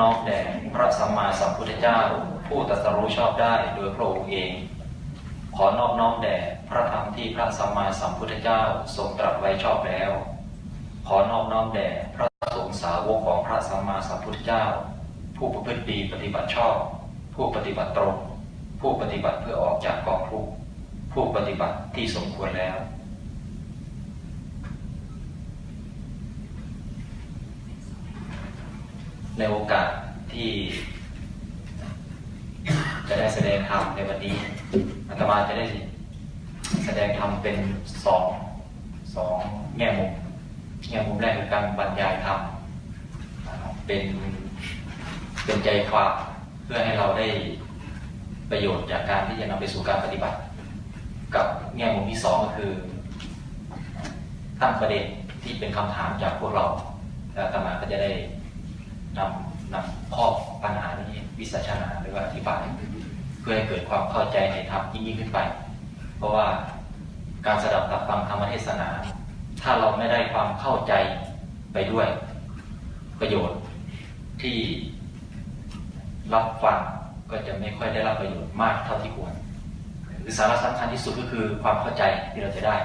น้อมแด่พระสัมมาสัมพุทธเจ้า ผู้ตรัสรู้ชอบได้โดยพระองค์เอง ขอนอบน้อมแด่พระธรรมที่พระสัมมาสัมพุทธเจ้าทรงตรัสไว้ชอบแล้ว ขอนอบน้อมแด่พระสงฆ์สาวกของพระสัมมาสัมพุทธเจ้า ผู้ประพฤติดีปฏิบัติชอบ ผู้ปฏิบัติตรง ผู้ปฏิบัติเพื่อออกจากกองทุกข์ผู้ปฏิบัติที่สมควรแล้ว ในโอกาสที่ จะได้แสดงธรรมในวันนี้อาตมาจะได้แสดงธรรมเป็นสองสองแง่มุมแง่มุมแรกคือการบรรยายธรรมเป็นเป็นใจความเพื่อให้เราได้ประโยชน์จากการที่จะนำไปสู่การปฏิบัติ กับแง่มุมที่สองก็คือ ตั้งประเด็นที่เป็นคำถามจากพวกเราแล้วอาตมาก็จะได้ นำนำข้อปัญหานี้วิสัชนาหรือว่าอธิบาย เพื่อให้เกิดความเข้าใจในธรรมยิ่งยิ่งขึ้นไป เพราะว่าการสดับตับฟังธรรมเทศนา ถ้าเราไม่ได้ความเข้าใจไปด้วยประโยชน์ที่รับฟังก็จะไม่ค่อยได้รับประโยชน์มากเท่าที่ควรหรือสาระสำคัญที่สุดก็คือความเข้าใจที่เราจะได้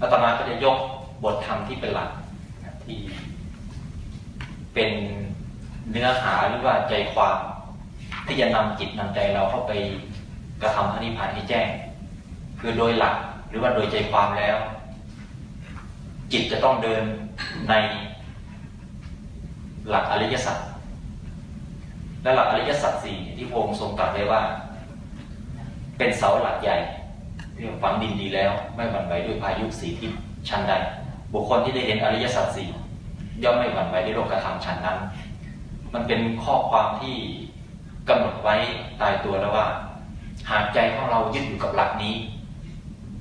อาตมาก็จะยกบทธรรมที่เป็นหลักที่ เป็นเนื้อหาหรือว่าใจความ ที่จะนำจิตนำใจเราเข้าไปกระทำพระนิพพานให้แจ้ง คือโดยหลักหรือว่าโดยใจความแล้ว จิตจะต้องเดินในหลักอริยสัจและหลักอริยสัจสี่ที่พระองค์ทรงตรัสไว้ว่า เป็นเสาหลักใหญ่ที่ฝังดินดีแล้ว ไม่หวั่นไหวด้วยพายุสีทิศชั้นใด บุคคลที่ได้เห็นอริยสัจสี่ ย่อมไม่หวั่นไหวด้วยโลกธรรมชั้นนั้น มันเป็นข้อความที่กำหนดไว้ตายตัวแล้วว่า หากใจของเรายึดอยู่กับหลักนี้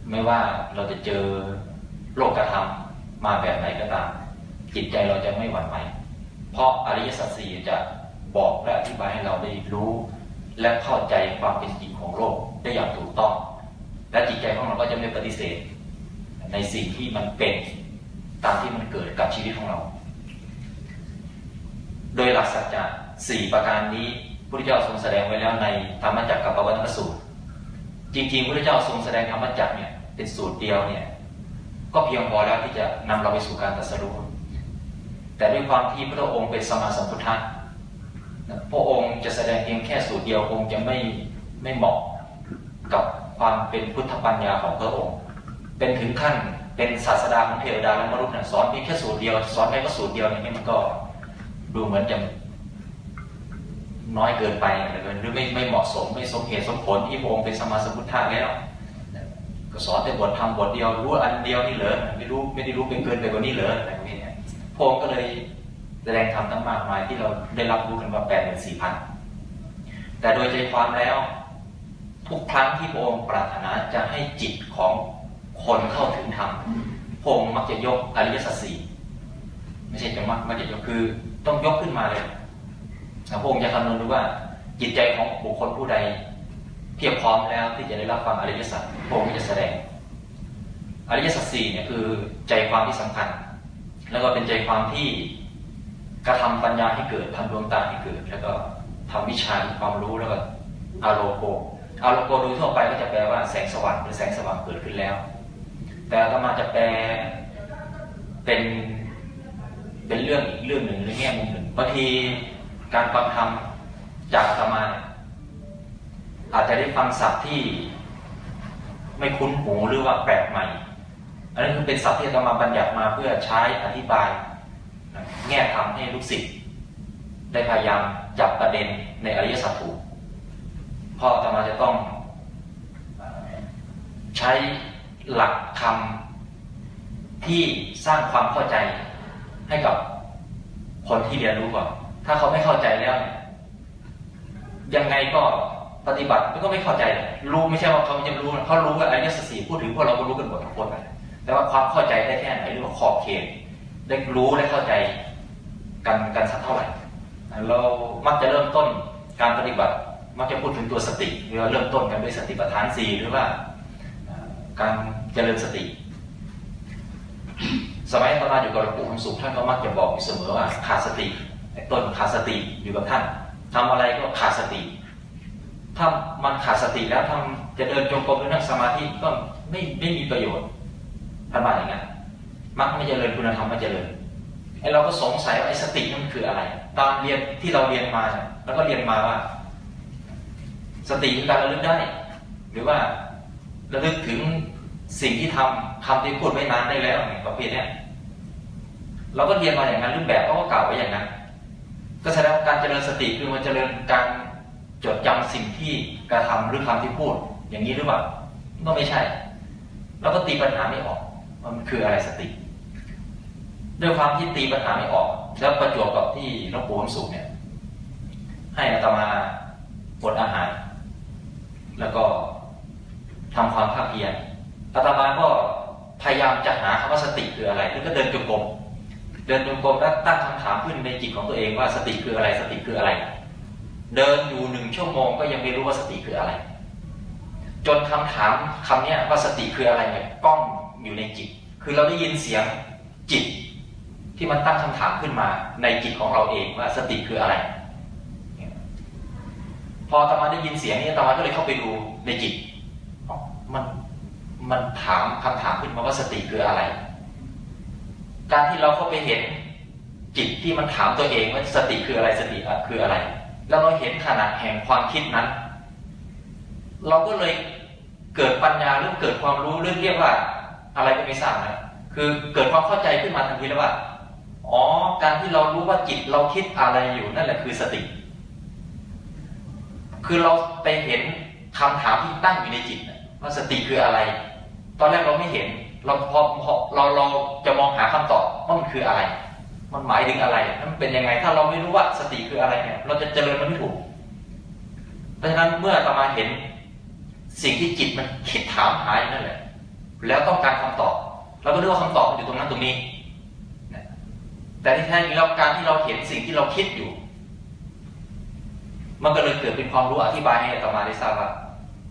ไม่ว่าเราจะเจอโลกธรรมมาแบบไหนก็ตาม จิตใจเราจะไม่หวั่นไหวเพราะอริยสัจสี่จะบอกและอธิบายให้เราได้รู้ และเข้าใจความเป็นจริงของโลกได้อย่างถูกต้อง และจิตใจของเราก็จะไม่ปฏิเสธ ในสิ่งที่มันเป็นตามที่มันเกิดกับชีวิตของเรา โดยหลักสัจจะสี่ประการนี้พระพุทธเจ้าทรงแสดงไว้แล้วในธรรมจักรกับปวัตนสูตร จริงๆพระพุทธเจ้าทรงแสดงธรรมจักรเนี่ยเป็นสูตรเดียวเนี่ยก็เพียงพอแล้วที่จะนำเราไปสู่การตรัสรู้แต่ด้วยความที่พระองค์เป็นสมมาสัมพุทธะพระองค์จะแสดงเพียงแค่สูตรเดียวคงจะไม่ไม่เหมาะกับความเป็นพุทธปัญญาของพระองค์ เป็นถึงขั้นเป็นศาสดาของเทวดาและมนุษย์สอนเพียงแค่สูตรเดียว สอนแค่ก็สูตรเดียวเนี่ยมันก็ ดูเหมือนจะน้อยเกินไปหรือไม่ไม่เหมาะสมไม่สมเหตุสมผลที่พระองค์เป็นสมมาสมพุทธะแล้วก็สอนแต่บทธรรมบทเดียวรู้อันเดียวนี่เหรอไม่รู้ไม่ได้รู้เป็นเกินไปกว่านี้เหรออะไรพวกนี้เนี่ยพระองค์ก็เลยแสดงธรรมทั้งมากมายที่เราได้รับรู้กันมาแปดหมื่นสี่พันแต่โดยใจความแล้ว ทุกครั้งที่พระองค์ปรารถนาจะให้จิตของคนเข้าถึงธรรมพระองค์มักจะยกอริยสัจสี่ไม่ใช่จะมักมักจะยกคือ ต้องยกขึ้นมาเลยพระองค์จะคำนวณดูว่าจิตใจของบุคคลผู้ใด เพียบพร้อมแล้วที่จะได้รับฟังอริยสัจพระองค์จะแสดง อริยสัจสี่เนี่ยคือใจความที่สำคัญ แล้วก็เป็นใจความที่กระทำปัญญาให้เกิดทำดวงตาให้เกิด แล้วก็ทำวิชาความรู้แล้วก็อาโลโกอาโลโกโดยทั่วไปก็จะแปลว่าแสงสว่างหรือแสงสว่างเกิดขึ้นแล้ว แต่อามาจะแปลเป็น เป็นเรื่องอีกเรื่องหนึ่งในแง่มุมหนึ่งบางทีการฟังธรรมจากอาตมา อาจจะได้ฟังศัพท์ที่ไม่คุ้นหูหรือว่าแปลกใหม่ อันนั้นคือเป็นศัพท์ที่อาตมาบัญญัติมาเพื่อใช้อธิบาย แง่ธรรมให้ลูกศิษย์ได้พยายามจับประเด็นในอริยสัจถูกพออาตมาจะต้องใช้หลักธรรมที่สร้างความเข้าใจ ให้กับคนที่เรียนรู้ก่อน ถ้าเขาไม่เข้าใจแล้วเนี่ยยังไงก็ปฏิบัติมันก็ไม่เข้าใจ รู้ไม่ใช่ว่าเขาจะรู้เขารู้ว่าอริยสัจสี่พูดถึงพวกเราก็รู้กันหมดทุกคนแต่ว่าความเข้าใจได้แค่ไหนหรือว่าขอบเขตได้รู้และเข้าใจกันกันสักเท่าไหร่ เรามักจะเริ่มต้นการปฏิบัติ มักจะพูดถึงตัวสติหรือเริ่มต้นกันด้วยสติปัฏฐานสี่หรือว่าการเจริญสติ สมัยตมาอยู่กับหลวงปู่คำสุขท่านก็มักจะบอกอยู่เสมอว่าขาดสติต้นขาดสติอยู่กับท่านทำอะไรก็ขาดสติ ถ้ามันขาดสติแล้วทำจะเดินจงกรมหรือนั่งสมาธิก็ไม่ไม่มีประโยชน์ท่านว่าอย่างนั้นมักไม่เจริญคุณธรรมไม่เจริญไอเราก็สงสัยว่าไอสตินั่นคืออะไร ตอนเรียนที่เราเรียนมาแล้วก็เรียนมาว่า สติคือการระลึกได้ หรือว่าระลึกถึงสิ่งที่ทำคำที่พูดไว้นานได้แล้วเนี่ยประเภทเนี้ย เราก็เรียนมาอย่างนั้นรูปแบบเขาก็กล่าวไว้อย่างนั้น ก็แสดงว่าการเจริญสติคือมันเจริญการจดจำสิ่งที่กระทำหรือคำที่พูด อย่างนี้หรือเปล่าก็ไม่ใช่ เราก็ตีปัญหาไม่ออกมันคืออะไรสติด้วยความที่ตีปัญหาไม่ออก แล้วประจวบกับที่หลวงปู่คำสุขเนี่ย ให้อาตมาอดอาหาร แล้วก็ทำความภาคเพียรอาตมาก็พยายามจะหาคำว่าสติคืออะไรแล้วก็เดินจงกรม เดินจงกรมแล้วตั้งคำถามขึ้นในจิตของตัวเองว่าสติคืออะไรสติคืออะไร เดินอยู่หนึ่งชั่วโมงก็ยังไม่รู้ว่าสติคืออะไร จนคำถามคำนี้ว่าสติคืออะไรเนี่ยก้องอยู่ในจิต คือเราได้ยินเสียงจิต ที่มันตั้งคำถามขึ้นมาในจิตของเราเองว่าสติคืออะไร พอตมาได้ยินเสียงนี้ตมาก็เลยเข้าไปดูในจิตมันมันถามคำถามขึ้นมาว่าสติคืออะไร การที่เราเข้าไปเห็นจิตที่มันถามตัวเองว่าสติคืออะไรสติคืออะไร แล้วเราเห็นขนาดแห่งความคิดนั้น เราก็เลยเกิดปัญญาหรือเกิดความรู้เรื่องเรียกว่า อะไรก็ไม่ทราบนะคือเกิดความเข้าใจขึ้นมาทันทีแล้วว่าอ๋อ การที่เรารู้ว่าจิตเราคิดอะไรอยู่นั่นแหละคือสติ คือเราไปเห็นคำถามที่ตั้งอยู่ในจิตว่าสติคืออะไร ตอนแรกเราไม่เห็น เราพอเราเราจะมองหาคำตอบว่ามันคืออะไร มันหมายถึงอะไรมันเป็นยังไง ถ้าเราไม่รู้ว่าสติคืออะไรเนี่ย เราจะเจริญมันไม่ถูก เพราะฉะนั้นเมื่อตมาเห็นสิ่งที่จิตมันคิดถามหาอยู่นั่นแหละ แล้วต้องการคำตอบ เราก็รู้ว่าคำตอบมันอยู่ตรงนั้นตรงนี้ แต่ที่แท้จริงแล้วการที่เราเห็นสิ่งที่เราคิดอยู่ มันก็เลยเกิดเป็นความรู้อธิบายให้ตมาได้ทราบว่า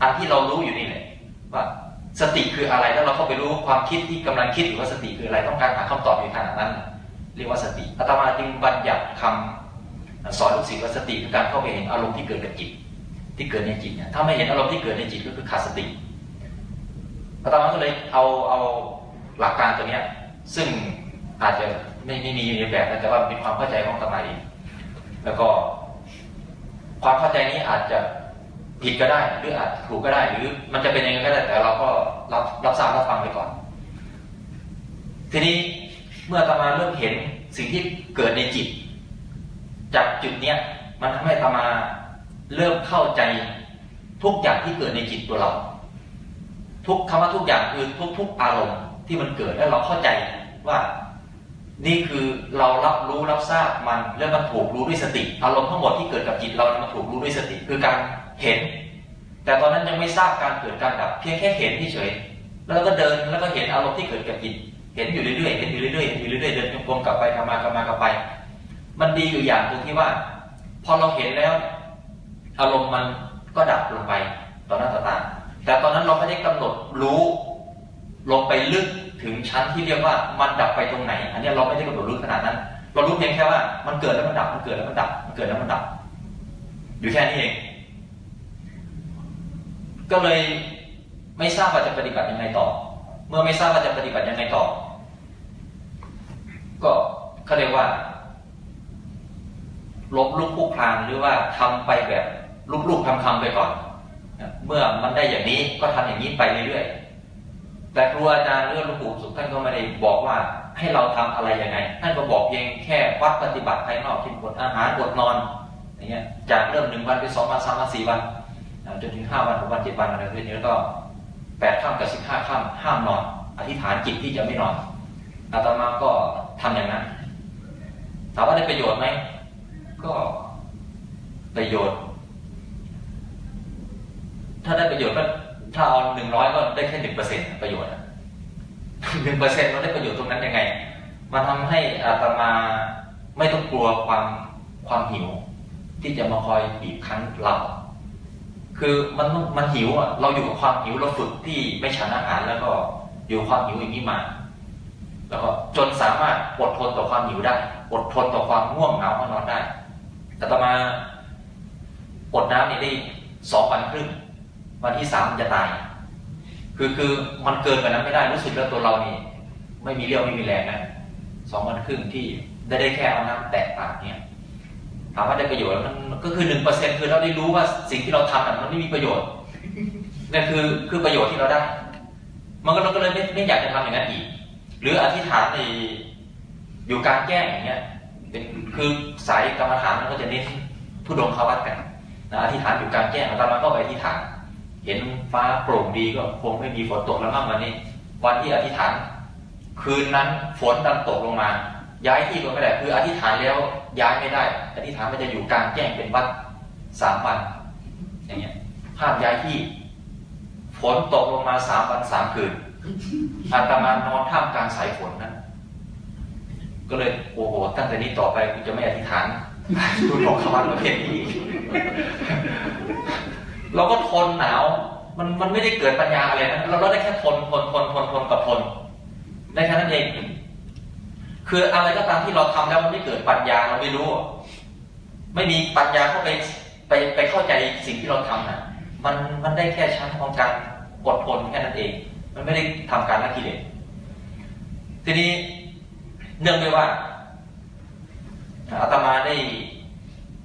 อันที่เรารู้อยู่นี่แหละว่า สติคืออะไรแล้วเราเข้าไปรู้ความคิดที่กำลังคิดอยู่ว่าสติคืออะไรต้องการหาคำตอบอยู่ขนาดนั้น เรียกว่าสติอาตมาจึงบัญญัติคำสอนลูกศิษย์ว่าสติคือการเข้าไปเห็นอารมณ์ที่เกิดกับจิต ที่เกิดในจิตเนี่ยถ้าไม่เห็นอารมณ์ที่เกิดในจิตก็คือขาดสติอาตมาก็เลยเอาเอาหลักการตัวเนี้ยซึ่งอาจจะไม่ไม่มีในแบบแต่ว่าเป็นความเข้าใจของอาตมาเองแล้วก็ความเข้าใจนี้อาจจะ ผิดก็ได้หรืออาจถูกก็ได้ หรือมันจะเป็นยังไงก็ได้แต่เราก็รับรับทราบรับฟังไปก่อน ทีนี้เมื่อตมาเริ่มเห็นสิ่งที่เกิดในจิต จากจุดเนี้ยมันทำให้ตมาเริ่มเข้าใจทุกอย่างที่เกิดในจิตตัวเรา ทุกคำว่าทุกอย่างคือทุกทุกอารมณ์ที่มันเกิดแล้วเราเข้าใจว่านี่คือเรารับรู้รับทราบมันแล้วมันถูกรู้ด้วยสติ อารมณ์ทั้งหมดที่เกิดกับจิตเรามันถูกรู้ด้วยสติ คือการ เห็น แต่ตอนนั้นยังไม่ทราบการเกิดการดับ เพียงแค่เห็นเฉยแล้วก็เดินแล้วก็เห็นอารมณ์ที่เกิดกับจิตเห็นอยู่เรื่อยๆเห็นอยู่เรื่อยๆเห็นอยู่เรื่อยๆเดินจงกรมกลับไปกลับมากลับมากลับไป มันดีอยู่อย่างตรงที่ว่า พอเราเห็นแล้ว อารมณ์มันก็ดับลงไปตอนนั้นต่อตาแต่ตอนนั้นเราไม่ได้กำหนดรู้ลงไปลึกถึงชั้นที่เรียกว่ามันดับไปตรงไหน อันนี้เราไม่ได้กำหนดรู้ขนาดนั้น เรารู้เพียงแค่ว่ามันเกิดแล้วมันดับมันเกิดแล้วมันดับมันเกิดแล้วมันดับ อยู่แค่นี้เอง ก็เลยไม่ทราบว่าจะปฏิบัติยังไงต่อ เมื่อไม่ทราบว่าจะปฏิบัติยังไงต่อ ก็เขาเรียกว่าลบลุกคุกคลานหรือว่าทำไปแบบลุกๆคำๆไปก่อน เมื่อมันได้อย่างนี้ก็ทำอย่างนี้ไปเรื่อยๆ แต่ครูอาจารย์เรื่องหลวงปู่สุขท่านก็ไม่ได้บอกว่าให้เราทำอะไรยังไง ท่านก็บอกเพียงแค่วัดปฏิบัติภายนอกกินอดอาหารอดนอนอย่างเงี้ยจากเริ่มหนึ่งวันไปสองวันสามวันสี่วัน จนถึงห้าวันหกวันเจ็ดวันอะไรแบบนี้แล้วก็แปดค่ำกับสิบห้าค่ำห้ามนอน อธิษฐานจิตที่จะไม่นอนอาตมาก็ทำอย่างนั้นถามว่าได้ประโยชน์ไหมก็ประโยชน์ ถ้าได้ประโยชน์ก็ถ้าเอาหนึ่งร้อยก็ได้แค่หนึ่งเปอร์เซ็นต์ประโยชน์หนึ่งเปอร์เซ็นต์เราได้ประโยชน์ตรงนั้นยังไง มาทำให้อาตมาไม่ต้องกลัวความความหิว ที่จะมาคอยบีบคั้นเรา คือมันมันหิวอะเราอยู่กับความหิวเราฝึกที่ไม่ฉันอาหารแล้วก็อยู่ความหิวอย่างนี้มา แล้วก็จนสามารถอดทนต่อความหิวได้ อดทนต่อความง่วงเหงาห้องนอนได้ แต่ต่อมาอดน้ำนี่ได้สองวันครึ่งวันที่สามจะตาย คือคือมันเกินกว่านั้นไม่ได้รู้สึกแล้วตัวเรานี่ ไม่มีเรี่ยวไม่มีแรงนะสองวันครึ่งที่ได้ได้แค่เอาน้ำแตะปากเนี่ย ถามว่าได้ประโยชน์มันก็คือหนึ่งเปอร์เซ็นคือเราได้รู้ว่าสิ่งที่เราทำน่ะมันไม่มีประโยชน์นั่นคือคือประโยชน์ที่เราได้ มันก็เราก็เลยไม่ไม่อยากจะทำอย่างนั้นอีก หรืออธิษฐานในอยู่การแจ้งอย่างเงี้ยเป็นคือสายกรรมฐานมันก็จะเน้นผู้ดงเขาวัดกันนะอธิษฐานอยู่การแจ้งอาตมาก็ไปอธิษฐาน เห็นฟ้าโปร่งดีก็คงไม่มีฝนตกแล้วมั้งวันนี้ วันที่อธิษฐาน คืนนั้นฝนดันตกลงมา ย้ายที่ก็ไม่ได้คืออธิษฐานแล้วย้ายไม่ได้ อธิษฐานมันจะอยู่กลางแจ้งเป็นวัดสามวัน อย่างเงี้ยห้ามย้ายที่ฝนตกลงมาสามวันสามคืนอาตมานอนท่ามกลางสายฝนนั้น ก็เลยโอ้โหตั้งแต่นี้ต่อไปกูจะไม่อธิษฐานดูดอกขวันประเภทนี้อีเราก็ทนหนาว มันมันไม่ได้เกิดปัญญาอะไรนะเราเราได้แค่ทนทนทนทนทนกับทนได้แค่นั้นเอง คืออะไรก็ตามที่เราทำแล้วมันไม่เกิดปัญญาเราไม่รู้ ไม่มีปัญญาเข้าไปไปไปเข้าใจสิ่งที่เราทำนะมันมันได้แค่ชั้นของการอดทนแค่นั้นเอง มันไม่ได้ทำการละกิเลสทีนี้เนื่องด้วยว่าอาตมาได้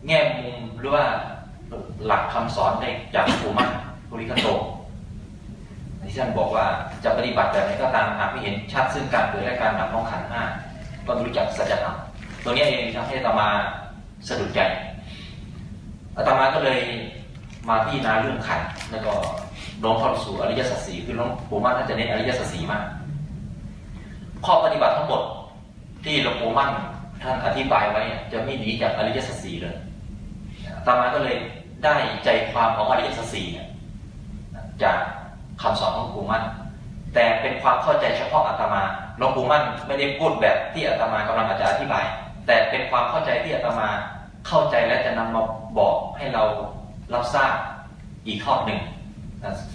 แง่มุมหรือว่าหลักคำสอนได้จากภูมิภูริคันโตที่ท่านบอกว่าจะปฏิบัติแบบไหนก็ตามหากไม่เห็นชัดซึ่งการเกิดและการดับของขันธ์ห้า ก็ไม่รู้จักสัจธรรมตัวนี้เองทำให้อาตมาสะดุดใจอาตมาก็เลยมาพิจารณาเรื่องขันแล้วก็น้องเข้าสู่อริยสัจสีคือน้องผมว่าท่านจะเน้นอริยสัจสีมาก ข้อปฏิบัติทั้งหมดที่หลวงปู่มั่นท่านอธิบายไว้จะไม่หนีจากอริยสัจสีเลยอาตมาก็เลยได้ใจความของอริยสัจสีจากคำสอนของหลวงปู่มั่น แต่เป็นความเข้าใจเฉพาะอาตมา หลวงปู่มั่นไม่ได้พูดแบบที่อาตมากำลังอาจะอธิบาย แต่เป็นความเข้าใจที่อาตมาเข้าใจและจะนำมาบอกให้เรารับทราบอีกทอดหนึ่ง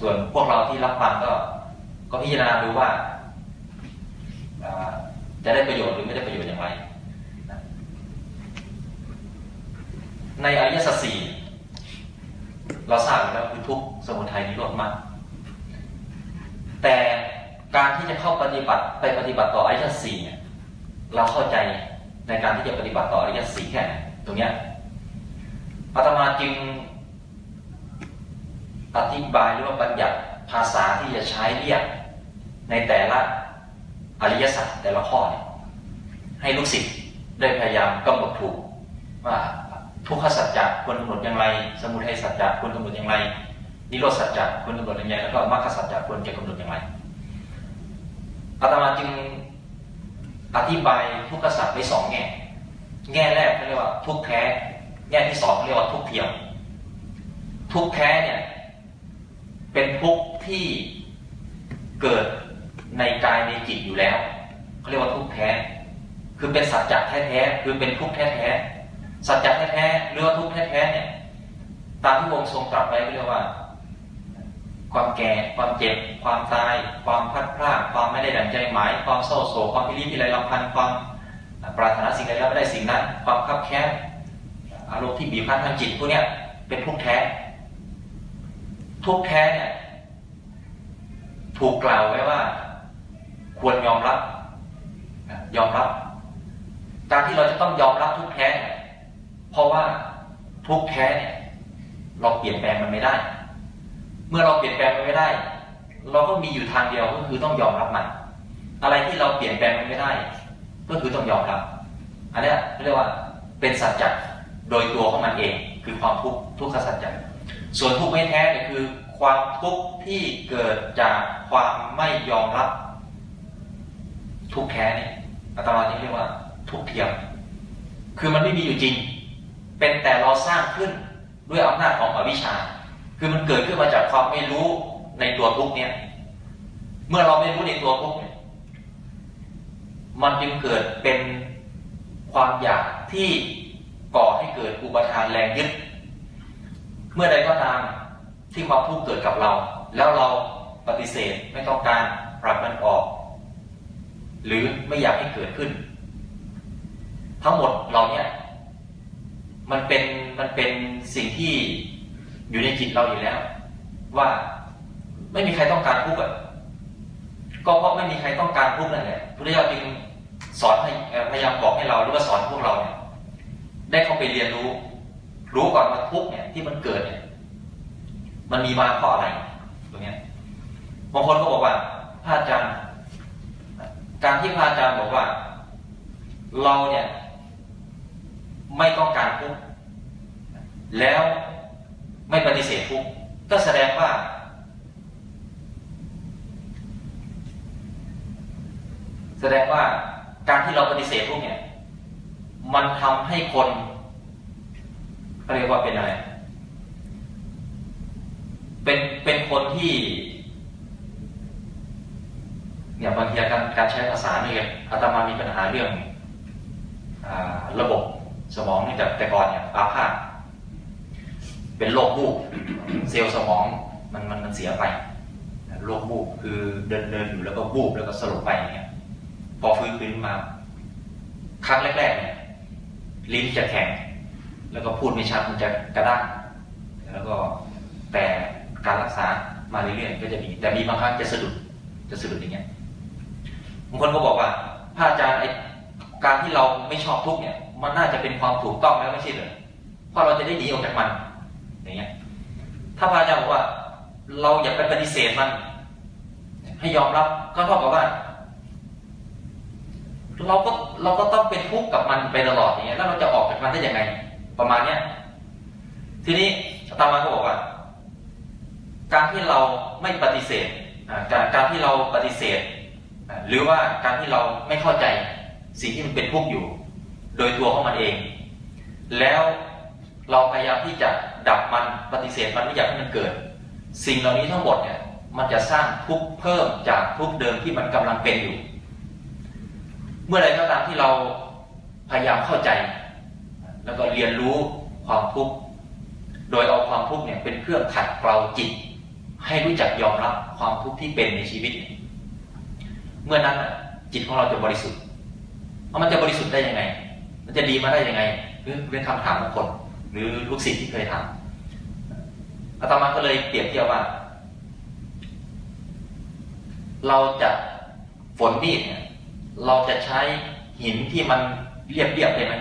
ส่วนพวกเราที่รับฟังก็ ก็พิจารณาดูว่า จะได้ประโยชน์หรือไม่ได้ประโยชน์อย่างไร ในอริยสัจสี่เราทราบแล้วคือทุกสมุทัยนิโรธมากแต่ การที่จะเข้าปฏิบัติไปปฏิบัติต่ออริยสัจสี่เนี่ยเราเข้าใจในการที่จะปฏิบัติต่ออริยสัจสี่แค่ไหนตรงเนี้ยอาตมาจึงอธิบายหรือว่าบัญญัติภาษาที่จะใช้เรียกในแต่ละอริยสัจแต่ละข้อเนี่ยให้ลูกศิษย์ได้พยายามกำหนดถูกว่าทุกขสัจจะควรกำหนดอย่างไร สมุทัยสัจจะควรกำหนดอย่างไร นิโรธสัจจะควรกำหนดอย่างไรแล้วก็มรรคสัจจะควรจะกำหนดอย่างไร อาตมาจึงอธิบายทุกขสัจไว้สองแง่ แง่แรกเขาเรียกว่าทุกแท้ แง่ที่สองเขาเรียกว่าทุกเทียม ทุกแท้เนี่ย เป็นทุกที่เกิดในกายในจิตอยู่แล้วเขาเรียกว่าทุกแท้ คือเป็นสัจจะแท้ๆคือเป็นทุกข์แท้ๆสัจจะแท้ๆหรือว่าทุกข์แท้ๆเนี่ย ตามที่วงทรงตรัสไว้เรียกว่า ความแก่ ความเจ็บ ความตาย ความพัดพลาดความไม่ได้ดั่งใจหมาย ความเศร้าโศกความพิริพิไรลำพันธ์ความปรารถนาสิ่งใดแล้วไม่ได้สิ่งนั้น ความคับแค้นอารมณ์ที่บีบคั้นทางจิตพวกนี้เป็นทุกข์แท้ ทุกแท้เนี่ยถูกกล่าวไว้ว่า ควรยอมรับ ยอมรับ การที่เราจะต้องยอมรับทุกแท้เนี่ยเพราะว่าทุกแท้เนี่ยเราเปลี่ยนแปลงมันไม่ได้ เมื่อเราเปลี่ยนแปลงมันไม่ได้ เราก็มีอยู่ทางเดียวก็คือต้องยอมรับมันอะไรที่เราเปลี่ยนแปลงมันไม่ได้ ก็คือต้องยอมรับอันนี้เรียกว่าเป็นสัจจะโดยตัวของมันเอง คือความทุกข์ทุกขสัจจะส่วนทุกข์ไม่แท้เนี่ยคือ ความทุกข์ที่เกิดจากความไม่ยอมรับ ทุกข์แท้เนี่ยอาตมาที่เรียกว่าทุกข์เทียม คือมันไม่มีอยู่จริง เป็นแต่เราสร้างขึ้นด้วยอำนาจของอวิชชา คือมันเกิดขึ้นมาจากความไม่รู้ในตัวทุกเนี่ย เมื่อเราไม่รู้ในตัวทุกเนี่ย มันจึงเกิดเป็นความอยากที่ก่อให้เกิดอุปทานแรงยึด เมื่อใดก็ตามที่ความทุกข์เกิดกับเรา แล้วเราปฏิเสธไม่ต้องการปรับมันออก หรือไม่อยากให้เกิดขึ้น ทั้งหมดเราเนี่ยมันเป็นมันเป็นสิ่งที่ อยู่ในจิตเราอยู่แล้ว ว่าไม่มีใครต้องการทุกข์อะก็เพราะไม่มีใครต้องการทุกข์นั่นแหละพุทธเจ้าจึงสอนให้พยายามบอกให้เราหรือว่าสอนพวกเราเนี่ยได้เข้าไปเรียนรู้ รู้ก่อนว่าทุกข์เนี่ยที่มันเกิดเนี่ย มันมีมาเพราะอะไรตรงเนี้ยบางคนก็บอกว่าพระอาจารย์การที่พระอาจารย์บอกว่า เราเนี่ย ไม่ต้องการทุกข์แล้ว ไม่ปฏิเสธทุกข์ก็แสดงว่า แสดงว่าการที่เราปฏิเสธทุกข์เนี่ย มันทำให้คนเขาเรียกว่าเป็นอะไร เป็นเป็นคนที่เนี่ยบางทีการการใช้ภาษาเนี่ยอาตมามีปัญหาเรื่องอระบบสมองนี่แต่แต่ก่อนเนี่ยอาพาธ เป็นโรคบูบเซลล์สมองมันมันมันเสียไปโรคบูบคือเดินเดินอยู่แล้วก็บูบแล้วก็สลบไปเงี้ยพอฟื้นขึ้นมา ครั้งแรกๆเนี่ยลิ้นจะแข็ง แล้วก็พูดไม่ชัดมันจะกระด้างแล้วก็แต่การรักษามาเรื่อยๆก็จะมีแต่มีบางครั้งจะสะดุดจะสะดุดอย่างเงี้ยบางคนก็บอกว่าพระอาจารย์ไอการที่เราไม่ชอบทุกเนี่ย มันน่าจะเป็นความถูกต้องแล้วไม่ใช่เหรอเพราะเราจะได้หนีออกจากมัน อย่างเงี้ยถ้าพระอาจารย์บอกว่า เราอย่าไปปฏิเสธมัน ให้ยอมรับก็เท่ากับว่า เราก็เราก็ต้องเป็นทุกข์กับมันไปตลอดอย่างเงี้ยแล้วเราจะออกจากมันได้ยังไง ประมาณเนี้ยทีนี้ตามาก็บอกว่า การที่เราไม่ปฏิเสธการการที่เราปฏิเสธ หรือว่าการที่เราไม่เข้าใจสิ่งที่มันเป็นทุกข์อยู่ โดยตัวของมันเอง แล้วเราพยายามที่จะ ดับมันปฏิเสธมันไม่อยากให้มันเกิด สิ่งเหล่านี้ทั้งหมดเนี่ยมันจะสร้างทุกข์เพิ่มจากทุกข์เดิมที่มันกำลังเป็นอยู่ เมื่อไรก็ตามที่เราพยายามเข้าใจ แล้วก็เรียนรู้ความทุกข์โดยเอาความทุกข์เนี่ยเป็นเครื่องขัดเกลาจิต ให้รู้จักยอมรับความทุกข์ที่เป็นในชีวิต เมื่อนั้นจิตของเราจะบริสุทธิ์มันจะบริสุทธิ์ได้ยังไง มันจะดีมาได้ยังไงเป็นคำถามของคน หรือลูกศิษย์ที่เคยถาม อาตมาก็เลยเปรียบเทียบว่า เราจะฝนมีดเนี่ย เราจะใช้หินที่มันเรียบเรียบได้ไหม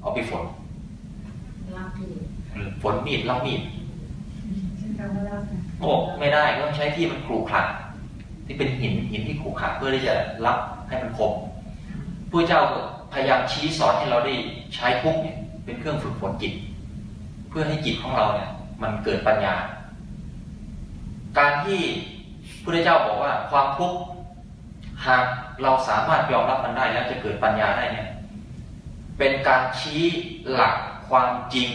เอาไปฝนฝนมีดเล่ามีดโอ้ไม่ได้ก็ต้องใช้ที่มันขรุขระที่เป็นหินหินที่ขรุขระเพื่อที่จะรับให้มันคมผู้เจ้าพยายามชี้สอนให้เราได้ใช้ทุกเนี่ยเป็นเครื่องฝึกฝนจิต เพื่อให้จิตของเราเนี่ย มันเกิดปัญญา การที่พระเจ้าบอกว่าความทุกข์หากเราสามารถยอมรับมันได้แล้วจะเกิดปัญญาได้เนี่ยเป็นการชี้หลักความจริง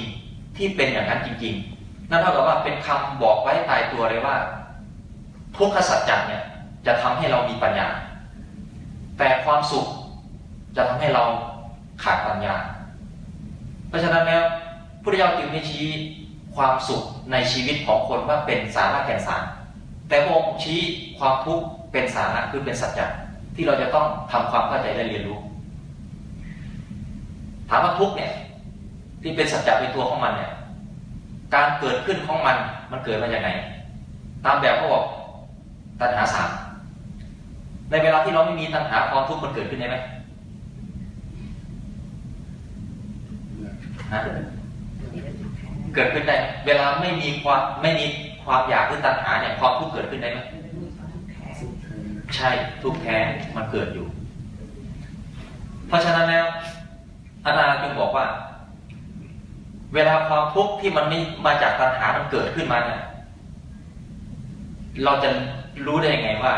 ที่เป็นอย่างนั้นจริง ๆ นั่นเท่ากับว่าเป็นคำบอกไว้ตายตัวเลยว่า ทุกขสัจจะเนี่ยจะทำให้เรามีปัญญา แต่ความสุขจะทำให้เราขาดปัญญา เพราะฉะนั้นแล้วพุทธเจ้าจึงไม่ชี้ ความสุขในชีวิตของคนว่าเป็นสาระแก่นสารแต่พระองค์ชี้ความทุกข์เป็นสาระคือเป็นสัจจะที่เราจะต้องทำความเข้าใจและเรียนรู้ ถามว่าทุกข์เนี่ยที่เป็นสัจจะในตัวของมันเนี่ยการเกิดขึ้นของมันมันเกิดมาจากไหน ตามแบบเขาบอกตัณหาสามในเวลาที่เราไม่มีตัณหาความทุกข์มันเกิดขึ้นได้ไหม เกิดขึ้นได้ เวลาไม่มีความไม่มีความอยากหรือตัณหาเนี่ยความทุกข์เกิดขึ้นได้ไหมใช่ทุกแท้มันเกิดอยู่ เพราะฉะนั้นแล้วอาจารย์จึงบอกว่า เวลาความทุกข์ที่มันไม่มาจากตัณหามันเกิดขึ้นมาเนี่ยเราจะรู้ได้ยังไงว่า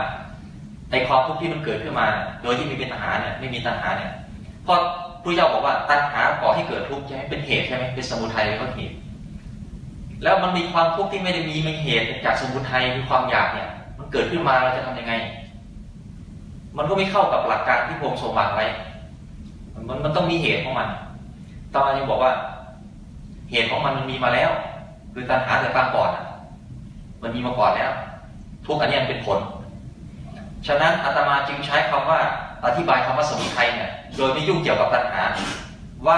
ไอความทุกข์ที่มันเกิดขึ้นมา โดยที่ไม่มีตัณหาเนี่ย ไม่มีตัณหาเนี่ยเพราะพระเจ้าบอกว่าตัณหาก่อให้เกิดทุกข์ใช่ไหมเป็นเหตุใช่ไหมเป็นสมุทัยแล้วก็เหตุ แล้วมันมีความทุกข์ที่ไม่ได้มีเป็นเหตุจากสมุทัยคือความอยากเนี่ย มันเกิดขึ้นมาเราจะทํำยังไง มันก็ไม่เข้ากับหลักการที่พง์ทรงวางไว้ มันมันต้องมีเหตุของมันตอนนี้บอกว่า เหตุของมันมันมีมาแล้ว คือตัณหาแต่ปางก่อนมันมีมาก่อนแล้ว ทุกอันนี้เป็นผล ฉะนั้นอาตมาจึงใช้คำว่า อธิบายคำว่าสมุทัยเนี่ย โดยไม่ยุ่งเกี่ยวกับตัณหา ว่า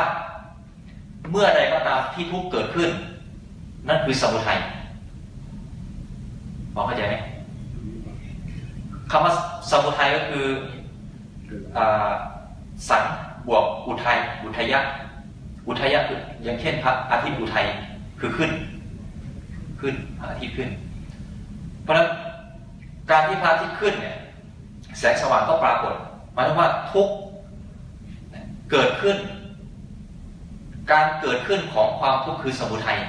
เมื่อใดก็ตามที่ทุกข์เกิดขึ้น นั่นคือสมุทัยมองเข้าใจไหมคำว่าสมุทัยก็คืออสังบวกอุทัยอุทยะ อุทยะคืออย่างเช่นพระอาทิตย์อุทัยคือขึ้น ขึ้นพระอาทิตย์ขึ้น เพราะฉะนั้นการที่พระอาทิตย์ขึ้นเนี่ยแสงสว่างก็ปรากฏหมายถึงว่าทุกเกิดขึ้น การเกิดขึ้นของความทุกข์คือสมุทัย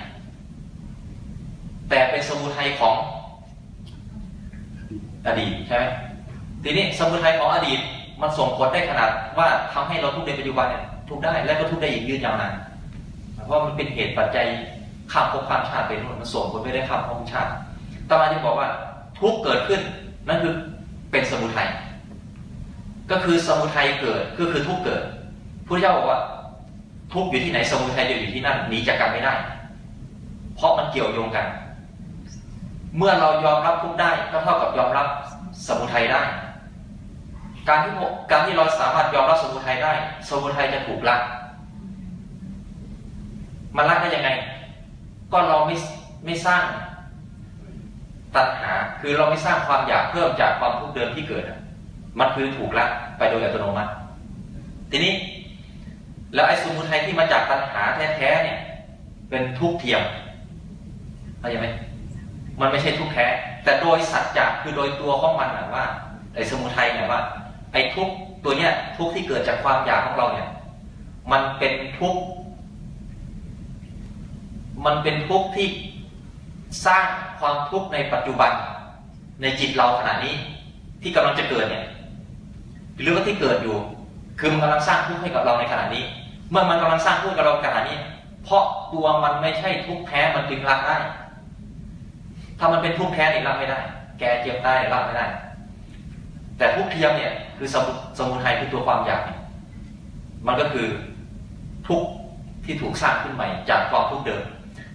แต่เป็นสมุทัยของอดีตใช่ไหมทีนี้สมุทัยของอดีตมันส่งผลได้ขนาดว่าทำให้เราทุกในปัจจุบันเนี่ยทุกได้และก็ทุกได้อีกยืนยาวนานเพราะมันเป็นเหตุปัจจัยข้ามภพข้ามชาติไปนู่นมันส่งผลไปได้ข้ามภพชาติตมาจึงบอกว่าทุกเกิดขึ้นนั่นคือเป็นสมุทัยก็คือสมุทัยเกิดก็คือทุกเกิดพระเจ้าบอกว่าทุกอยู่ที่ไหนสมุทัยจะอยู่ที่นั่นหนีจากกันไม่ได้ เพราะมันเกี่ยวโยงกัน เมื่อเรายอมรับทุกได้ก็เท่ากับยอมรับสมุทัยได้ การที่การที่เราสามารถยอมรับสมุทัยได้ สมุทัยจะถูกละมันละได้ยังไง ก็เราไม่ไม่สร้างตัณหา คือเราไม่สร้างความอยากเพิ่มจากความทุกข์เดิมที่เกิด มันคือถูกละไปโดยอัตโนมัติ ทีนี้ แล้วไอ้สมุทัยที่มาจากตัณหาแท้ๆเนี่ย เป็นทุกข์เทียมเข้าใจไหม มันไม่ใช่ทุกข์แท้ แต่โดยสัจจะคือโดยตัวของมันนะว่าไอ้สมุทัยเนี่ยว่า ไอ้ทุกตัวเนี้ยทุกที่เกิดจากความอยากของเราเนี่ย มันเป็นทุกมันเป็นทุกที่สร้างความทุกข์ในปัจจุบัน ในจิตเราขณะนี้ ที่กำลังจะเกิดเนี่ยหรือว่าที่เกิดอยู่ คือมันกำลังสร้างทุกข์ให้กับเราในขณะนี้ เมื่อมันกำลังสร้างทุกข์กับเราขณะนี้ เพราะตัวมันไม่ใช่ทุกข์แท้มันจึงละได้ ถ้ามันเป็นทุกข์แท้นี่รับไม่ได้ แกเจ็บได้รับไม่ได้ แต่ทุกข์เทียมเนี่ยคือสมุสมุทัยคือตัวความอยาก มันก็คือทุกข์ที่ถูกสร้างขึ้นใหม่ จากความทุกข์เดิม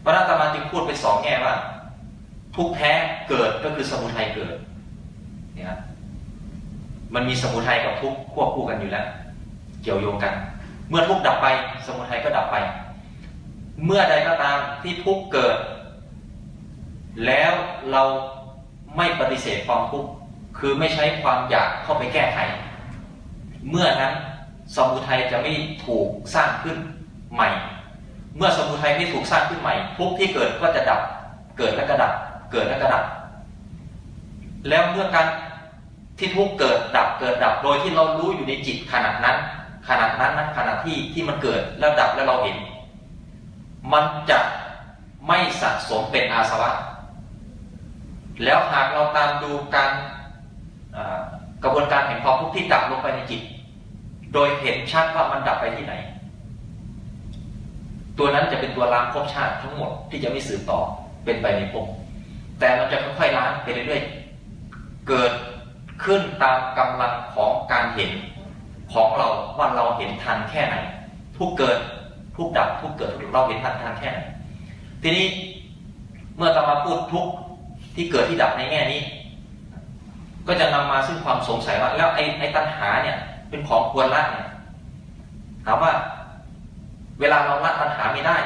พระนาตมาจึงพูดไปสองแง่ว่า ทุกข์แท้เกิดก็คือสมุทัยเกิดเนี่ยมันมีสมุทัยกับทุกข์ควบคู่กันอยู่แล้ว เกี่ยวโยงกัน เมื่อทุกข์ดับไป สมุทัยก็ดับไป เมื่อใดก็ตามที่ทุกข์เกิด แล้วเราไม่ปฏิเสธความทุกข์คือไม่ใช้ความอยากเข้าไปแก้ไข เมื่อนั้นสมุทัยจะไม่ถูกสร้างขึ้นใหม่ เมื่อสมุทัยไม่ถูกสร้างขึ้นใหม่ทุกที่เกิดก็จะดับ เกิดแล้วก็ดับ เกิดแล้วก็ดับ แล้วเมื่อการที่ทุกเกิดดับเกิดดับ โดยที่เรารู้อยู่ในจิตขณะนั้น ขณะนั้นนะขณะที่ที่มันเกิดแล้วดับแล้วเราเห็น มันจะไม่สะสมเป็นอาสวะ แล้วหากเราตามดูการกระบวนการแห่งความทุกข์ที่ดับลงไปในจิต โดยเห็นชัดว่ามันดับไปที่ไหน ตัวนั้นจะเป็นตัวล้างภพชาติทั้งหมดที่จะไม่สืบต่อเป็นไปในภพแต่มันจะค่อยๆล้างไปเรื่อยๆ เกิดขึ้นตามกำลังของการเห็นของเราว่าเราเห็นทันแค่ไหน ทุกเกิดทุกดับทุกเกิดเราเห็นทันทันแค่ไหนทีนี้เมื่อตามาพูดทุก ที่เกิดที่ดับในแง่นี้ ก็จะนำมาซึ่งความสงสัยว่าแล้วไอ้ไอ้ตัณหาเนี่ย เป็นของควรละเนี่ยถามว่า เวลาเราละตัณหาไม่ได้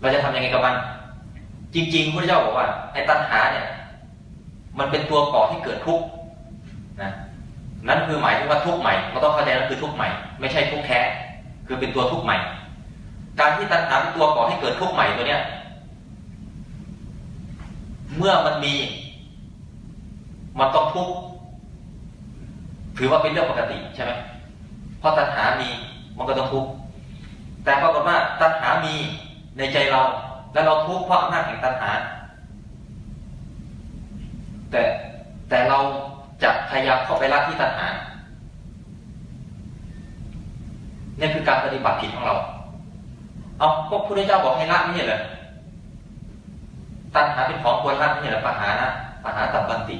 เราจะทำยังไงกับมัน จริงๆพระเจ้าบอกว่าไอ้ตัณหาเนี่ย มันเป็นตัวก่อที่เกิดทุกข์นะนั่นคือหมายถึงว่าทุกข์ใหม่เราต้องเข้าใจนั่นคือทุกข์ใหม่ ไม่ใช่ทุกข์แท้ คือเป็นตัวทุกข์ใหม่ การที่ตัณหาเป็นตัวก่อให้เกิดทุกข์ใหม่ตัวเนี้ย เมื่อมันมี มันต้องทุกข์ถือว่าเป็นเรื่องปกติใช่ไหมเพราะตัณหามีมันก็ต้องทุกข์แต่ปรากฏว่าตัณหามีในใจเรา แล้วเราทุกข์เพราะอำนาจแห่งตัณหา แต่แต่เราจะพยายามเข้าไปละที่ตัณหานี่คือการปฏิบัติผิดของเรา เอาพวกพระพุทธเจ้าบอกให้ละไม่ใช่เหรอ ตัณหาเป็นของควรละนี่แหละปัญหานะปัญหาตับบันติ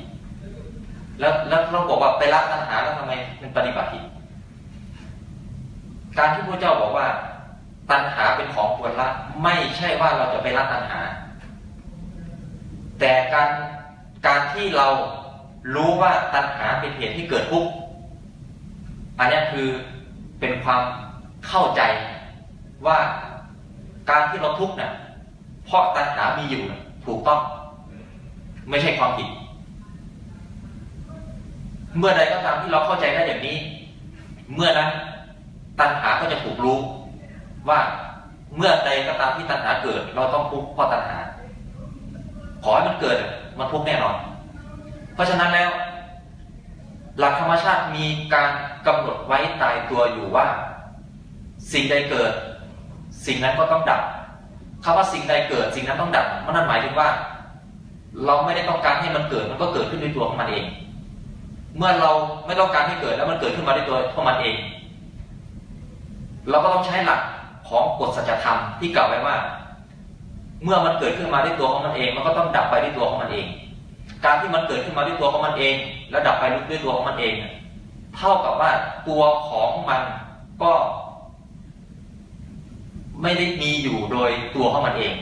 แล้วแล้วเราบอกว่าไปละตัณหาแล้วทำไมเป็นปฏิบัติผิดการที่พระเจ้าบอกว่า ตัณหาเป็นของควรละ ไม่ใช่ว่าเราจะไปละตัณหา แต่การการที่เรารู้ว่าตัณหาเป็นเหตุที่เกิดทุกข์อันนี้คือเป็นความเข้าใจว่าการที่เราทุกข์เนี่ยเพราะตัณหามีอยู่ ถูกต้อง ไม่ใช่ความผิด เมื่อใดก็ตามที่เราเข้าใจได้อย่างนี้ เมื่อนั้นตัณหาก็จะถูกรู้ ว่าเมื่อใดก็ตามที่ตัณหาเกิด เราต้องทุกข์เพราะตัณหา ขอให้มันเกิดมันทุกข์แน่นอน เพราะฉะนั้นแล้ว หลักธรรมชาติมีการกำหนดไว้ตายตัวอยู่ว่า สิ่งใดเกิด สิ่งนั้นก็ต้องดับ คำว่าสิ่งใดเกิดสิ่งนั้นต้องดับมันนั่นหมายถึงว่า เราไม่ได้ต้องการให้มันเกิดมันก็เกิดขึ้นด้วยตัวของมันเอง เมื่อเราไม่ต้องการให้เกิดแล้วมันเกิดขึ้นมาด้วยตัวของมันเอง เราก็ต้องใช้หลักของกฎสัจธรรมที่กล่าวไว้ว่า เมื่อมันเกิดขึ้นมาด้วยตัวของมันเอง มันก็ต้องดับไปด้วยตัวของมันเอง การที่มันเกิดขึ้นมาด้วยตัวของมันเอง แล้วดับไปด้วยตัวของมันเอง เท่ากับว่าตัวของมันก็ ไม่ได้มีอยู่โดยตัวของมันเอง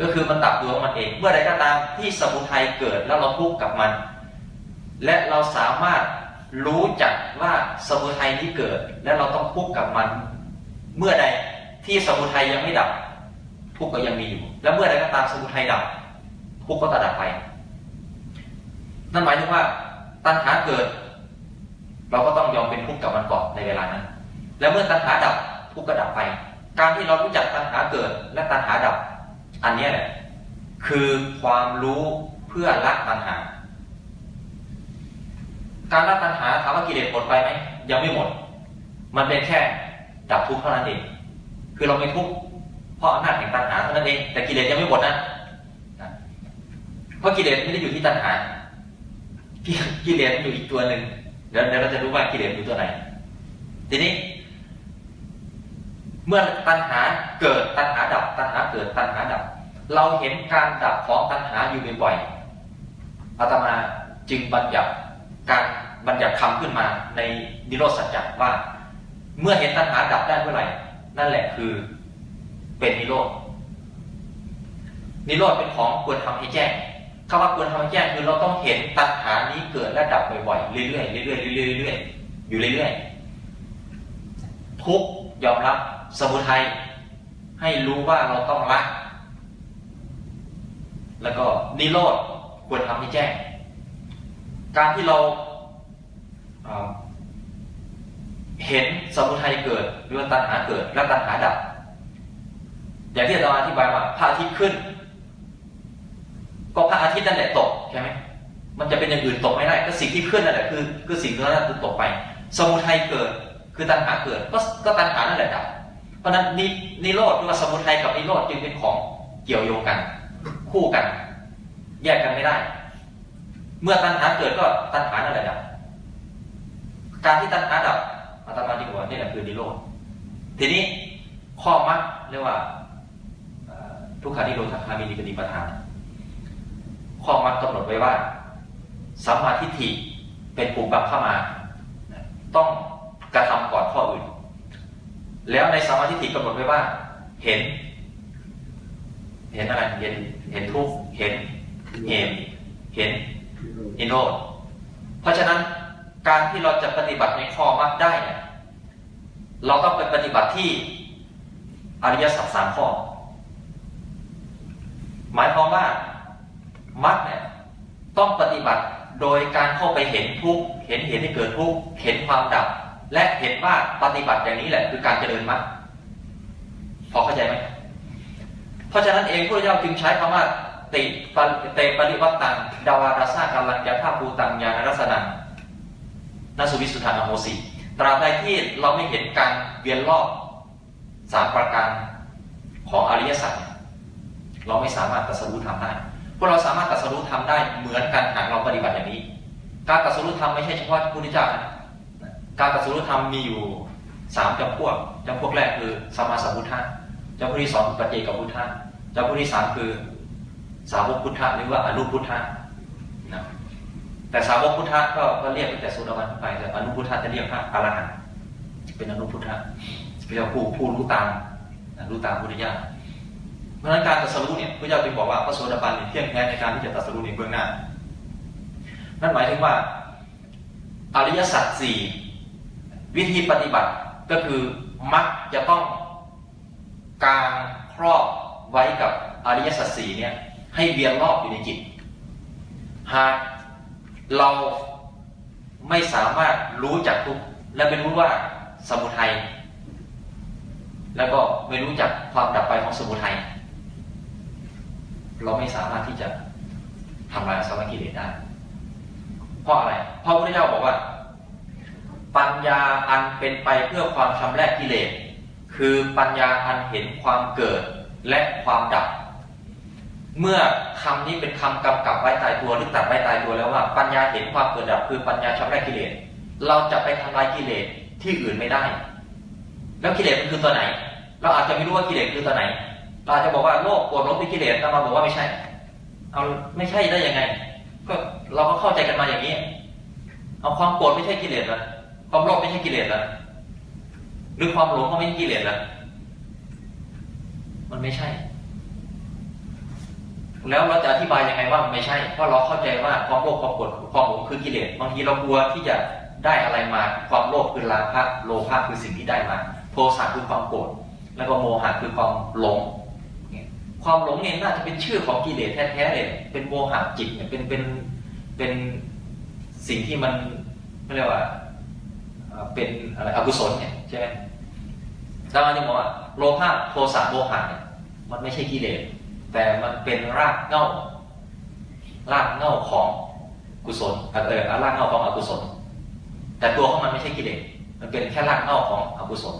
ก็คือมันดับตัวของมันเอง เมื่อใดก็ตามที่สมุทัยเกิดแล้วเราทุกข์กับมัน และเราสามารถรู้จักว่าสมุทัยนี้เกิด และเราต้องทุกข์กับมัน เมื่อใดที่สมุทัยยังไม่ดับ ทุกข์ก็ยังมีอยู่ และเมื่อใดก็ตามสมุทัยดับทุกข์ก็จะดับไป นั่นหมายถึงว่าตัณหาเกิด เราก็ต้องยอมเป็นทุกข์กับมันก่อนในเวลานั้น และเมื่อตัณหาดับทุกข์ก็ดับไป การที่เรารู้จักตัณหาเกิดและตัณหาดับ อันนี้แหละคือความรู้เพื่อละตัณหา การละตัณหาถามว่ากิเลสหมดไปไหมยังไม่หมด มันเป็นแค่ดับทุกข์เท่านั้นเอง คือเราไม่ทุกข์เพราะอำนาจแห่งตัณหาเท่านั้นเอง แต่กิเลสยังไม่หมดนะเพราะกิเลสไม่ได้อยู่ที่ตัณหากิเลสอยู่อีกตัวหนึ่งเดี๋ยวเราจะรู้ว่ากิเลสอยู่ตัวไหน ทีนี้ เมื่อตัณหาเกิดตัณหาดับ ตัณหาเกิดตัณหาดับ เราเห็นการดับของตัณหาอยู่บ่อยๆอาตมาจึงบัญญัติการบัญญัติคำขึ้นมาในนิโรธสัจจะว่า เมื่อเห็นตัณหาดับได้เมื่อไหร่ นั่นแหละคือเป็นนิโรธนิโรธเป็นของควรทำให้แจ้งคำว่าควรทำให้แจ้งคือเราต้องเห็นตัณหานี้เกิดและดับบ่อยๆเรื่อยๆเรื่อยๆเรื่อยๆเรื่อยๆอยู่เรื่อยๆทุกยอมรับ สมุทัยให้รู้ว่าเราต้องละแล้วก็นิโรธควรทำให้แจ้ง การที่เราเห็นสมุทัยเกิดหรือตัณหาเกิดและตัณหาดับ อย่างที่เราอธิบายว่าพระอาทิตย์ขึ้น ก็พระอาทิตย์นั่นแหละตกใช่ไหมมันจะเป็นอย่างอื่นตกไม่ได้ ก็สิ่งที่ขึ้นนั่นแหละคือคือสิ่งนั้นคือตกไป สมุทัยเกิดคือตัณหาเกิด ก็ก็ตัณหานั่นแหละดับ เพราะนั้นนินโรธหรือว่าสมุทัยกับนิโรธจึงเป็นของเกี่ยวโยงกัน คู่กัน แยกกันไม่ได้ เมื่อตัณหาเกิดก็ตัณหานั่นแหละดับการที่ตัณหาดับอาตมาที่ว่านี่แหละคือนิโรธทีนี้ข้อมัดเรียกว่าทุกขานิโรธคามินิปฏิปทานข้อมัดกำหนดไว้ว่าสัมมาทิฏฐิเป็นปุ่มบังเข้ามา ต้องกระทำก่อนข้ออื่น แล้วในสมาทิฏฐิกำหนดไว้ว่า เห็น เห็นอะไรเห็น เห็นทุกเห็นเหตุเห็นนิโรธเพราะฉะนั้นการที่เราจะปฏิบัติในข้อมัดได้เนี่ยเราต้องไปปฏิบัติที่อริยสัจสามข้อ หมายความว่ามัดเนี่ยต้องปฏิบัติโดยการเข้าไปเห็นทุกเห็นเหตุที่เกิดทุกเห็นความดับ และเห็นว่าปฏิบัติอย่างนี้แหละ คือการเจริญมัดพอเข้าใจไหมเพราะฉะนั้นเองพระเจ้าจึงใช้คำว่าติเตปริวัตตังดาวาราซาการลังยาธาภูตังยาณรัศนังนัสุวิสุทธานโมสีตราบใดที่เราไม่เห็นการเวียนรอบสามประการของอริยสัจเราไม่สามารถตัดสู้ทำได้พวกเราสามารถตัดสู้ทำได้เหมือนกันหากเราปฏิบัติอย่างนี้ การตัดสู้ทำไม่ใช่เฉพาะพระพุทธเจ้านะ การตัดสู้ธรรมมีอยู่สามจำพวกจำพวกแรกคือสมาสัมพุทธะจำพวกที่สองปัจเจกพุทธะจำพวกที่สามคือสาวกพุทธะหรือว่าอนุพุทธะนะแต่สาวกพุทธะก็ก็เรียกแต่สุดาบันไปแต่อนุพุทธะจะเรียกพระอรหันต์เป็นอนุพุทธะเรียกผู้ผู้รู้ตามรู้ตามพุทธญาเพราะฉะนั้นการตรัสรู้เนี่ยพระเจ้าจึงบอกว่าพระโสดาบันเนี่ยเที่ยงแท้ในการที่จะตรัสรู้ในเบื้องหน้า นั่นหมายถึงว่า อริยสัจสี่ วิธีปฏิบัติก็คือมักจะต้องกางครอบไว้กับอริยสัจสีเนี่ยให้เวียนรอบอยู่ในจิต หากเราไม่สามารถรู้จักทุกและไม่รู้ว่าสมุทัยแล้วก็ไม่รู้จักความดับไปของสมุทัยเราไม่สามารถที่จะทำลายสมากิเลสได้ เพราะอะไร เพราะพระพุทธเจ้าบอกว่า ปัญญาอันเป็นไปเพื่อความชำระกิเลส คือปัญญาอันเห็นความเกิดและความดับ เมื่อคำนี้เป็นคำกำกับไว้ตายตัวหรือตัดไว้ตายตัวแล้วว่า ปัญญาเห็นความเกิดดับ คือปัญญาชำระกิเลส เราจะไปทำลายกิเลสที่อื่นไม่ได้ แล้วกิเลสมันคือตัวไหน เราอาจจะไม่รู้ว่ากิเลสคือตัวไหน เราจะบอกว่าโลกโกรธลบเป็นกิเลสแต่มาบอกว่าไม่ใช่ เอาไม่ใช่ได้ยังไง ก็เราก็เข้าใจกันมาอย่างนี้ เอาความโกรธไม่ใช่กิเลสหรอ ความโลภไม่ใช่กิเลสหรอหรือความหลงก็ไม่ใช่กิเลสหรอมันไม่ใช่ แล้วเราจะอธิบายยังไงว่ามันไม่ใช่ เพราะเราเข้าใจว่าความโลภความโกรธความหลงคือกิเลสบางทีเรากลัวที่จะได้อะไรมา ความโลภคือราคะโลภะคือสิ่งที่ได้มา โทสะคือความโกรธแล้วก็โมหะคือความหลงความหลงเนี่ยน่าจะเป็นชื่อของกิเลสแท้ๆเลย เป็นโมหะจิตเนี่ยเป็นเป็นเป็นสิ่งที่มันไม่เรียกว่า เป็นอะไรอกุศลเนี่ยใช่ไหมแล้วมันจะบอกว่าโลภะโทสะโมหะเนี่ยมันไม่ใช่กิเลสแต่มันเป็นรากเง้ารากเง้าของกุศลเออรากเง้าของอกุศล แต่ตัวของมันไม่ใช่กิเลสมันเป็นแค่รากเง้าของอกุศล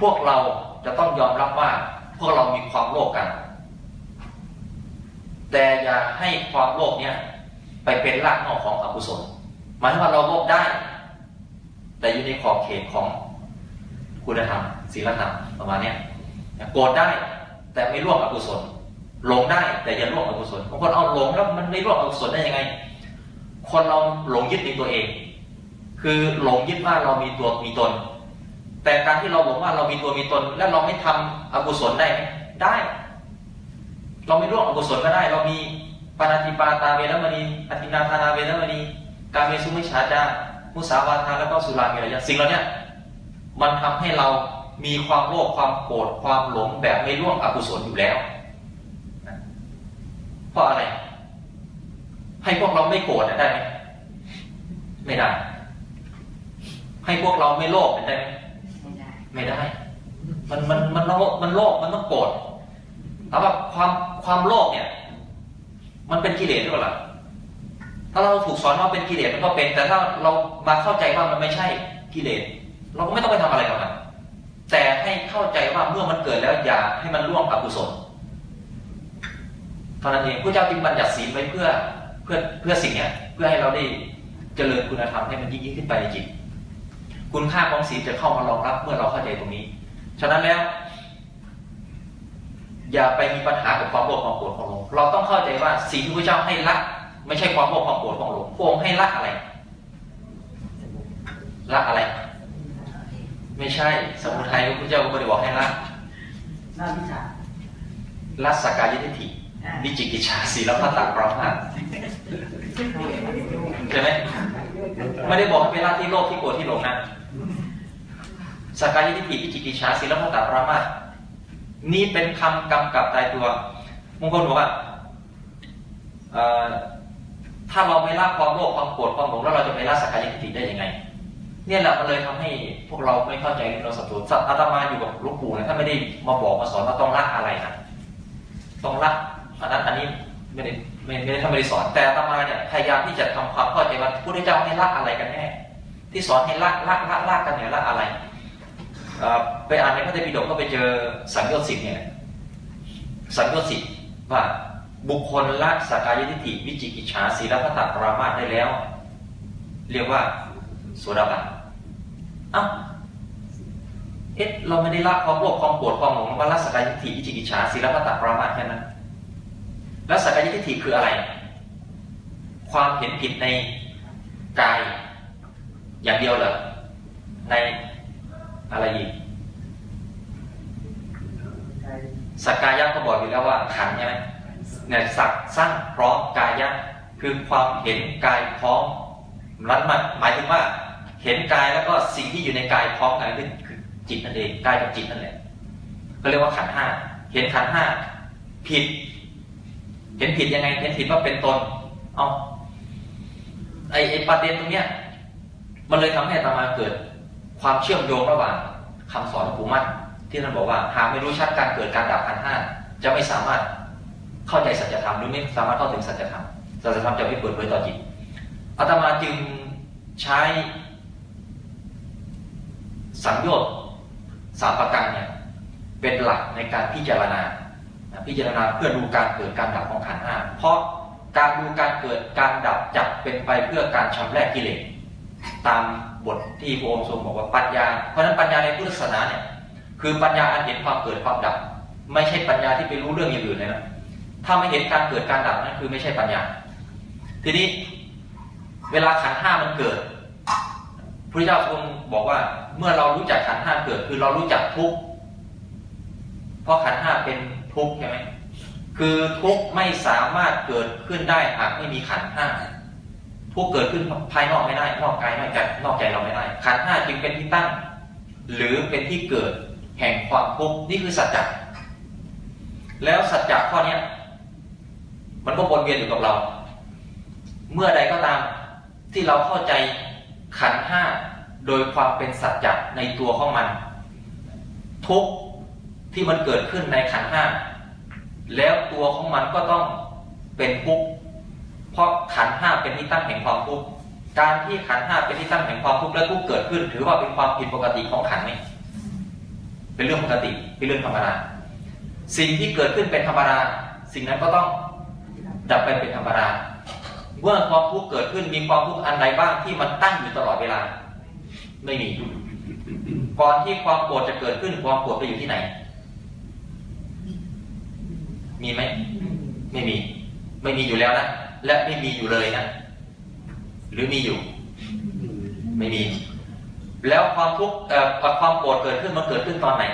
พวกเราจะต้องยอมรับว่าพวกเรามีความโลภกัน แต่อย่าให้ความโลภเนี่ยไปเป็นรากเง้าของอกุศล มายถึงว่าเราโลภได้ แต่อยู่ในขอบเขตของคุณธรรมศีลธรรมประมาณนี้โกรธได้แต่ไม่ร่วมอกุศลหลงได้แต่อย่าร่วมอกุศลบางคนเอาหลงแล้วมันไม่ร่วมอกุศลได้ยังไง คนเราหลงยึดในตัวเอง คือหลงยึดว่าเรามีตัวมีตน แต่การที่เราหลงว่าเรามีตัวมีตน แล้วเราไม่ทำอกุศลได้ไหมได้ เราไม่ร่วมอกุศลก็ได้ เรามีปานาติปาตาเวรมณีอธินาธานาเวรมณี การเมสุมิชาจามุสาวาทาแล้วก็สุราเมรยะสิ่งเหล่านี้มันทำให้เรามีความโลภความโกรธความหลงแบบไม่ร่วมอกุศลอยู่แล้วเพราะอะไร ให้พวกเราไม่โกรธได้ไหมไม่ได้ ให้พวกเราไม่โลภได้ไหมไม่ได้ มันมันมันโลภมันโลภมันต้องโกรธแต่ว่าความความโลภเนี่ย มันเป็นกิเลสหรือเปล่า ถ้าเราถูกสอนว่าเป็นกิเลสมันก็เป็น แต่ถ้าเรามาเข้าใจว่ามันไม่ใช่กิเลสเราก็ไม่ต้องไปทำอะไรกับมันแต่ให้เข้าใจว่าเมื่อมันเกิดแล้วอย่าให้มันร่วงอกุศลเท่านั้นเองพระเจ้าจึงบัญญัติศีลไว้เพื่อเพื่อเพื่อสิ่งนี้เพื่อให้เราได้เจริญคุณธรรมให้มันยิ่งยิ่งขึ้นไปในจิตคุณค่าของศีลจะเข้ามารองรับเมื่อเราเข้าใจตรงนี้ ฉะนั้นแล้ว อย่าไปมีปัญหากับความโลภความโกรธความหลงเราต้องเข้าใจว่าสิ่งที่พระเจ้าให้ละ ไม่ใช่ความโลภความโกรธความหลงพระองค์ให้ละอะไรละอะไร ไม่ใช่ สมุทัยพระเจ้าก็ไม่ได้บอกให้ละละวิชาละสกายทิฏฐิวิจิกิจฉาสีแล้วพระตักปรามาใช่ไหมไม่ได้บอกให้ละที่โลภที่โกรธที่หลงนะสกายทิฏฐิวิจิกิจฉาสีแล้วพระตักปรามานี่เป็นคำกำกับตายตัวมงคลบอกว่า ถ้าเราไม่ละความโลภความโกรธความหลงแล้วเราจะไปละสักกายทิฏฐิได้ยังไง เนี่ยแหละมันเลยทำให้พวกเราไม่เข้าใจเราสับสนสัตว์อาตมาอยู่กับลูกปู่นะถ้าไม่ได้มาบอกมาสอนว่าต้องละอะไรนะต้องละอันนั้นอันนี้ไม่ได้ไม่ได้ทำไม่ได้สอนแต่อาตมาเนี่ยพยายามที่จะทำความเข้าใจว่าพระเจ้าให้ละอะไรกันแน่ที่สอนให้ละละละละกันเนี่ยละอะไรไปอ่านในพระไตรปิฎกก็ไปเจอสังโยชน์สิบเนี่ยสังโยชน์สิบว่า บุคคลละสกายทิฏฐิวิจิกิจฉาศีลพัตตปรามาได้แล้ว เรียกว่าโสดาบันอ้าเอ๊ะเราไม่ได้ละความโลภความโกรธความหลงว่าละสกายทิฏฐิวิจิกิจฉาศีลพัตตปรามาแค่นั้นแล้วสกายทิฏฐิคืออะไร ความเห็นผิดในกาย อย่างเดียวเหรอในอะไรอีกสกายะก็บอกอยู่แล้วว่าขันใช่ไหม เนี่ยสักสร้างพร้อมกายะคือความเห็นกายพร้อมนั้นมันหมายถึงว่าเห็นกายแล้วก็สิ่งที่อยู่ในกายพร้อมกันคือคือจิตนั่นเองกายกับจิตนั่นแหละก็เรียกว่าขันห้าเห็นขันห้าผิด เห็นผิดยังไงเห็นผิดว่าเป็นตนเอาไอไอประเด็นตรงเนี้ย มันเลยทำให้อาตมาเกิด ความเชื่อมโยงระหว่างคำสอนของปู่มั่นที่ท่านบอกว่าหากไม่รู้ชัดการเกิดการดับขันห้าจะไม่สามารถ เข้าใจสัจธรรมหรือไม่สามารถเข้าถึงสัจธรรมสัจธรรมจะไม่เปิดเผยต่อจิตอาตมาจึงใช้สังโยชน์สามประการเนี่ยเป็นหลักในการพิจารณา พิจารณาเพื่อดูการเกิดการดับของขันธ์ห้าเพราะการดูการเกิดการดับจับเป็นไปเพื่อการชำรกกิเลสตามบทที่พระองค์ทรงบอกว่าปัญญา เพราะฉะนั้นปัญญาในพุทธศาสนาเนี่ยคือปัญญาอันเห็นความเกิดความดับ ไม่ใช่ปัญญาที่ไปรู้เรื่องอย่างอื่นเลยนะ ถ้าไม่เห็นการเกิดการดับนั่นคือไม่ใช่ปัญญา ทีนี้เวลาขันห้ามันเกิดพระเจ้าทรงบอกว่าเมื่อเรารู้จักขันห้าเกิด คือเรารู้จักทุกข์เพราะขันห้าเป็นทุกข์ใช่ไหมคือทุกข์ไม่สามารถเกิดขึ้นได้หากไม่มีขันห้าทุกข์เกิดขึ้นภายนอกไม่ได้ นอกกายนอกใจนอกใจเราไม่ได้ ขันห้าจึงเป็นที่ตั้ง หรือเป็นที่เกิดแห่งความทุกข์นี่คือสัจจะแล้วสัจจะข้อเนี้ย มันก็วนเวียนอยู่กับเรา เมื่อใดก็ตามที่เราเข้าใจขันห้าโดยความเป็นสัจจะในตัวของมัน ทุกที่มันเกิดขึ้นในขันห้าแล้วตัวของมันก็ต้องเป็นทุกข์เพราะขันห้าเป็นที่ตั้งแห่งความทุกข์การที่ขันห้าเป็นที่ตั้งแห่งความทุกข์และทุกข์เกิดขึ้น ถือว่าเป็นความผิดปกติของขันไหมเป็นเรื่องปกติเป็นเรื่องธรรมดาสิ่งที่เกิดขึ้นเป็นธรรมดาสิ่งนั้นก็ต้อง ดับไปเป็นธรรมดาเมื่อความทุกข์เกิดขึ้นมีความทุกข์อันใดบ้างที่มันตั้งอยู่ตลอดเวลา ไม่มีก่อนที่ความโกรธจะเกิดขึ้นความโกรธไปอยู่ที่ไหน มีไหมไม่มี ไม่มีอยู่แล้วนะและไม่มีอยู่เลยนะหรือมีอยู่ ไม่มี แล้วความทุกข์ความโกรธเกิดขึ้นมันเกิดขึ้นตอนไหน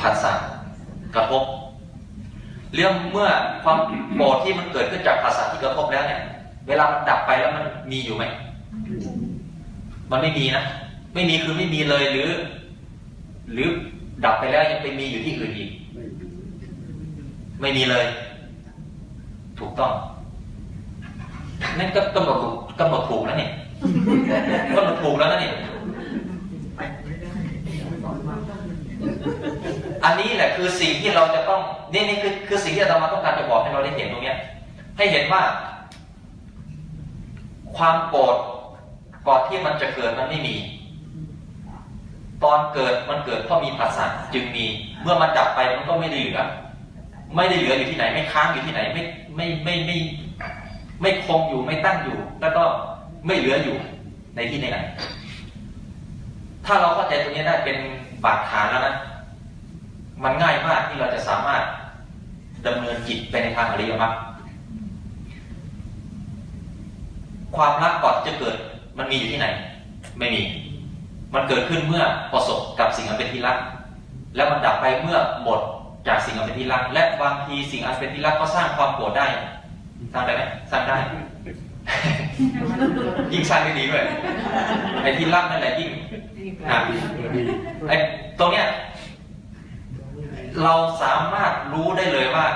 ผัสสะกระทบ เรื่องเมื่อความโกรธที่มันเกิดขึ้นจากภาษาที่กระทบแล้วเนี่ย เวลามันดับไปแล้วมันมีอยู่ไหม มันไม่มีนะ ไม่มีคือไม่มีเลยหรือ หรือดับไปแล้วยังไปมีอยู่ที่อื่นอีก ไม่มีเลย ถูกต้อง นั่นก็กำหนดกำหนดถูกแล้วเนี่ยกำหนดถูกแล้วนะเนี่ย อันนี้แหละคือสิ่งที่เราจะต้องนี่นี่คือคือสิ่งที่อามาต้องการจะบอกให้เราได้เห็นตรงเนี้ย ให้เห็นว่า ความโกรธก่อนที่มันจะเกิดมันไม่มี ตอนเกิดมันเกิดเพราะมีภาษาจึงมี เมื่อมันดับไปมันก็ไม่ได้เหลือไม่ได้เหลืออยู่ที่ไหน ไม่ค้างอยู่ที่ไหนไม่ไม่ไม่ไม่ไม่คงอยู่ไม่ตั้งอยู่ แล้วก็ไม่เหลืออยู่ในที่ไหนถ้าเราเข้าใจตรงนี้ได้เป็นบาดฐานแล้วนะ มันง่ายมากที่เราจะสามารถดำเนินจิตไปในทางอริยมรรคความรักก่อนจะเกิด มันมีอยู่ที่ไหน ไม่มี มันเกิดขึ้นเมื่อประสบกับสิ่งอันเป็นที่รัก แล้วมันดับไปเมื่อหมดจากสิ่งอันเป็นที่รัก และบางทีสิ่งอันเป็นที่รักก็สร้างความโกรธได้สร้างได้ไหมสร้างได้ยิ่งสร้างได้ดีด้วยไอ้ที่รักนั่นแหละยิ่งอะไอ้ตรงเนี้ย เราสามารถรู้ได้เลยว่า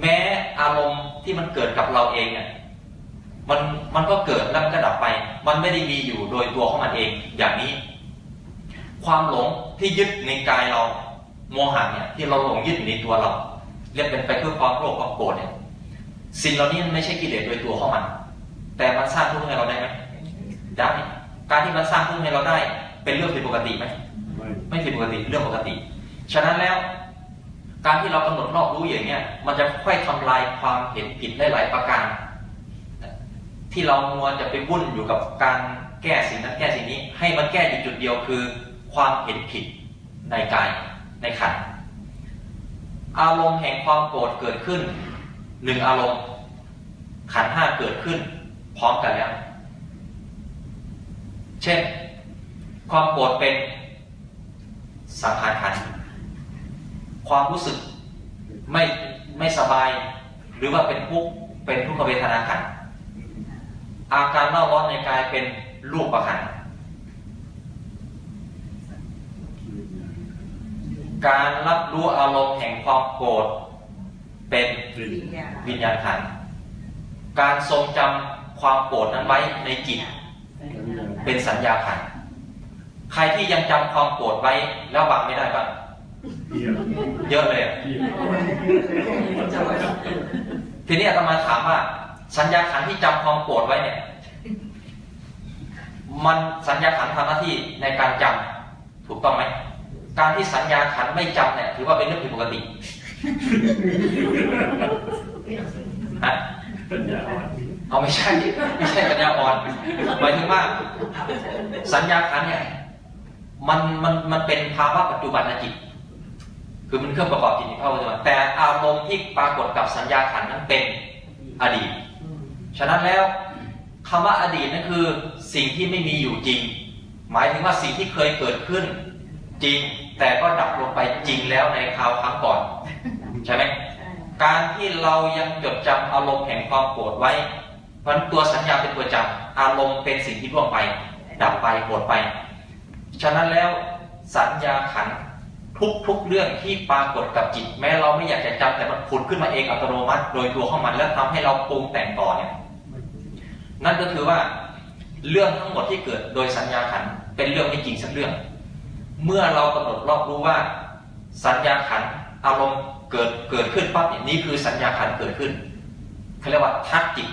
แม้อารมณ์ที่มันเกิดกับเราเองเนี่ยมันมันก็เกิดแล้วมันก็ดับไป มันไม่ได้มีอยู่โดยตัวของมันเองอย่างนี้ ความหลงที่ยึดในกายเราโมหะเนี่ยที่เราหลงยึดในตัวเรา เรียกเป็นไปเพื่อความโลภความโกรธเนี่ยสิ่งเหล่านี้มันไม่ใช่กิเลสโดยตัวของมัน แต่มันสร้างทุกข์ให้เราได้ไหมได้การที่มันสร้างทุกข์ให้เราได้ เป็นเรื่องผิดปกติไหมไม่ผิดปกติเรื่องปกติ ฉะนั้นแล้ว การที่เรากำหนดรอบรู้อย่างเนี้ยมันจะค่อยทำลายความเห็นผิดได้หลายประการ ที่เรามัวจะไปวุ่นอยู่กับการแก้สิ่งนั้นแก้สิ่งนี้ ให้มันแก้อยู่จุดเดียวคือ ความเห็นผิดในกายในขันอารมณ์แห่งความโกรธเกิดขึ้นหนึ่งอารมณ์ ขันห้าเกิดขึ้น พร้อมกันแล้ว เช่น ความโกรธเป็นสังขารขันธ์ ความรู้สึกไม่ไม่สบาย หรือว่าเป็นทุกข์เป็นทุกขเวทนาขันอาการเล่าร้อนในกายเป็นรูปประขันการรับรู้อารมณ์แห่งความโกรธเป็นวิญญาณขันการทรงจำความโกรธนั้นไว้ในจิต เป็นสัญญาขันใครที่ยังจำความโกรธไว้แล้ววางไม่ได้บ้าง เดียวเยอะเลยอะเดียวจะไว้ทีนี้อาตมาถามว่า สัญญาขันธ์ที่จำความโกรธไว้เนี่ย มันสัญญาขันธ์ทำหน้าที่ในการจำถูกต้องไหมการที่สัญญาขันธ์ไม่จำเนี่ย ถือว่าเป็นเรื่องผิดปกติฮะปัญญาอ่อนเอาไม่ใช่ไม่ใช่ปัญญาอ่อนหมายถึงว่า สัญญาขันธ์เนี่ย มันมันมันเป็นภาวะปัจจุบันจิต คือมันเครื่องประกอบจิตในภาวะปัจจุบันแต่อารมณ์ที่ปรากฏกับสัญญาขันนั้นเป็นอดีต ฉะนั้นแล้วคำว่าอดีตนั่นคือสิ่งที่ไม่มีอยู่จริง หมายถึงว่าสิ่งที่เคยเกิดขึ้นจริง แต่ก็ดับลงไปจริงแล้วในคราวครั้งก่อน ใช่ไหมการที่เรายังจดจำอารมณ์แห่งความโกรธไว้เพราะฉะนั้นตัวสัญญาเป็นตัวจำอารมณ์เป็นสิ่งที่ล่วงไป ดับไปหมดไป ฉะนั้นแล้วสัญญาขัน ทุกๆเรื่องที่ปรากฏกับจิต แม้เราไม่อยากจะจำแต่มันผุดขึ้นมาเองอัตโนมัติ โดยตัวของมันแล้วทำให้เราปรุงแต่งต่อเนี่ยนั่นก็คือว่าเรื่องทั้งหมดที่เกิดโดยสัญญาขันเป็นเรื่องไม่จริงสักเรื่อง เมื่อเรากำหนดรอบรู้ว่า สัญญาขันอารมณ์เกิดเกิดขึ้นปั๊บเนี่ยนี่คือสัญญาขันเกิดขึ้นเขาเรียกว่าทักจิต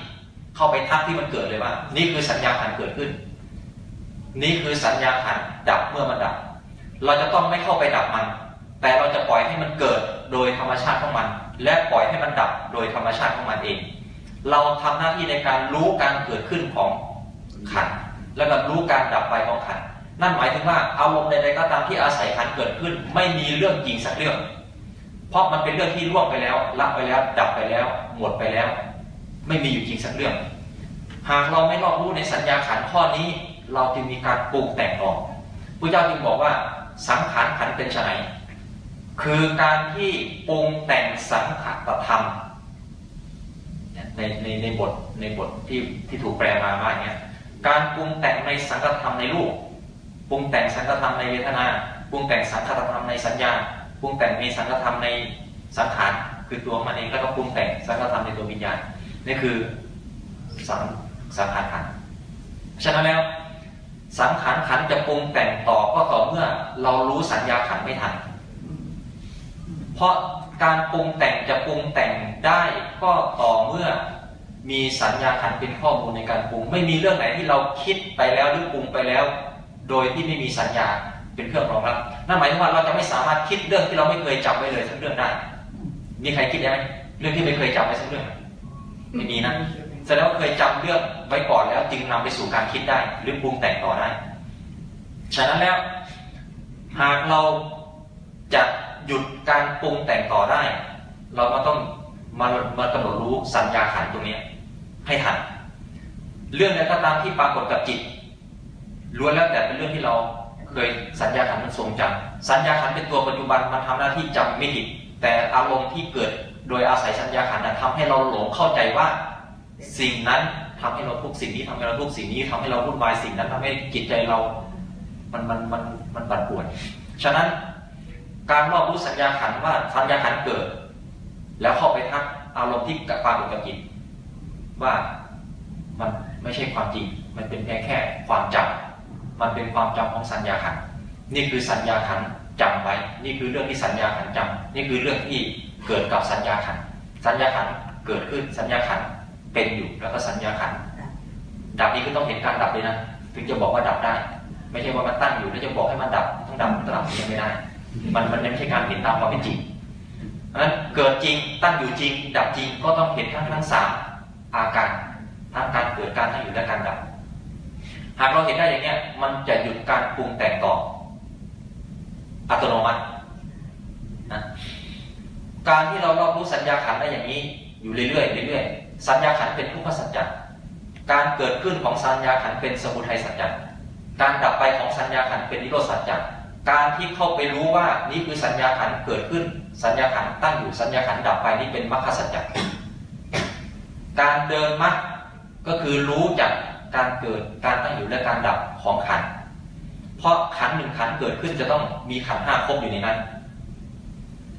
เข้าไปทักที่มันเกิดเลยว่า นี่คือสัญญาขันเกิดขึ้น นี่คือสัญญาขันดับเมื่อมันดับ เราจะต้องไม่เข้าไปดับมัน แต่เราจะปล่อยให้มันเกิดโดยธรรมชาติของมัน และปล่อยให้มันดับโดยธรรมชาติของมันเอง เราทำหน้าที่ในการรู้การเกิดขึ้นของขัน แล้วก็รู้การดับไปของขัน นั่นหมายถึงว่าอารมณ์ใดๆก็ตามที่อาศัยขันเกิดขึ้น ไม่มีเรื่องจริงสักเรื่อง เพราะมันเป็นเรื่องที่ล่วงไปแล้วละไปแล้ว ดับไปแล้ว หมดไปแล้ว ไม่มีอยู่จริงสักเรื่อง หากเราไม่รอบรู้ในสัญญาขันข้อนี้ เราจึงมีการปรุงแต่งออกพระเจ้าจึงบอกว่า สังขารขันเป็นไฉนคือการที่ปรุงแต่งสังขารธรรมในในในบทในบทที่ที่ถูกแปลมาว่าอย่างเงี้ยการปรุงแต่งในสังฆธรรมในรูปปรุงแต่งสังฆธรรมในเวทนาปรุงแต่งสังฆธรรมในสัญญาปรุงแต่งในสังฆธรรมในสังขารคือตัวมันเองแล้วก็ปรุงแต่งสังฆธรรมในตัววิญญาณนี่คือสังสังขารขันฉะนั้นแล้ว สังขารขันจะปรุงแต่งต่อก็ต่อเมื่อเรารู้สัญญาขันไม่ทัน เพราะการปรุงแต่งจะปรุงแต่งได้ก็ต่อเมื่อมีสัญญาขันเป็นข้อมูลในการปรุง ไม่มีเรื่องไหนที่เราคิดไปแล้วหรือปรุงไปแล้ว โดยที่ไม่มีสัญญาเป็นเครื่องรองรับนั่นหมายถึงว่าเราจะไม่สามารถคิดเรื่องที่เราไม่เคยจำไว้เลยสักเรื่องได้มีใครคิดได้ไหมเรื่องที่ไม่เคยจำไว้สักเรื่องไม่มีนะ แสดงว่าเคยจำเรื่องไว้ก่อนแล้วจึงนำไปสู่การคิดได้ หรือปรุงแต่งต่อได้ ฉะนั้นแล้ว หากเราจะหยุดการปรุงแต่งต่อได้ เราก็ต้องมามากำหนดรู้สัญญาขันตรงนี้ให้ทันเรื่องใดก็ตามที่ปรากฏกับจิตล้วนแล้วแต่เป็นเรื่องที่เราเคยสัญญาขันมันทรงจำสัญญาขันเป็นตัวปัจจุบันมันทำหน้าที่จำไม่ผิดแต่อารมณ์ที่เกิดโดยอาศัยสัญญาขันนั้นทำให้เราหลงเข้าใจว่า สิ่งนั้นทำให้เราทุกสิ่งนี้ทำให้เราทุกสิ่งนี้ทำให้เราวุ่นวายสิ่งนั้นทำให้จิตใจเรา มันมันมันมันปั่นป่วน ฉะนั้นการรอบรู้สัญญาขันว่าสัญญาขันเกิด แล้วเข้าไปทักอารมณ์ที่กับความกับจิตว่ามันไม่ใช่ความจริง มันเป็นเพียงแค่ความจำมันเป็นความจำของสัญญาขันนี่คือสัญญาขันธ์จำไว้ นี่คือเรื่องที่สัญญาขันธ์จำนี่คือเรื่องที่เกิดกับสัญญาขันสัญญาขันเกิดขึ้นสัญญาขัน เป็นอยู่แล้วก็สัญญาขันธ์ดับนี้ก็ต้องเห็นการดับเลยนะถึงจะบอกว่าดับได้ ไม่ใช่ว่ามันตั้งอยู่แล้วจะบอกให้มันดับต้องดับต้องดับยังไม่ได้ มันมันไม่ใช่การเห็นตามความเป็นจริงเพราะฉะนั้นเกิดจริงตั้งอยู่จริง ดับจริงก็ต้องเห็นทั้งทั้งสามอาการทั้งการเกิดการตั้งอยู่และการดับ หากเราเห็นได้อย่างเนี้ยมันจะหยุดการปรุงแต่งต่อ อัตโนมัตินะการที่เรารอบรู้สัญญาขันธ์ได้อย่างนี้อยู่เรื่อยๆเรื่อยๆ สัญญาขันเป็นทุกขสัจจะการเกิดขึ้นของสัญญาขันเป็นสมุทัยสัจจะการดับไปของสัญญาขันเป็นนิโรธสัจจะการที่เข้าไปรู้ว่านี่คือสัญญาขันเกิดขึ้น สัญญาขันตั้งอยู่สัญญาขันดับไปนี่เป็นมรรคสัจจะการเดินมรรคก็คือรู้จักการเกิดการตั้งอยู่และการดับของขัน เพราะขันหนึ่งขันเกิดขึ้นจะต้องมีขันห้าครบอยู่ในนั้น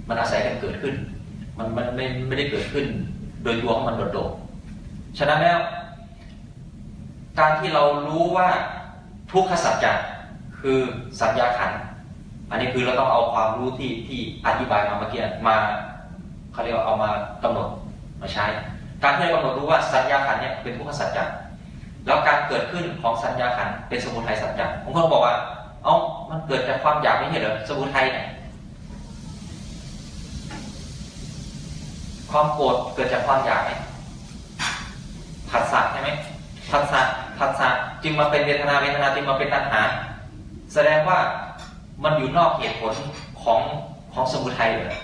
มันอาศัยกันเกิดขึ้น มันมันไม่ไม่ได้เกิดขึ้น โดยตัวของมันโดดๆฉะนั้นแล้ว การที่เรารู้ว่าทุกขสัจจะคือสัญญาขัน อันนี้คือเราต้องเอาความรู้ที่ที่อธิบายมาเมื่อกี้มาเขาเรียกว่าเอามากำหนดมาใช้ การที่เรากำหนดรู้ว่าสัญญาขันเนี่ยเป็นทุกขสัจจะแล้วการเกิดขึ้นของสัญญาขันเป็นสมุทัยสัจจะผมก็บอกว่า เอ้ามันเกิดจากความอยากไม่ใช่เหรอสมุทัยเนี่ย ความโกรธเกิดจากความอยากไหมผัสสะใช่ไหมผัสสะผัสสะจึงมาเป็นเวทนาเวทนาจึงมาเป็นตัณหา แสดงว่ามันอยู่นอกเหตุผลของของสมุทัยเลย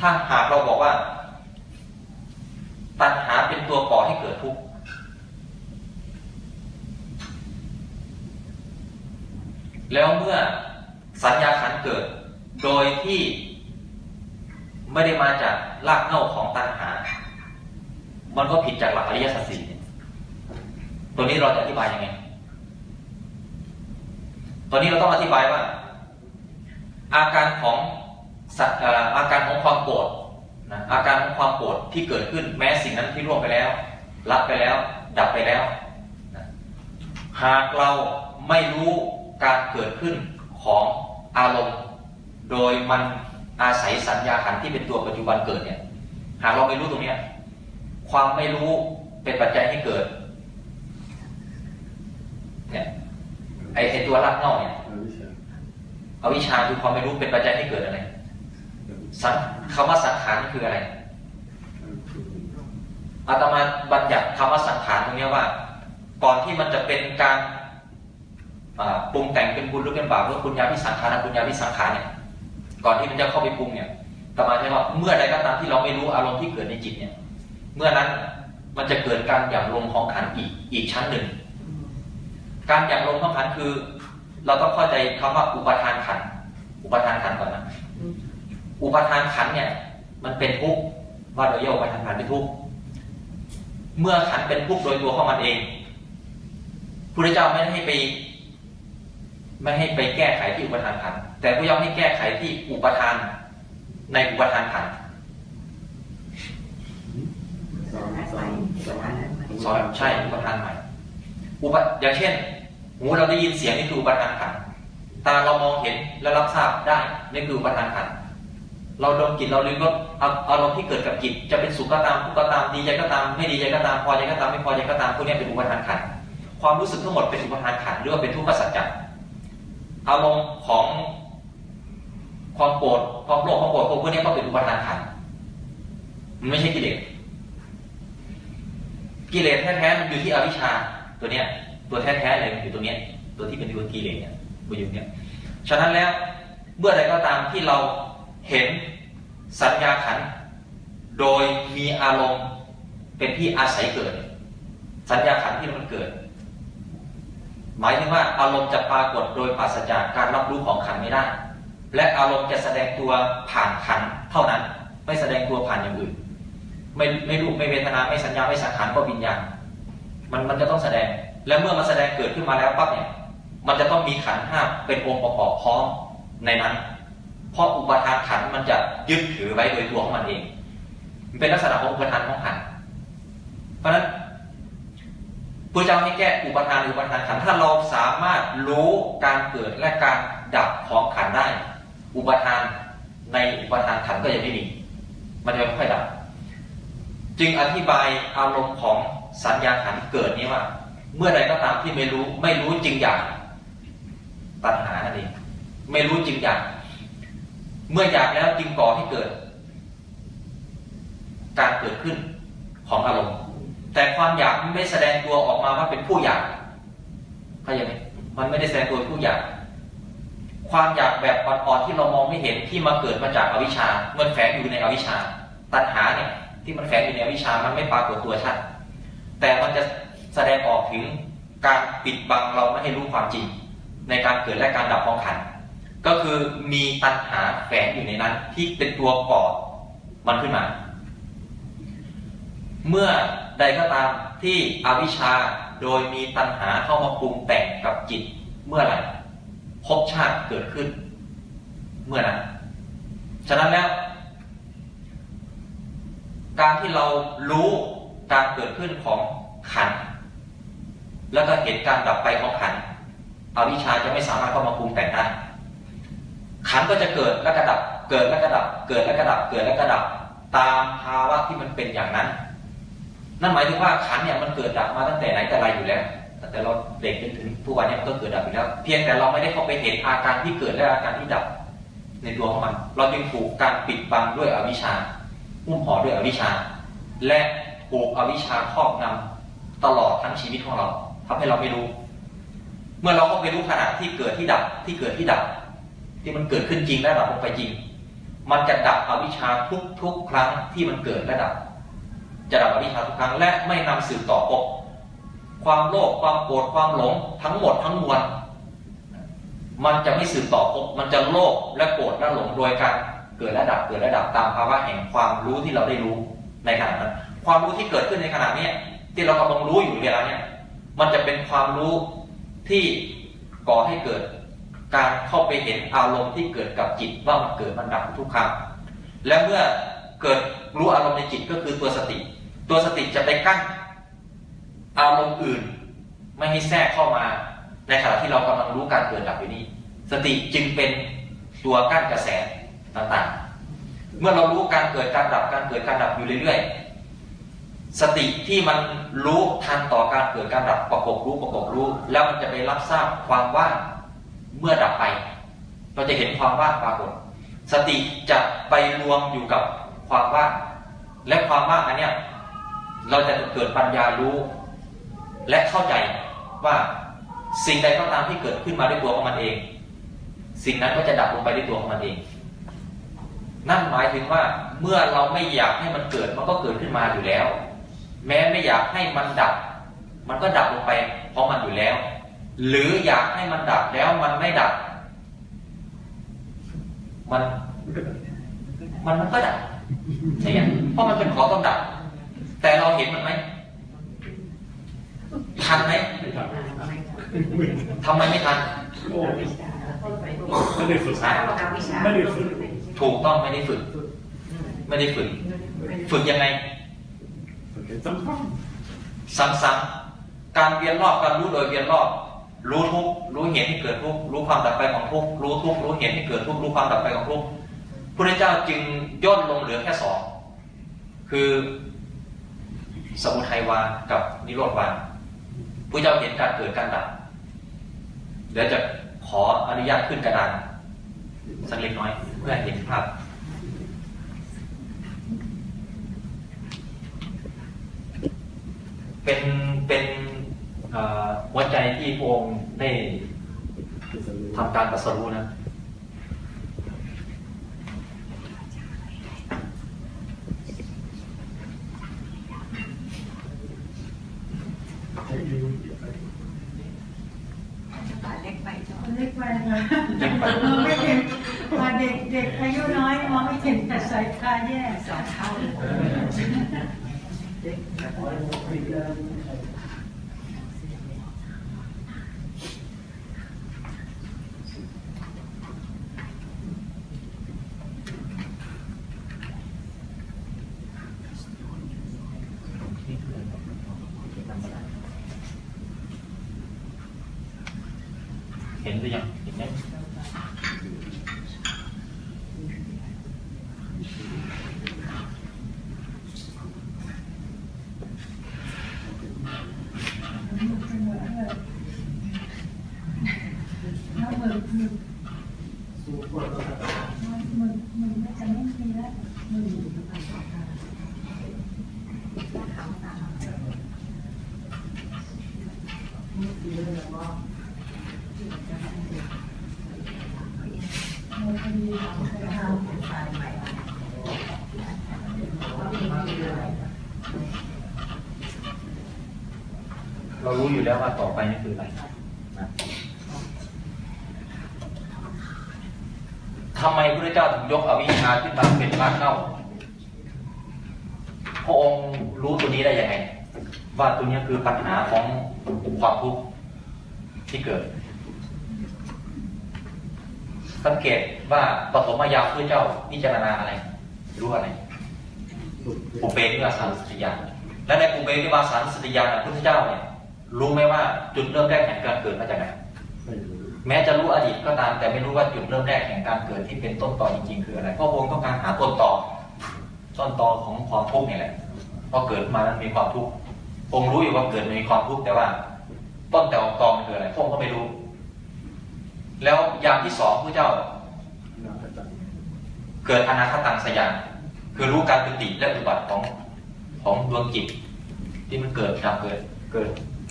ถ้าหากเราบอกว่า ตัณหาเป็นตัวก่อให้เกิดทุกข์แล้วเมื่อสัญญาขันเกิด โดยที่ ไม่ได้มาจากรากเหง้าของตัณหา มันก็ผิดจากหลักอริยสัจสี่ตัวนี้เราจะอธิบายยังไงตอนนี้เราต้องอธิบายว่า อาการของอาการของความโกรธนะอาการของความโกรธที่เกิดขึ้นแม้สิ่งนั้นที่ร่วงไปแล้วรับไปแล้ว ดับไปแล้วนะหากเราไม่รู้การเกิดขึ้นของอารมณ์ โดยมัน อาศัยสัญญาขันที่เป็นตัวปัจจุบันเกิดเนี่ย หากเราไม่รู้ตรงเนี้ยความไม่รู้เป็นปัจจัยให้เกิด เนี่ยไอไอตัวรักเน่าเนี่ยเอาวิชาคือความไม่รู้เป็นปัจจัยให้เกิดอะไรสังคำว่าสังขารคืออะไรอาตมาบัญญัติคำว่าสังขารตรงนี้ว่า ก่อนที่มันจะเป็นการปรุงแต่งเป็นบุญหรือเป็นบาปหรือคุณยาพิสังขารคุณยาพิสังขารเนี่ย ก่อนที่มันจะเข้าไปปรุงเนี่ยอาตมาใช้ว่าเมื่อใดก็ตามที่เราไม่รู้อารมณ์ที่เกิดในจิตเนี่ย เมื่อนั้นมันจะเกิดการหยั่งลงของขันอีกอีกชั้นหนึ่ง การหยั่งลงของขันคือ เราต้องเข้าใจคำว่าอุปทานขัน อุปทานขันก่อนนะอุปทานขันเนี่ย มันเป็นทุกข์ว่าโดยย่ออุปทานขันเป็นทุกข์เมื่อขันเป็นทุกข์โดยตัวของมันเองพระเจ้าไม่ได้ให้ไป ไม่ให้ไปแก้ไขที่อุปทานขัน แต่พระเจ้าให้แก้ไขที่อุปทาน ในอุปทานขันสองสองสองสอนใช่อุปทานใหม่อุปอย่างเช่นหูเราได้ยินเสียงนี่คืออุปทานขันตาเรามองเห็นและรับทราบได้นี่คืออุปทานขันเราดมกลิ่นเราลิ้มรสอารมณ์ที่เกิดกับจิตจะเป็นสุขก็ตามทุกข์ก็ตามดีใจก็ตาม ไม่ดีใจก็ตามพอใจก็ตามไม่พอใจก็ตามพวกนี้เป็นอุปทานขันความรู้สึกทั้งหมดเป็นอุปทานขันหรือว่าเป็นทุกขสัจจะอารมณ์ของ ความโกรธความโลภความโกรธพวกนี้ก็เป็นอุปทานขันมันไม่ใช่กิเลสกิเลสแท้ๆมันอยู่ที่อวิชชาตัวเนี้ย ตัวแท้ๆเลยอยู่ตรงเนี้ย ตัวที่เป็นตัวกิเลสเนี่ยมันอยู่เนี่ยฉะนั้นแล้วเมื่อใดก็ตามที่เราเห็นสัญญาขัน โดยมีอารมณ์เป็นที่อาศัยเกิด สัญญาขันที่มันเกิด หมายถึงว่าอารมณ์จะปรากฏโดยปราศจากการรับรู้ของขันไม่ได้ และอารมณ์จะแสดงตัวผ่านขันเท่านั้น ไม่แสดงตัวผ่านอย่างอื่น ไม่ไม่รูปไม่เวทนาไม่สัญญาไม่สังขารก็วิญญาณมันมันจะต้องแสดง และเมื่อมันแสดงเกิดขึ้นมาแล้วปั๊บเนี่ย มันจะต้องมีขันห้าเป็นองค์ประกอบพร้อมในนั้น เพราะอุปทานขันมันจะยึดถือไว้โดยตัวของมันเอง มันเป็นลักษณะของอุปทานของขัน เพราะฉะนั้นพระเจ้าให้แก้อุปทานอุปทานขันถ้าเราสามารถรู้การเกิดและการดับของขันได้ อุปทานในอุปทานขันก็จะไม่มี มันจะค่อยดับ จึงอธิบายอารมณ์ของสัญญาขันเกิดนี้ว่า เมื่อใดก็ตามที่ไม่รู้ไม่รู้จริงอย่างตัณหานั่นเองไม่รู้จริงอย่าง เมื่ออยากแล้วจึงก่อให้เกิด การเกิดขึ้นของอารมณ์ แต่ความอยากไม่แสดงตัวออกมาว่าเป็นผู้อยากเข้าใจไหมมันไม่ได้แสดงตัวผู้อยาก ความอยากแบบอ่อนๆที่เรามองไม่เห็นที่มาเกิดมาจากอวิชชา มันแฝงอยู่ในอวิชชา ตัณหาเนี่ยที่มันแฝงอยู่ในอวิชชา มันไม่ปรากฏตัวชัด แต่มันจะแสดงออกถึงการปิดบังเราไม่ให้รู้ความจริง ในการเกิดและการดับของขัน ก็คือมีตัณหาแฝงอยู่ในนั้นที่เป็นตัวก่อมันขึ้นมา เมื่อใดก็ตามที่อวิชชาโดยมีตัณหาเข้ามาปรุงแต่งกับจิตเมื่อไหร่ ภพชาติเกิดขึ้น เมื่อนั้นฉะนั้นแล้ว การที่เรารู้การเกิดขึ้นของขัน แล้วก็เห็นการดับไปของขันอวิชชาจะไม่สามารถเข้ามาปรุงแต่งได้ ขันก็จะเกิดแล้วก็ดับ เกิดแล้วก็ดับ เกิดแล้วก็ดับ เกิดแล้วก็ดับ ตามภาวะที่มันเป็นอย่างนั้น นั่นหมายถึงว่าขันเนี่ยมันเกิดดับมาตั้งแต่ไหนแต่ไรอยู่แล้ว แต่เราเด็กจนถึงทุกวันนี้มันก็เกิดดับอยู่แล้ว เพียงแต่เราไม่ได้เข้าไปเห็นอาการที่เกิดและอาการที่ดับในตัวของมัน เราจึงถูกการปิดบังด้วยอวิชชาหุ้มห่อด้วยอวิชชา และถูกอวิชชาครอบงำตลอดทั้งชีวิตของเราทำให้เราไม่รู้ เมื่อเราเข้าไปรู้ขณะที่เกิดที่ดับที่เกิดที่ดับ ที่มันเกิดขึ้นจริงและดับลงไปจริง มันจะดับอวิชชาทุกทุกๆครั้งที่มันเกิดและดับ จะดับอวิชชาทุกครั้งและไม่นำสืบต่อภพ ความโลภความโกรธความหลงทั้งหมดทั้งมวลมันจะไม่สืบต่อภพมันจะโลภและโกรธและหลงโดยการเกิดและดับเกิดและดับตามภาวะแห่งความรู้ที่เราได้รู้ในขณะนั้น ความรู้ที่เกิดขึ้นในขณะนี้ที่เรากำลังรู้อยู่เวลาเนี้ยมันจะเป็นความรู้ที่ก่อให้เกิดการเข้าไปเห็นอารมณ์ที่เกิดกับจิตว่ามันเกิดมันดับทุกครั้งและเมื่อเกิดรู้อารมณ์ในจิตก็คือตัวสติ ตัวสติจะไปกั้น อารมณ์อื่น ไม่ให้แทรกเข้ามา ในขณะที่เรากำลังรู้การเกิดดับอยู่นี้ สติจึงเป็นตัวกั้นกระแสต่างๆ เมื่อเรารู้การเกิดการดับการเกิดการดับอยู่เรื่อยๆ สติที่มันรู้ทันต่อการเกิดการดับประกบรู้ประกบรู้ แล้วมันจะไปรับทราบความว่างเมื่อดับไป เราจะเห็นความว่างปรากฏ สติจะไปรวมอยู่กับความว่างและความว่างอันเนี้ยเราจะเกิดปัญญารู้ และเข้าใจว่าสิ่งใดก็ตามที่เกิดขึ้นมาด้วยตัวของมันเอง สิ่งนั้นก็จะดับลงไปด้วยตัวของมันเอง นั่นหมายถึงว่าเมื่อเราไม่อยากให้มันเกิดมันก็เกิดขึ้นมาอยู่แล้ว แม้ไม่อยากให้มันดับ มันก็ดับลงไปเพราะมันอยู่แล้ว หรืออยากให้มันดับแล้วมันไม่ดับ มันมันมันก็ดับใช่ไหมเพราะมันเป็นของต้องดับ แต่เราเห็นมันไหม ทันไหมไม่ทันทำไมไม่ทันโอ้ไม่ได้ฝึกไม่ได้ฝึกถูกต้องไม่ได้ฝึก ไม่ได้ฝึก ฝึกยังไงฝึกให้ซ้ำซ้ำๆการเวียนรอบการรู้โดยเวียนรอบรู้ทุกข์รู้เหตุที่เกิดทุกข์รู้ความดับไปของทุกข์รู้ทุกข์รู้เหตุที่เกิดทุกข์รู้ความดับไปของทุกข์พระเจ้าจึงย่นลงเหลือแค่สองคือสมุทัยวานกับนิโรธวาน พระเจ้าเห็นการเกิดการดับเดี๋ยวจะขออนุญาตขึ้นกระดานสักเล็กน้อย เพื่อเห็นภาพเป็นเป็นหัวใจที่พระองค์ได้ๆที่จะรู้ทำการตรัสรู้นะ ให้รู้ เล็กไปจ้ะเล็กไปค่ะเล็กไปมองไม่เห็นมาเด็กเด็กอายุน้อยมองไม่เห็นแต่สายตาแย่สองเท่าเลย เห็นหรือยังเห็นไหม น้ำมือมือมือมือจะไม่มีแล้วมือ เรารู้อยู่แล้วว่าต่อไปนี่คืออะไรนะทำไมพระเจ้าถึงยกอวิชชาขึ้นมาเป็นรากเง้าพระองค์รู้ตัวนี้ได้ยังไง ว่าตัวนี้คือปัญหาของความทุกข์ ที่เกิด สังเกตว่าปฐมยามพระเจ้าพิจารณาอะไร รู้อะไรปุเปนิวาสานสติญาณและในปุเปนิวาสานสติญาณพระพุทธเจ้าเนี่ยรู้ไหมว่าจุดเริ่มแรกแห่งการเกิดมาจากไหนแม้จะรู้อดีตก็ตาม แต่ไม่รู้ว่าจุดเริ่มแรกแห่งการเกิดที่เป็นต้นตอจริงๆ คืออะไรเพราะพระองค์ต้องการหาต้นตอต้นตอของความทุกข์นี่แหละพอเกิดมานั้นมีความทุกข์องค์รู้อยู่ว่าเกิดมีความทุกข์แต่ว่า ต้นแต่ตอมันคืออะไรพระองค์ก็ไม่รู้ แล้วยามที่สองพระเจ้าน่าจะจเกิดอนาคตังสยานคือรู้การปฏิและอุบัติของของดวงจิตที่มันเกิดดับเกิดเกิด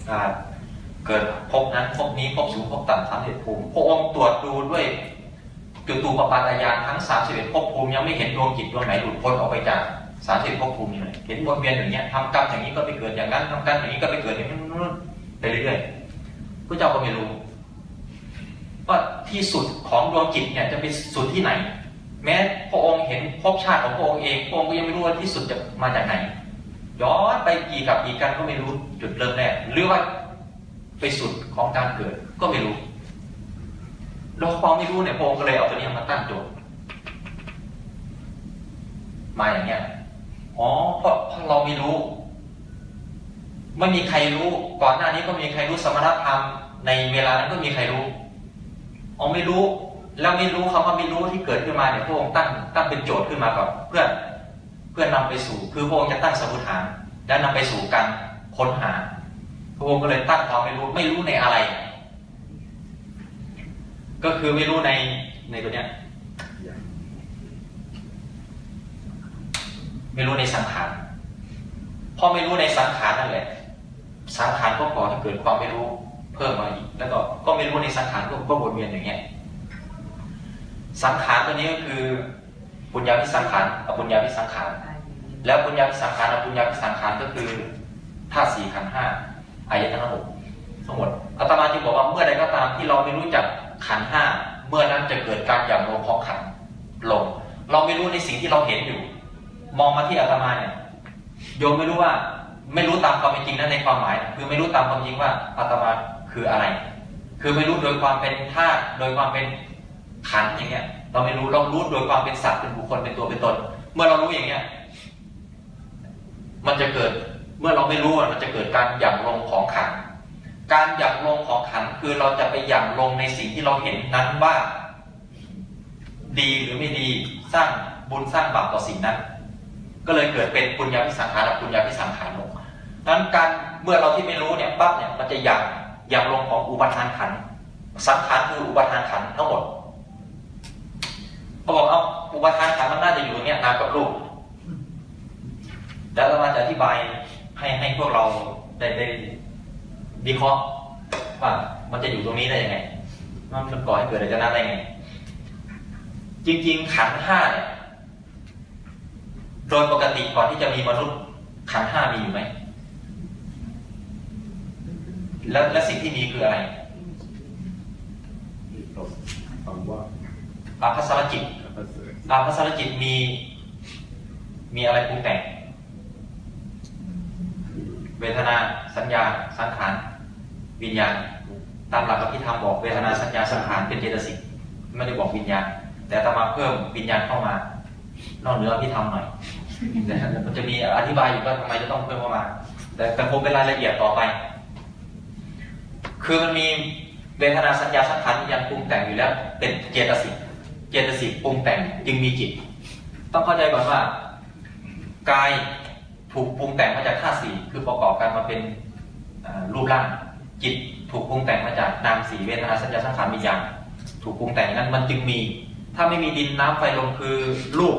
อ่าเกิดภพนั้นภพนี้ภพสูงภพต่ำสามสิบภูมิพระองค์ตรวจดูด้วยจุตูปปาตายานทั้งสามสิบเอ็ดภพภูมิยังไม่เห็นดวงจิตดวงไหนหลุดพ้นออกไปจากสามสิบภพภูมินี่เลยเห็นวนเวียนอย่างเงี้ยทำกรรมอย่างนี้ก็ไปเกิดอย่างนั้นทำกรรมอย่างนี้ก็ไปเกิดอย่างนั้น ไปเรื่อยๆพระเจ้าก็ไม่รู้ ว่าที่สุดของดวงจิตเนี่ยจะไปสุดที่ไหน แม้พระองค์เห็นภพชาติของพระองค์เองพระองค์ก็ยังไม่รู้ว่าที่สุดจะมาจากไหนย้อนไปกี่กับกี่กันก็ไม่รู้จุดเริ่มแรกหรือว่าไปสุดของการเกิดก็ไม่รู้เราความไม่รู้เนี่ยพระองค์ก็เลยเอาตัวนี้มาตั้งโจทย์มาอย่างเงี้ยอ๋อเพราะเพราะเราไม่รู้ ไม่มีใครรู้ ก่อนหน้านี้ก็มีใครรู้สมณธรรม ในเวลานั้นก็มีใครรู้อ๋อไม่รู้ แล้วไม่รู้คำว่าไม่รู้ที่เกิดขึ้นมาเนี่ยพระองค์ตั้งตั้งเป็นโจทย์ขึ้นมาก่อนเพื่อเพื่อนำไปสู่ คือพระองค์จะตั้งสมุทฐาน และนำไปสู่การค้นหา พระองค์ก็เลยตั้งความไม่รู้ไม่รู้ในอะไร ก็คือไม่รู้ในในตัวเนี้ยไม่รู้ในสังขารพอไม่รู้ในสังขารนั่นแหละ สังขารก็ก่อให้เกิดความไม่รู้เพิ่มมาอีก แล้วก็ก็ไม่รู้ในสังขารก็ก็วนเวียนอย่างเงี้ยสังขารตัวนี้ก็คือปุญญาพิสังขารอปุญญาพิสังขาร แล้วปุญญาพิสังขารอปุญญาพิสังขารก็คือธาตุสี่ขันธ์ห้าอายตนะหกทั้งหมดอาตมาจึงบอกว่าเมื่อใดก็ตามที่เราไม่รู้จักขันธ์ห้าเมื่อนั้นจะเกิดการหย่ำลงของขันธ์ลง เราไม่รู้ในสิ่งที่เราเห็นอยู่ มองมาที่อาตมาเนี่ยโยมไม่รู้ว่า ไม่รู้ตามความเป็นจริงนั้นในความหมาย คือไม่รู้ตามความจริงว่าอาตมาคืออะไร คือไม่รู้โดยความเป็นธาตุโดยความเป็นขันอย่างเงี้ย เราไม่รู้เรารู้โดยความเป็นสัตว์เป็นบุคคลเป็นตัวเป็นตน เมื่อเรารู้อย่างเงี้ย มันจะเกิดเมื่อเราไม่รู้มันจะเกิดการหยั่งลงของขัน การหยั่งลงของขันคือเราจะไปหยั่งลงในสิ่งที่เราเห็นนั้นว่า ดีหรือไม่ดีสร้างบุญสร้างบาปต่อสิ่งนั้น ก็เลยเกิดเป็นปุญญาพิสังขารกับปุญญาพิสังขารลง นั้นการเมื่อเราที่ไม่รู้เนี่ยปั๊บเนี่ยมันจะยังยังลงของอุปทานขันสังขารคืออุปทานขันทั้งหมดเขาบอกเอาอุปทานขันมันน่าจะอยู่ตรงเนี้ยนามกับรูปแล้วเรามาจะอธิบายให้ให้พวกเราได้ได้วิเคราะห์ว่ามันจะอยู่ตรงนี้ได้ยังไงมันมันก่อให้เกิดอะไรจะน่าได้ไง จริง ๆ ขันห้าเนี่ยโดยปกติก่อนที่จะมีมนุษย์ขันห้ามีอยู่ไหม แล้วและสิ่งที่มีคืออะไรที่เราฟังว่าอาภัสรจิตพระเสริฐอาภัสรจิตมี มีอะไรปรุงแต่ง เวทนาสัญญาสังขารวิญญาณ ตามหลักอภิธรรมบอกเวทนาสัญญาสังขารเป็นเจตสิกไม่ได้บอกวิญญาณ แต่ถ้ามาเพิ่มวิญญาณเข้ามา นอกเหนืออภิธรรมหน่อยแต่มันจะมีอธิบายอยู่ว่าทำไมจะต้องเพิ่มเข้ามา แต่แต่ผมเป็นรายละเอียดต่อไป คือมันมีเวทนาสัญญาสังขารวิญญาณปรุงแต่งอยู่แล้ว เป็นเจตสิกเจตสิกปรุงแต่งจึงมีจิต ต้องเข้าใจก่อนว่ากายถูกปรุงแต่งมาจากธาตุสี่คือประกอบกันมาเป็นรูปร่างจิตถูกปรุงแต่งมาจากนามสีเวทนาสัญญาสังขารวิญญาณถูกปรุงแต่งอย่างนั้นมันจึงมี ถ้าไม่มีดินน้ำไฟลมคือรูป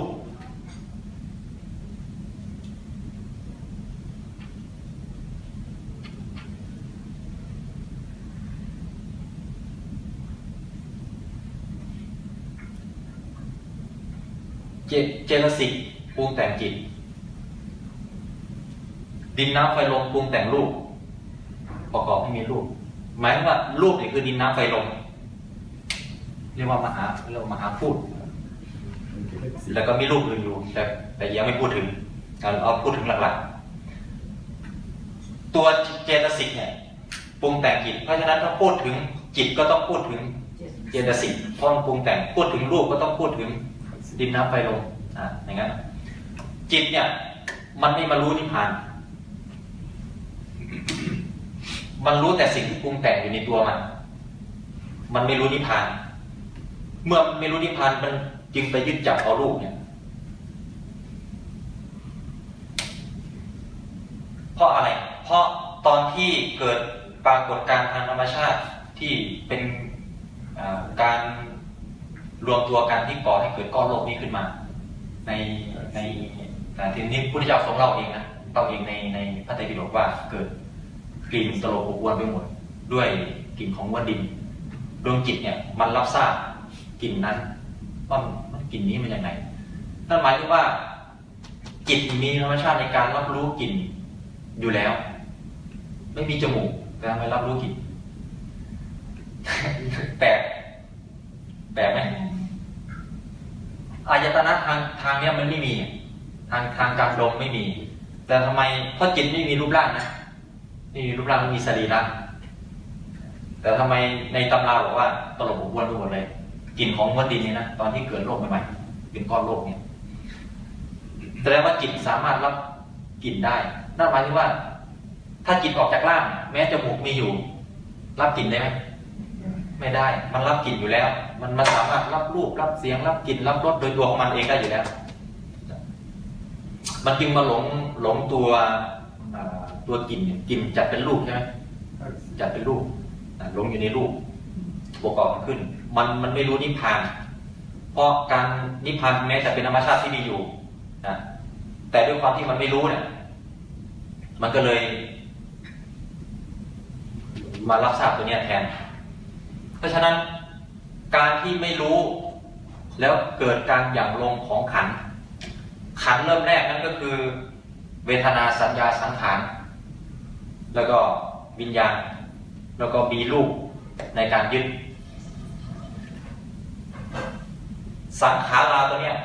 เจเจตสิกปรุงแต่งจิต ดินน้ำไฟลมปรุงแต่งรูป ประกอบให้มีรูป หมายว่ารูปนี่คือดินน้ำไฟลมเรียกว่ามหาเรียกว่ามหาพูด แล้วก็มีรูปอื่นอยู่แต่แต่ยังไม่พูดถึงเอาเอาพูดถึงหลักๆ ตัวเจตสิกเนี่ยปรุงแต่งจิต เพราะฉะนั้นถ้าพูดถึงจิตก็ต้องพูดถึงเจตสิกพราะมันปรุงแต่งพูดถึงรูปก็ต้องพูดถึง ดินน้ำไฟลมอ่าอย่างนั้นจิตเนี่ย มันไม่มารู้นิพพาน มันรู้แต่สิ่งที่ปรุงแต่งอยู่ในตัวมัน มันไม่รู้นิพพาน เมื่อไม่รู้นิพพานมันจึงไปยึดจับเอารูปเนี่ย เพราะอะไร เพราะตอนที่เกิดปรากฏการณ์ทางธรรมชาติที่เป็นอ่าการ รวมตัวกันที่ก่อให้เกิดก้อนโลกนี้ขึ้นมา ในในอ่ทีนี้พุทธเจ้าทรงเล่าเองนะเล่าเองในในพระไตรปิฎกว่าเกิดกลิ่นตลบอบอวนไปหมด ด้วยกลิ่นของวัวดินดวงจิตเนี่ยมันรับทราบกลิ่นนั้นว่ามันกลิ่นนี้มันยังไงนั่นหมายถึงว่า จิตมีธรรมชาติในการรับรู้กลิ่นอยู่แล้ว ไม่มีจมูกแต่ทำไมรับรู้กลิ่นแปลกแปลกไหมอายตนะทางทางเนี้ยมันไม่มี ทางทางการดมไม่มี แต่ทำไมเพราะจิตไม่มีรูปร่างนะไม่มีรูปร่างไม่มีสรีระแต่ทำไมในตำราบอกว่าตลบอบวนไปหมดเลยกลิ่นของวลดินนี่นะตอนที่เกิดโลกใหม่ๆเป็นก้อนโลกเนี่ยแสดงว่าจิตสามารถรับกลิ่นได้นั่นหมายถึงว่า ถ้าจิตออกจากร่าง แม้จมูกมีอยู่ รับกลิ่นได้ไหม ไม่ได้ มันรับกลิ่นอยู่แล้ว มันมันสามารถรับรูปรับเสียง รับกลิ่นรับรสโดยตัวของมันเองได้อยู่แล้ว มันจึงมาหลงหลงตัวตัวกลิ่นเนี่ยกลิ่นจัดเป็นรูปใช่ไหมจัดเป็นรูปหลงอยู่ในรูปประกอบขึ้น มันมันไม่รู้นิพพาน เพราะการนิพพานแม้จะเป็นธรรมชาติที่มีอยู่นะแต่ด้วยความที่มันไม่รู้เนี่ย มันก็เลย มารับทราบตัวเนี้ยแทน เพราะฉะนั้นการที่ไม่รู้แล้วเกิดการหยั่งลงของขัน ขันเริ่มแรกนั่นก็คือ เวทนาสัญญาสังขารแล้วก็วิญญาณ แล้วก็มีรูปในการยึด สังขาราตัวเนี้ย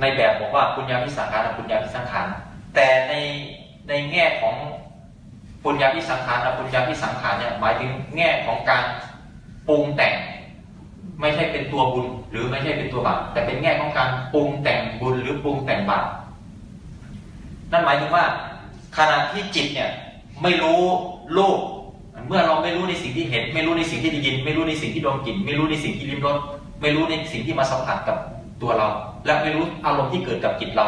ในแบบบอกว่าปุญญาพิสังขารปุญญาพิสังขารแต่ในในแง่ของปุญญาพิสังขารปุญญาพิสังขารเนี่ยหมายถึงแง่ของการ ปรุงแต่ง ไม่ใช่เป็นตัวบุญ หรือไม่ใช่เป็นตัวบาปแต่เป็นแง่ของการปรุงแต่งบุญหรือปรุงแต่งบาปนั่นหมายถึงว่า ขณะที่จิตเนี่ยไม่รู้รูปเมื่อเราไม่รู้ในสิ่งที่เห็น ไม่รู้ในสิ่งที่ได้ยิน ไม่รู้ในสิ่งที่ดมกลิ่น ไม่รู้ในสิ่งที่ลิ้มรสไม่รู้ในสิ่งที่มาสัมผัสกับตัวเรา และไม่รู้อารมณ์ที่เกิดกับจิตเรา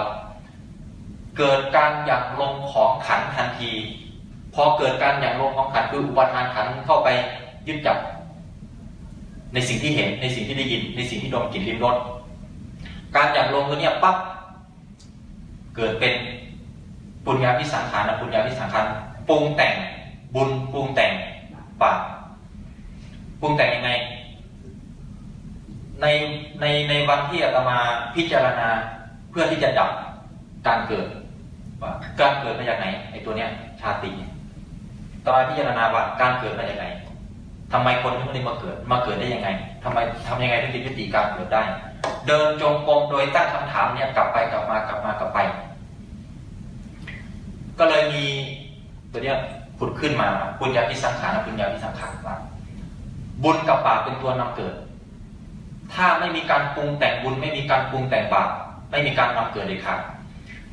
เกิดการหยั่งลงของขันทันที พอเกิดการหยั่งลงของขันคืออุปทานขันเข้าไปยึดจับ ในสิ่งที่เห็นในสิ่งที่ได้ยินในสิ่งที่ดมกลิ่นลิ้มรสการหยั่งลงตัวเนี้ยปั๊บเกิดเป็นปุญญาพิสังขารนะปุญญาพิสังขารปรุงแต่งบุญปรุงแต่งบาปปรุงแต่งยังไง ในในในวันที่อาตมาพิจารณาเพื่อที่จะดับการเกิดว่าการเกิดมาจากไหนไอ้ตัวเนี้ยชาติเนี่ยอาตมาพิจารณาว่าการเกิดมาจากไหน ทำไมคนถึงได้มาเกิด มาเกิดได้ยังไงทำไมทำยังไงถึงจะยุติการเกิดได้ เดินจงกรมโดยตั้งคำถามเนี่ยกลับไปกลับมากลับมากลับไป ก็เลยมีตัวเนี้ยผุดขึ้นมาปุญญาพิสังขารปุญญาพิสังขารว่าบุญกับบาปเป็นตัวนำเกิด ถ้าไม่มีการปรุงแต่งบุญไม่มีการปรุงแต่งบาปไม่มีการนำเกิดเลยครับ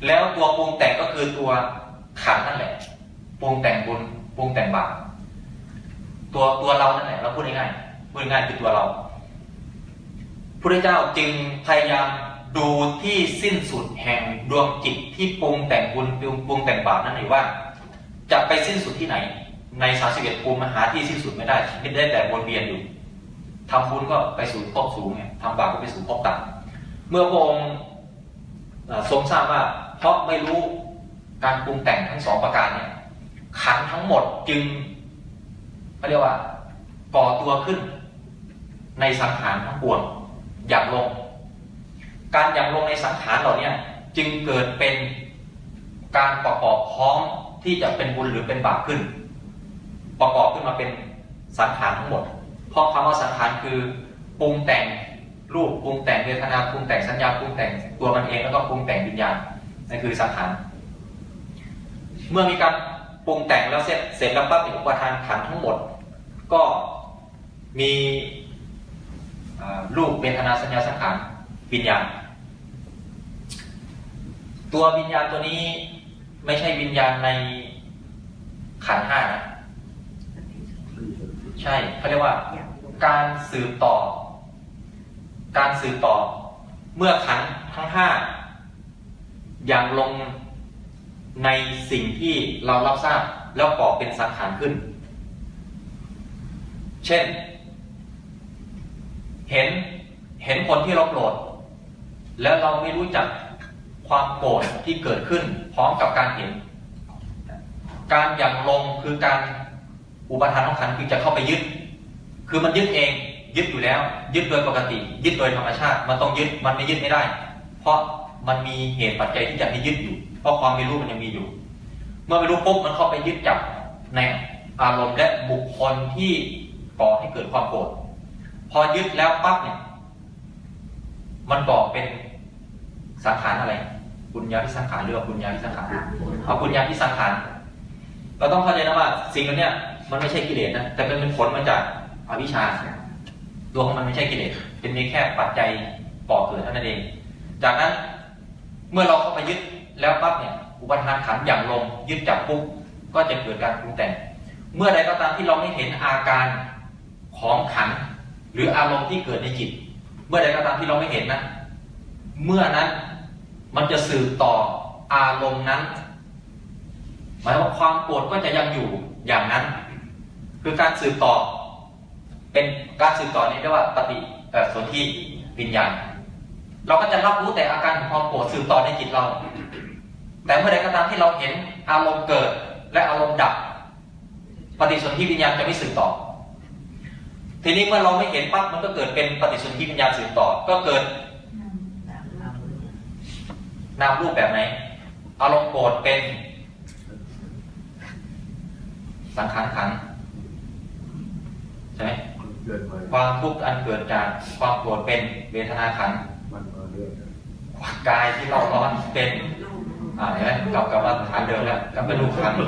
แล้วตัวปรุงแต่งก็คือตัวขันนั่นแหละปรุงแต่งบุญปรุงแต่งบาป ตัวตัวเรานั่นแหละเราพูดง่ายๆพูดง่ายคือตัวเราพระเจ้าจึงพยายามดูที่สิ้นสุดแห่งดวงจิตที่ปรุงแต่งบุญปรุงแต่งบาปนั่นเองว่า จะไปสิ้นสุดที่ไหน ในสาสิบเอ็ดภูมิมหาที่สิ้นสุดไม่ได้ไม่ได้แต่วนเวียนอยู่ทำบุญก็ไปสู่ภพสูงไงทำบาปก็ไปสู่ภพต่ำเมื่อพระองค์ทรงทราบว่าเพราะไม่รู้การปรุงแต่งทั้งสองประการเนี่ยขันทั้งหมดจึง เขาเรียกว่า ก่อตัวขึ้น ในสังขารทั้งปวงอยากลง การอยากลงในสังขารเหล่านี้จึงเกิดเป็นการประกอบพร้อมที่จะเป็นบุญหรือเป็นบาปขึ้น ประกอบขึ้นมาเป็นสังขารทั้งหมด เพราะคำว่าสังขารคือปรุงแต่งรูปปรุงแต่งเวทนาปรุงแต่งสัญญาปรุงแต่งตัวมันเองแล้วก็ปรุงแต่งวิญญาณนั่นคือสังขารเมื่อมีการปรุงแต่งแล้วเสร็จเสร็จแล้วปั๊บอุปทานขันทั้งหมด ก็มีรูปเวทนาสัญญาสังขารวิญญาณ ตัววิญญาณตัวนี้ไม่ใช่วิญญาณในขันห้านะใช่เขาเรียกว่าการสืบต่อ การสืบต่อ เมื่อขันทั้งห้าอย่างลงในสิ่งที่เรารับทราบแล้วก่อเป็นสังขารขึ้น เช่น เห็นเห็นคนที่เราโกรธแล้วเราไม่รู้จักความโกรธที่เกิดขึ้นพร้อมกับการเห็น การอย่างลงคือการอุปทานของขันคือจะเข้าไปยึด คือมันยึดเองยึดอยู่แล้ว ยึดโดยปกติ ยึดโดยธรรมชาติ มันต้องยึดมันไม่ยึดไม่ได้ เพราะมันมีเหตุปัจจัยที่จะให้ยึดอยู่ เพราะความไม่รู้มันยังมีอยู่ เมื่อไม่รู้ปุ๊บมันเข้าไปยึดจับในอารมณ์และบุคคลที่ ก่อให้เกิดความโกรธพอยึดแล้วปั๊บเนี่ย มันก่อเป็นสังขารอะไรบุญญาพิสังขารหรือว่าบุญญาพิสังขารเอาบุญญาพิสังขารเราต้องเข้าใจนะว่า สิ่งเหล่านี้มันไม่ใช่กิเลสนะแต่เป็นเป็นผลมาจากอวิชชาตัวของมันไม่ใช่กิเลสเป็นมีแค่ปัจจัยก่อเกิดเท่านั้นเอง จากนั้นเมื่อเราเข้าไปยึดแล้วปั๊บเนี่ย อุปทานขันธ์อย่างลงยึดจับปุ๊บก็จะเกิดการปรุงแต่ง เมื่อใดก็ตามที่เราไม่เห็นอาการ ของขัน หรืออารมณ์ที่เกิดในจิต เมื่อใดก็ตามที่เราไม่เห็นนะ เมื่อนั้นมันจะสืบต่ออารมณ์นั้น หมายว่าความโกรธก็จะยังอยู่อย่างนั้น คือการสืบต่อ เป็นการสืบต่อนี้เรียกว่าปฏิสนธิวิญญาณเราก็จะรับรู้แต่อาการของความโกรธสืบต่อในจิตเรา แต่เมื่อใดก็ตามที่เราเห็นอารมณ์เกิดและอารมณ์ดับ ปฏิสนธิวิญญาณจะไม่สืบต่อ ทีนี้เมื่อเราไม่เห็นปั๊บมันก็เกิดเป็นปฏิสนธิวิญญาณสืบต่อ ก็เกิดนามรูปแบบไหนอารมณ์โกรธเป็น สังขารขันธ์ใช่ไหมเกิดมาความทุกข์อันเกิดจากความโกรธเป็นเวทนาขันธ์มันมาเรื่อยกายที่เราร้อนเป็นอ่าเห็นไหมกลับกับว่าฐานเดิมแล้วกลับไปรูปขันธ์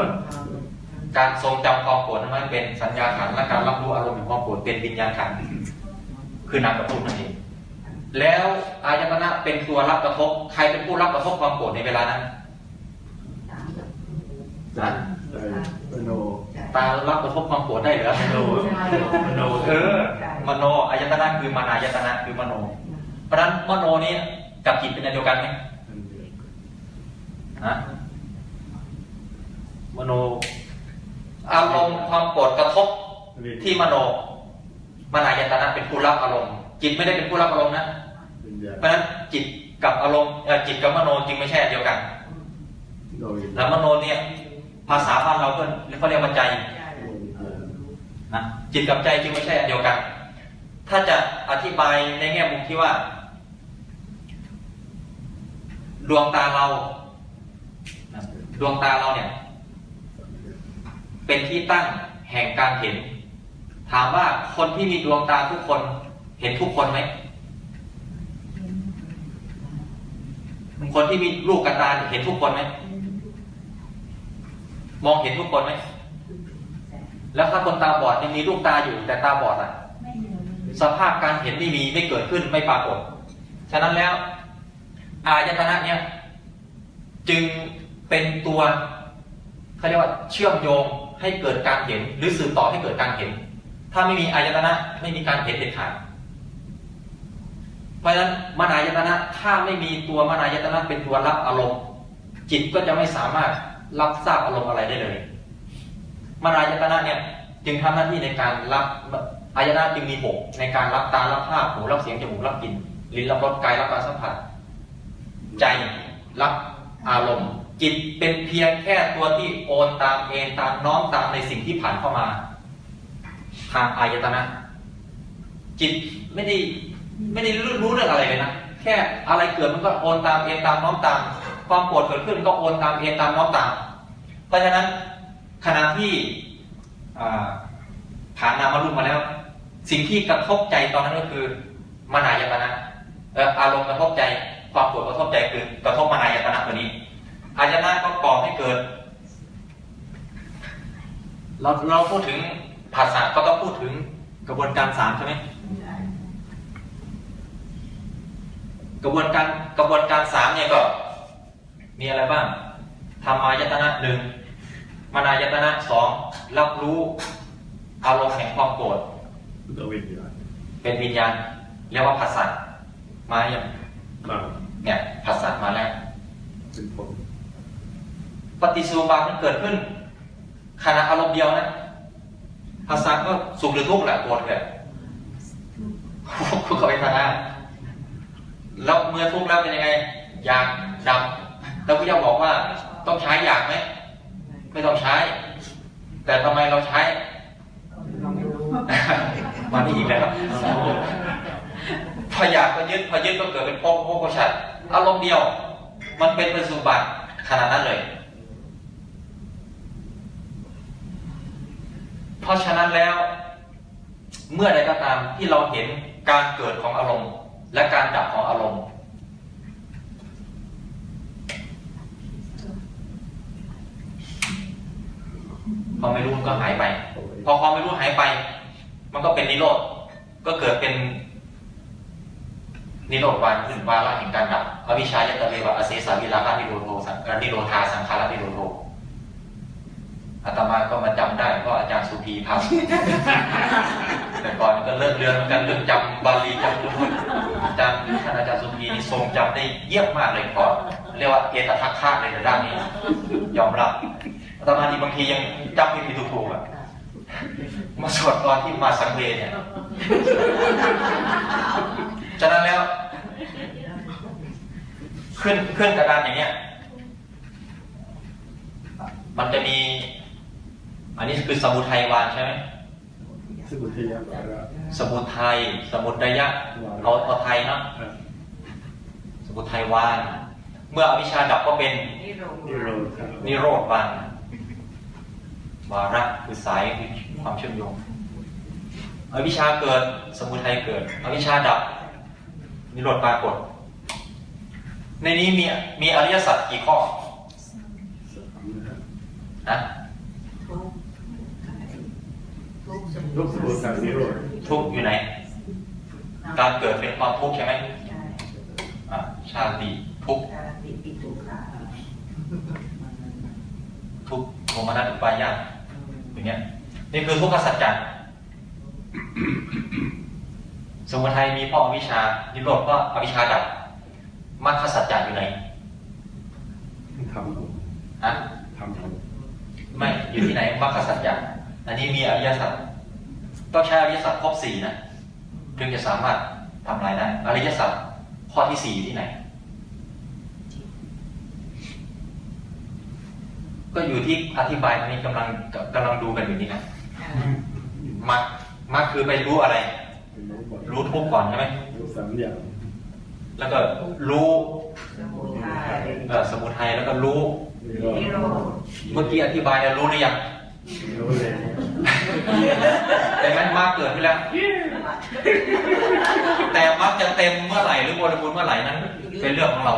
การทรงจำความโกรธนั้นมันเป็นสัญญาขันธ์และการรับรู้อารมณ์ของความโกรธเป็นวิญญาณขันธ์คือนามกับรูปนั่นเองแล้วอายตนะเป็นตัวรับกระทบ ใครเป็นผู้รับกระทบความโกรธในเวลานั้นใจใจมโนตารับกระทบความโกรธได้เหรือมโนมโนเออมโนอายตนะคือมนายตนะคือมโน เพราะฉะนั้นมโนนี้กับจิตเป็นอันเดียวกันไหมอันเดียวฮะมโน อารมณ์ความโกรธกระทบที่มโนมานายตนะเป็นผู้รับอารมณ์ จิตไม่ได้เป็นผู้รับอารมณ์นะวิญญาณเพราะฉะนั้นจิตกับอารมณ์เอ่อจิตกับมโนจึงไม่ใช่อันเดียวกันโดยแล้วมโนเนี่ยภาษาบ้านเราก็เขาเรียกว่าใจนะจิตกับใจจึงไม่ใช่อันเดียวกัน ถ้าจะอธิบายในแง่มุมที่ว่า ดวงตาเรานะดวงตาเราเนี่ย เป็นที่ตั้งแห่งการเห็น ถามว่าคนที่มีดวงตาทุกคนเห็นทุกคนไหมคนที่มีลูกกระตาเห็นทุกคนไหมมองเห็นทุกคนไหมแล้วถ้าคนตาบอดยังมีลูกตาอยู่แต่ตาบอดอะสภาพการเห็นไม่มีไม่เกิดขึ้นไม่ปรากฏ ฉะนั้นแล้ว อายตนะเนี่ยจึงเป็นตัวเขาเรียกว่าเชื่อมโยง ให้เกิดการเห็น หรือสื่อต่อให้เกิดการเห็น ถ้าไม่มีอายตนะไม่มีการเห็นเด็ดขาดเพราะฉะนั้นมนายตนะถ้าไม่มีตัวมนายตนะเป็นตัวรับอารมณ์ จิตก็จะไม่สามารถรับทราบอารมณ์อะไรได้เลยมนายตนะเนี่ยจึงทำหน้าที่ในการรับอายตนะจึงมีหกในการรับตารับภาพหูรับเสียงจมูกรับกลิ่นลิ้นรับรสกายรับการสัมผัส ใจรับอารมณ์ จิตเป็นเพียงแค่ตัวที่โอนตามเอนตามน้อมตามในสิ่งที่ผ่านเข้ามา ทางอายตนะ จิตไม่ได้ไม่ได้รู้รู้เรื่องอะไรเลยนะแค่อะไรเกิดมันก็โอนตามเอนตามน้อมตาม ความโกรธเกิดขึ้นก็โอนตามเอนตามน้อมตาม เพราะฉะนั้นขณะที่อ่าผ่านนามารุมมาแล้ว สิ่งที่กระทบใจตอนนั้นก็คือมานายตนะอารมณ์กระทบใจ ความโกรธกระทบใจคือกระทบมานายตนะตัวนี้ อายนะก็ก่อให้เกิด เราเราพูดถึงภาษาก็ต้องพูดถึงกระบวนการสามใช่ไหมกระบวนการกระบวนการสามเนี่ยก็ มีอะไรบ้างธรรมายตนะหนึ่งมนายตนะสองรับรู้อารมณ์แห่งความโกรธตัววิญญาณเป็นวิญญาณเรียกว่าภาษามาอย่างมาเนี่ยภาษามาแล้วเป็นผล ปฏิสูบามันเกิดขึ้นขณะอารมณ์เดียวนะภาษาก็สุขหรือทุกข์แหละโกรธเกิดคุณเขาไปทางนั้นแล้วเมื่อทุกข์แล้วเป็นยังไง อยากดับแล้วพระเจ้าบอกว่าต้องใช้อยากไหมไม่ต้องใช้ แต่ทำไมเราใช้มานี่อีกแล้วพออยากก็ยึดพอยึดก็เกิดเป็นโป๊กโป๊กโป๊กชัดอารมณ์เดียว มันเป็นปฏิสูบัติขนาดนั้นเลย เพราะฉะนั้นแล้ว เมื่อใดก็ตามที่เราเห็นการเกิดของอารมณ์ และการดับของอารมณ์พอไม่รู้ก็หายไป พอความไม่รู้หายไป มันก็เป็นนิโรธก็เกิดเป็นนิโรธวานขึ้นวาระแห่งการดับอวิชชายตะเววะอเสสาวิลาภนิโรโทสังนิโรธาสังขารนิโรโท อาตมาก็มาจำได้เพราะอาจารย์สุพีทำแต่ก่อนก็เลิกเรียนเหมือนกันเรื่องจำบาลีจำพุทธอาจารย์ท่านอาจารย์สุพีนี่ทรงจำได้เยี่ยมมากเลยก่อนเรียกว่าเอตทัคคะเลยในด้านนี้ ยอมรับอาตมาที่บางทียังจำไม่ผิดถูกๆอะมาสวดตอนที่มาสังเวชเนี่ย ฉะนั้นแล้ว ขึ้นขึ้นกระดานอย่างเงี้ย มันจะมี อันนี้คือสมุทัยวานใช่ไหมสมุทัยบาระสมุทัยสมุทัยะเอาเอาไทยเนาะอะสมุทัยวานเมื่ออวิชชาดับก็เป็นนี่โรงนิโรธานิโรธวานวาระคือสายคือความเชื่อมโยงอวิชชาเกิดสมุทัยเกิด อวิชชาดับนิโรธปรากฏ ในนี้มีมีอริยสัจกี่ข้อสามนะฮะ นะ ทุกทุกส รูปสมุทัยนิโรธทุกข์อยู่ไหน การเกิดเป็นความทุกข์ใช่ไหมใช่อะชาติทุกข์การติดติดถูกค่ะทุกข์โทมนัสอุปายาตอย่างเงี้ยนี่คือทุกขสัจจะสมุทัยมีพ่ออวิชชานิโรธก็อวิชชาดับมรรคสัจจะอยู่ไหนทำเอาฮะทำเอาไม่อยู่ที่ไหนมรรคสัจจะอันนี้มีอริยสัจ ต้องใช้อริยสัจครบสี่นะถึงจะสามารถทำลายได้ อริยสัจข้อที่สี่อยู่ที่ไหน ก็อยู่ที่อธิบายตรงนี้กำลังกำลังดูกันอยู่นี่นะมรรคมรรคคือไปรู้อะไรเป็นรู้ก่อนรู้ทุกข์ก่อนใช่ไหมรู้สามอย่างแล้วก็รู้สมุทัยเอ่อสมุทัยแล้วก็รู้นิโรธนิโรธเมื่อกี้อธิบายแล้วรู้หรือยัง รู้เลยแต่มันมรรคเกิดขึ้นแล้ว แต่มรรคจะเต็มเมื่อไหร่หรือบริบูรณ์เมื่อไหร่นั้น เป็นเรื่องของเรา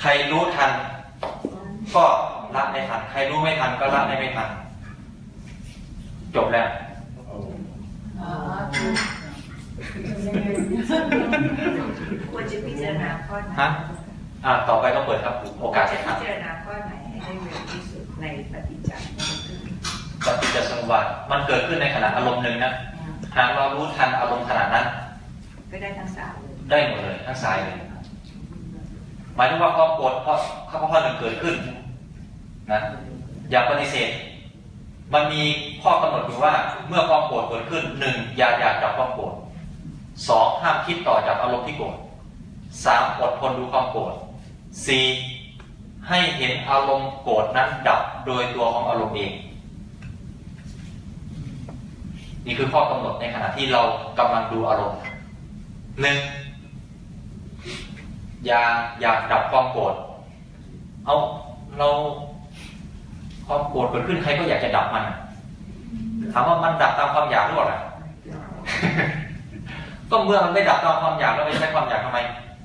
ใครรู้ทัน ก็ละได้ทัน ใครรู้ไม่ทันก็ละได้ไม่ทัน จบแล้วเอาอ๋อควรจะพิจารณาข้อไหนฮะอ่าต่อไปก็เปิดครับ โอกาสจะให้พิถามจารณาข้อไหนให้ได้เร็วที่สุดในปฏิจจสมุ ปบาทปฏิจจสมุปบาทมันเกิดขึ้นในขณะอารมณ์หนึ่งนะหากเรารู้ทันอารมณ์ขณะนั้น ก็ได้ทั้งสามเลยได้หมดเลยทั้งสายเลยหมายถึงว่าความโกรธเพราะข้าพเจ้าหนึ่งเกิดขึ้นนะอย่าปฏิเสธ มันมีข้อกำหนดอยู่ว่าเมื่อความโกรธเกิดขึ้นหนึ่งอย่าอยากดับความโกรธสองห้ามคิดต่อจากอารมณ์ที่โกรธสามอดทนดูความโกรธสี่ให้เห็นอารมณ์โกรธนั้นดับโดยตัวของอารมณ์เอง นี่คือข้อกำหนดในขณะที่เรากำลังดูอารมณ์หนึ่งอย่าอยากดับความโกรธเอาเราความโกรธเกิดขึ้นใครก็อยากจะดับมันถามว่ามันดับตามความอยากหรือเปล่าก็เมื่อมันไม่ดับตามความอยากแล้วไปใช้ความอยากทำไม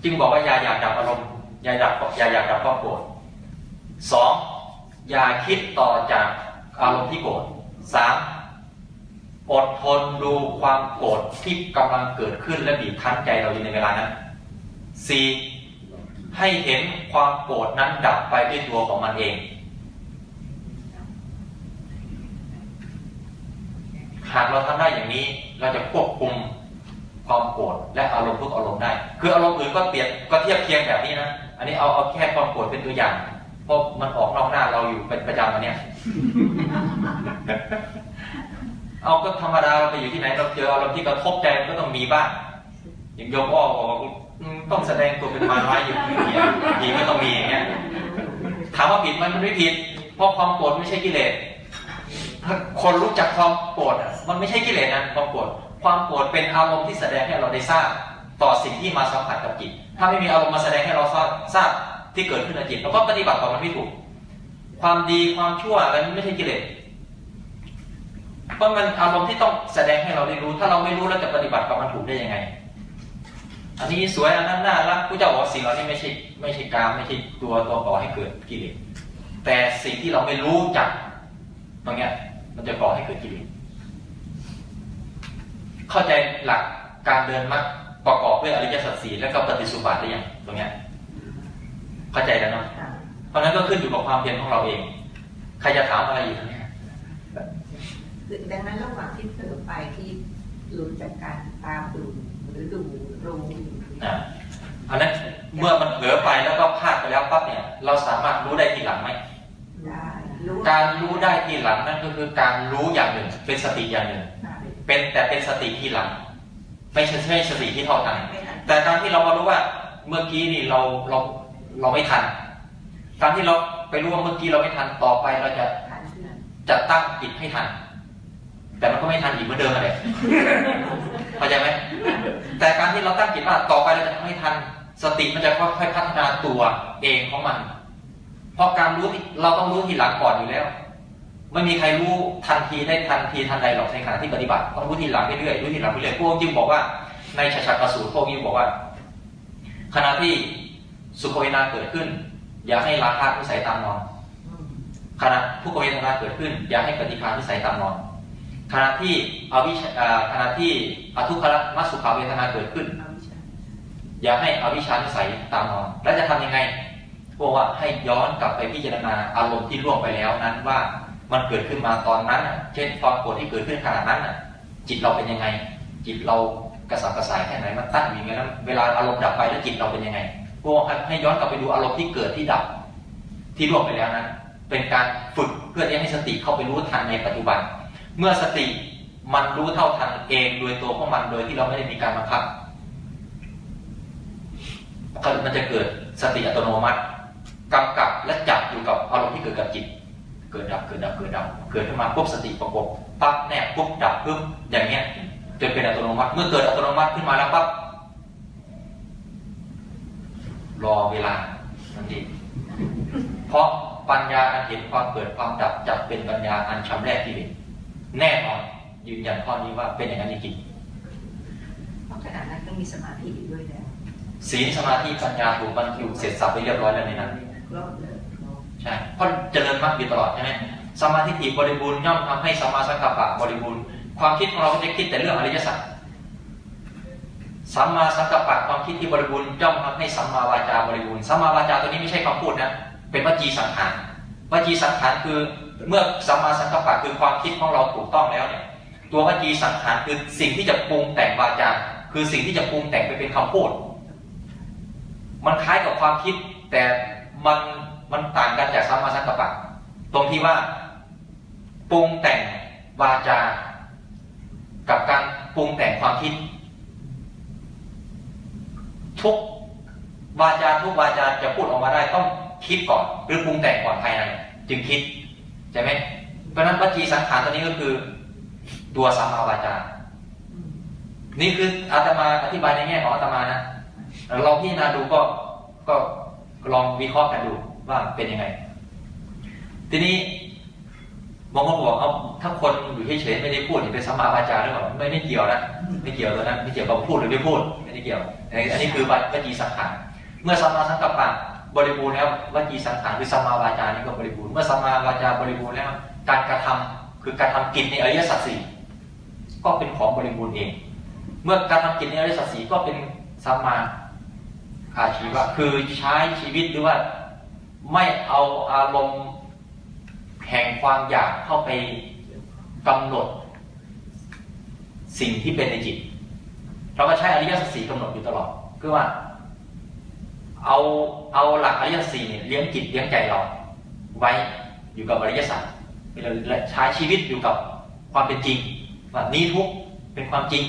จึงบอกว่าอย่าอยากดับอารมณ์อย่าดับอย่าอยากดับความโกรธสองอย่าคิดต่อจากอารมณ์ที่โกรธสาม อดทนดูความโกรธที่กำลังเกิดขึ้นและบีบคั้นใจเราอยู่ในเวลานั้นสี่ให้เห็นความโกรธนั้นดับไปด้วยตัวของมันเอง หากเราทำได้อย่างนี้เราจะควบคุมความโกรธและอารมณ์ทุกอารมณ์ได้ คืออารมณ์อื่นก็เปรียบก็เทียบเคียงแบบนี้นะ อันนี้เอาเอาแค่ความโกรธเป็นตัวอย่าง เพราะมันออกนอกหน้าเราอยู่เป็นประจำอันเนี้ย เอาก็ธรรมดาเราไปอยู่ที่ไหนเราเจออารมณ์ที่กระทบใจมันก็ต้องมีบ้างอย่างโยมอ้อบอกว่าต้องแสดงตัวเป็นมารร้ายอยู่อย่างเงี้ยดีก็ต้องมีอย่างเงี้ยถามว่าผิดมันไม่ผิด เพราะความโกรธไม่ใช่กิเลสถ้าคนรู้จักความโกรธมันไม่ใช่กิเลสนะความโกรธความโกรธเป็นอารมณ์ที่แสดงให้เราได้ทราบ ต่อสิ่งที่มาสัมผัสกับจิต ถ้าไม่มีอารมณ์มาแสดงให้เราทราบที่เกิดขึ้นในจิตเราก็ปฏิบัติต่อมันไม่ถูก ความดีความชั่วอะไรมันไม่ใช่กิเลส เพราะมันอารมณ์ที่ต้องแสดงให้เราได้รู้ ถ้าเราไม่รู้เราจะปฏิบัติกับมันถูกได้ยังไง อันนี้สวยอันนั้นน่ารักผู้เจ้าบอกว่าสิ่งเหล่านี้ไม่ใช่ไม่ใช่กามไม่ใช่ตัวตัวก่อให้เกิดกิเลสแต่สิ่งที่เราไม่รู้จักตรงเนี้ยมันจะก่อให้เกิดกิเลสเข้าใจหลักการเดินมรรคประกอบด้วยอริยสัจสี่แล้วก็ปฏิสุบาทหรือยังตรงเนี้ยเข้าใจแล้วเนาะเพราะฉะนั้นก็ขึ้นอยู่กับความเพียรของเราเอง ใครจะถามอะไรอยู่ตรงเนี้ย ดังนั้นระหว่างที่เผลอไปที่หลุดจากการตามดูหรือดูรู้อะอันนั้นเมื่อมันเผลอไปแล้วก็พลาดไปแล้วปั๊บเนี่ย เราสามารถรู้ได้ทีหลังไหมได้รู้การรู้ได้ทีหลังนั่นก็คือการรู้อย่างหนึ่ง เป็นสติอย่างหนึ่ง เป็นแต่เป็นสติทีหลัง ไม่ใช่ใช่สติที่เท่าทันแต่การที่เรามารู้ว่าเมื่อกี้นี่เราเราเราไม่ทัน การที่เราไปรู้ว่าเมื่อกี้เราไม่ทันต่อไปเราจะทันเพื่อนจะตั้งจิตให้ทัน แต่มันก็ไม่ทันอีกเหมือนเดิมอะไรเข้าใจไหมแต่การที่เราตั้งจิตว่าต่อไปเราจะทำให้ทัน สติมันจะค่อยๆพัฒนาตัวเองของมัน เพราะการรู้ที่เราต้องรู้ทีหลังก่อนอยู่แล้ว ไม่มีใครรู้ทันทีได้ทันทีทันใดหรอกในขณะที่ปฏิบัติต้องรู้ทีหลังเรื่อยๆรู้ทีหลังเรื่อยๆพวกจึงบอกว่า ในชาชากสูตรพวกนี้บอกว่า ขณะที่สุขเวทนาเกิดขึ้น อย่าให้ราคะวิสัยตามนอนขณะทุกขเวทนาเกิดขึ้น อย่าให้ปฏิภาณวิสัยตามนอน ขณะที่อวิชาขณะที่อทุกขละมัสุขาเวทนาเกิดขึ้น อย่าให้อวิชชานิสัยตามนอนแล้วจะทำยังไงพวกว่าให้ย้อนกลับไปพิจารณาอารมณ์ที่ล่วงไปแล้วนั้นว่ามันเกิดขึ้นมาตอนนั้นเช่นความโกรธที่เกิดขึ้นขณะนั้นจิตเราเป็นยังไง จิตเรากระสับกระส่ายแค่ไหนมันตั้งอยู่อย่างไงแล้วเวลาอารมณ์ดับไปแล้วจิตเราเป็นยังไงพวกให้ย้อนกลับไปดูอารมณ์ที่เกิดที่ดับ ที่ล่วงไปแล้วนั้น เป็นการฝึกเพื่อที่ให้สติเข้าไปรู้ทันในปัจจุบัน เมื่อสติมันรู้เท่าทันเองโดยตัวของมันโดยที่เราไม่ได้มีการบังคับมันจะเกิดสติอัตโนมัติกำกับและจับอยู่กับอารมณ์ที่เกิดกับจิต เกิดดับเกิดดับเกิดดับเกิดขึ้นมาปุ๊บสติประกบปั๊บแน่ปุ๊บดับปุ๊บอย่างเงี้ยจนเป็นอัตโนมัติ เมื่อเกิดอัตโนมัติขึ้นมาแล้วปั๊บรอเวลาทันทีเพราะปัญญาอันเห็นความเกิดความดับจับเป็นปัญญาอันชำแรกที่เห็น แน่นอนยืนยันข้อนี้ว่าเป็นอย่างนั้นจริงเพราะขณะนั้นต้องมีสมาธิอยู่ด้วยแล้วๆศีลสมาธิปัญญาถูกบรรจุเสร็จสับไปเรียบร้อยแล้วในนั้นรอบเลยใช่เพราะเจริญมรรคอยู่ตลอดใช่ไหมสมาธิถี่บริบูรณ์ย่อมทำให้สัมมาสังกัปปะบริบูรณ์ความคิดของเราก็จะคิดแต่เรื่องอริยสัจสัมมาสังกัปปะความคิดที่บริบูรณ์ย่อมทำให้สัมมาวาจาบริบูรณ์สัมมาวาจาตัวนี้ไม่ใช่คำพูดนะเป็นวจีสังขารวจีสังขารคือ เมื่อสัมมาสังกัปปะคือความคิดของเราถูกต้องแล้วเนี่ยตัววจีสังขารคือสิ่งที่จะปรุงแต่งวาจาคือสิ่งที่จะปรุงแต่งไปเป็นคำพูด มันคล้ายกับความคิด แต่มันมันต่างกันจากสัมมาสังกัปปะตรงที่ว่าปรุงแต่งวาจา กับการปรุงแต่งความคิด ทุกวาจาทุกวาจาจะพูดออกมาได้ต้องคิดก่อน หรือปรุงแต่งก่อนภายในจึงคิด ช่ไหมเพราะนั้นวจีสังขารตัวนี้ก็คือ ตัวสัมมาวาจา นี่คืออาตมาอธิบายในแง่ของอาตมานะลองพิจารณาดูก็ก็ลองวิเคราะห์กันดูว่าเป็นยังไง ทีนี้บางคนบอกเอาถ้าคนอยู่เฉยๆไม่ได้พูดเป็นสัมมาวาจาหรือเปล่าไม่ไม่เกี่ยวนะไม่เกี่ยวตัวนั้นไม่เกี่ยวกับพูดหรือไม่พูดไม่ได้เกี่ยว อันนี้อันนี้คือวจีสังขารเมื่อสัมมาสังกัปปะ บริบูรณ์แล้ววจีสังขารคือสัมมาวาจานี่ก็บริบูรณ์เมื่อสัมมาวาจาบริบูรณ์แล้ว การกระทำคือการทำกิจในอริยสัจสี่ก็เป็นของบริบูรณ์เอง เมื่อการทำกิจในอริยสัจสี่ก็เป็นสัมมาอาชีวะคือใช้ชีวิตหรือว่าไม่เอาอารมณ์แห่งความอยากเข้าไปกำหนด สิ่งที่เป็นในจิต เราก็ใช้อริยสัจสี่กำหนดอยู่ตลอดคือว่า เอาเอาหลักอริยสี่เนี่ยเลี้ยงจิตเลี้ยงใจเรา ไว้อยู่กับอริยสัจและใช้ชีวิตอยู่กับความเป็นจริงว่านี้ทุกเป็นความจริง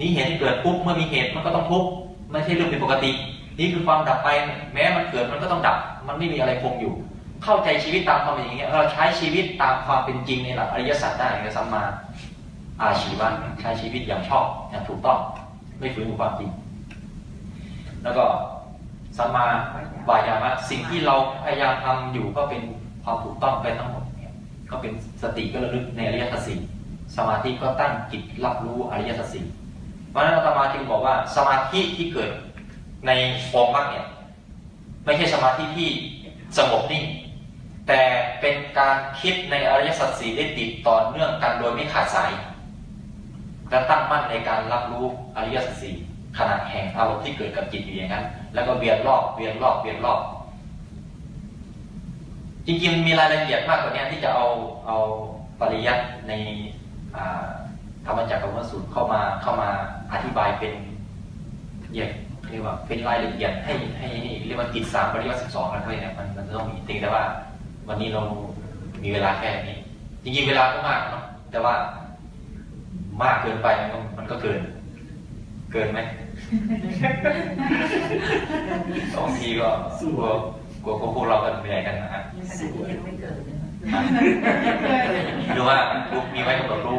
นี้เหตุที่เกิดทุกข์เมื่อมีเหตุมันก็ต้องทุกไม่ใช่เรื่องเป็นปกติ นี่คือความดับไปแม้มันเกิดมันก็ต้องดับ มันไม่มีอะไรคงอยู่ เข้าใจชีวิตตามความเป็นอย่างนี้ยเราใช้ชีวิตตามความเป็นจริงในหลักอริยสัจได้ในสัมมาอาชีวะใช้ชีวิตอย่างชอบอย่างถูกต้อง ไม่ฝืนกับความจริง แล้วก็ สัมมาวายามะสิ่งที่เราพยายามทำอยู่ก็เป็นความถูกต้องไปทั้งหมดเนี่ยก็เป็นสติก็ระลึกในอริยสัจสี่สมาธิก็ตั้งจิตรับรู้อริยสัจสี่เพราะนั้นอาตมาจึงบอกว่าสมาธิที่เกิดในฟองมรรคเนี่ยไม่ใช่สมาธิที่สงบนิ่งแต่เป็นการคิดในอริยสัจสี่ได้ติดต่อเนื่องกันโดยไม่ขาดสายและตั้งมั่นในการรับรู้อริยสัจสี่ ขณะแห่งอารมณ์ที่เกิดกับจิตอยู่อย่างนั้น แล้วก็เวียนรอบเวียนรอบเวียนรอบ จริงๆมีรายละเอียดมากกว่านี้ที่จะเอาเอาปริยัติในธรรมจักรกับวสูตรเข้ามาเข้ามาอธิบายเป็นเรียกเรียกว่าเป็นรายละเอียดให้ให้เรียกว่ากิจสามปริยัติสิบสองอะไรเนี่ยมันมันจะต้องมีจริงแต่ว่า วันนี้เรามีเวลาแค่นี้ จริงๆเวลาก็มากเนาะแต่ว่ามากเกินไปมันก็มันก็เกิน เกินไหมบางทีก็กลัวกลัวพวกเรากันเหนื่อยกันนะฮะในขณะที่ยังไม่เกิดเลยนะหรือว่ารู้มีไว้กำหนดรู้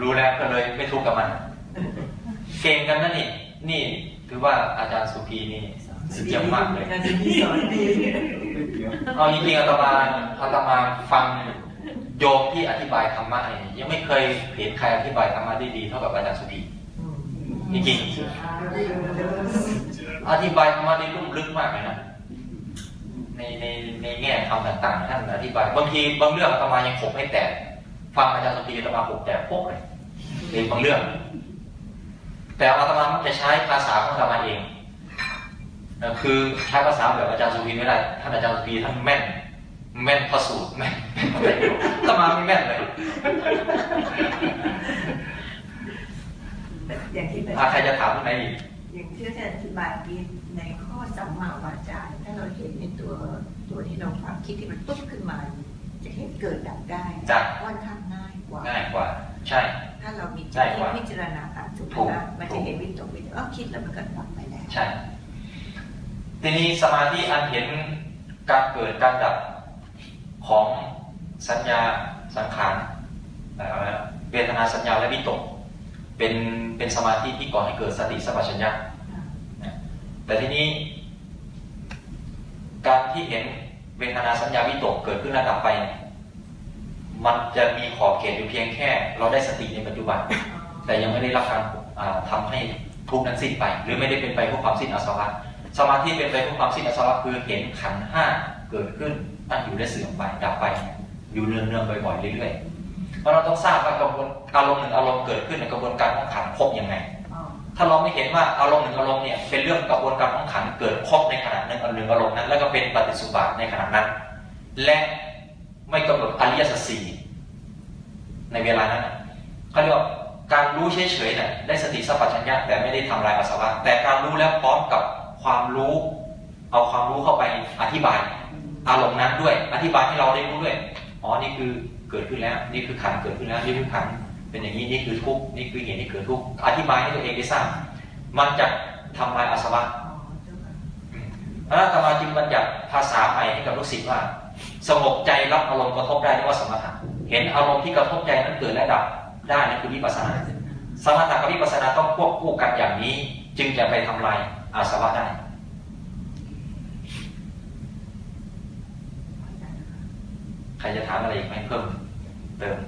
รู้แล้วก็เลยไม่ทุกข์กับมัน เก่งกันนะนี่นี่ถือว่าอาจารย์สุพีนี่สุดยอดมากเลยการจะมีสอนดีเอาจริงๆอาตมาอาตมาฟังโยมที่อธิบายธรรมะเนี่ยยังไม่เคยเห็นใครอธิบายธรรมะได้ดีเท่ากับอาจารย์สุพี จริงๆอธิบายธรรมะได้ลุ่มลึกมากเลยนะในในในแง่คำต่างๆท่านอธิบายบางทีบางเรื่องอาตมายังขบไม่แตกฟังอาจารย์สุพีอาตมาขบแตกพวกเลยในบางเรื่อง แต่อาตมามักจะใช้ภาษาของอาตมาเองคือใช้ภาษาแบบอาจารย์สุพีไม่ได้ท่านอาจารย์สุพีท่านแม่น แม่นพระสูตรแม่นอะไรอาตมาไม่แม่นเลย อย่างที่อะใครจะถามตรงไหนอีกอย่างที่อาจารย์อธิบายที่ในข้อสัมมาวาจาถ้าเราเห็นในตัวตัวที่เราความคิดที่มันตุ๊บขึ้นมา จะเห็นเกิดดับได้จ้ะค่อนข้างง่ายกว่าง่ายกว่า ใช่ ถ้าเรามีจิง่าตยกว่าที่พิจารณาตามสุถูกภาพมันจะเห็นวิตกวิจารณ์อ๋อคิดแล้วมันก็ดับไปแล้วใช่ทีนี้สมาธิอันเห็นการเกิดการดับของสัญญาสังขารเอ่อเวทนาสัญญาและวิตก เป็นเป็นสมาธิที่ก่อให้เกิดสติสัมปชัญญะแต่ทีนี้ การที่เห็นเวทนาสัญญาวิตกเกิดขึ้นระดับไป มันจะมีขอบเขตอยู่เพียงแค่ เราได้สติในปัจจุบัน แต่ยังไม่ได้รับการทำาให้ทุกนั้นสิ้นไป หรือไม่ได้เป็นไปเพื่อความสิ้นอสวะสมาธิเป็นไปเพื่อความสิ้นอสวะคือเห็นขันห้าเกิดขึ้นตั้งอยู่และเสื่อมไปดับไป อยู่เนืองเนืองๆบ่อยๆเรื่อยๆ เพราะเราต้องทราบว่ากระบวนอารมณ์หนึ่งอารมณ์เกิดขึ้นในกระบวนการของขันธ์ครบยังไงอ๋อถ้าเราไม่เห็นว่าอารมณ์หนึ่งอารมณ์เนี่ยเป็นเรื่องกระบวนการของขันธ์เกิดครบในขณะหนึ่งอันหนึ่งอารมณ์นั้น แล้วก็เป็นปฏิสุบาทในขณะนั้น และไม่กำหนดอริยสัจสี่ในเวลานั้นน่ะเขาเรียกว่าการรู้เฉยๆเนี่ยได้สติสัพพัญญะแต่ไม่ได้ทำลายอาสวะแต่การรู้แล้วพร้อมกับความรู้ เอาความรู้เข้าไปอธิบาย อารมณ์นั้นด้วย อธิบายให้เราได้รู้ด้วยอ๋อนี่คือเกิดขึ้นแล้ว นี่คือขันเกิดขึ้นแล้วนี่คือขันเป็นอย่างนี้นี่คือทุกนี่คือเหตุที่เกิดทุกอธิบายให้ตัวเองได้ทราบมันจะทำลายอาสวะอ้าค่ะพระอาตมาจึงบัญญัติภาษาใหม่ให้กับลูกศิษย์ว่า สงบใจรับอารมณ์กระทบได้เรียกว่าสมถะเห็นอารมณ์ที่กระทบใจนั้นเกิดและดับได้นั่นคือวิปัสสนาสมถะกับวิปัสสนาต้องควบคู่กันอย่างนี้ จึงจะไปทำลายอาสวะได้ ใครจะถามอะไรอีกไหมเพิ่มเติม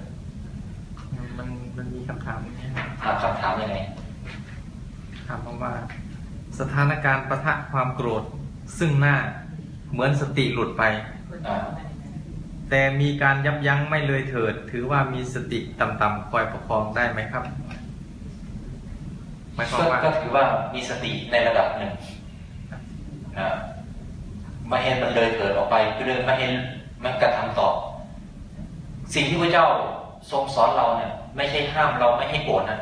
มันมันมีคำถามนี้ครับถามคำถามยังไงถามมาว่า สถานการณ์ปะทะความโกรธ ซึ่งหน้าเหมือนสติหลุดไปอ่าแต่มีการยับยั้งไม่เลยเถิด ถือว่ามีสติต่ำๆคอยประคองได้ไหมครับหมายความก็ว่าก็ถือว่ามีสติในระดับหนึ่งนะไม่เห็นมันเลยเถิดออกไปคือเลยไม่เห็น มันกระทำต่อ สิ่งที่พระเจ้าทรงสอนเราเนี่ย ไม่ใช่ห้ามเราไม่ให้โกรธนะ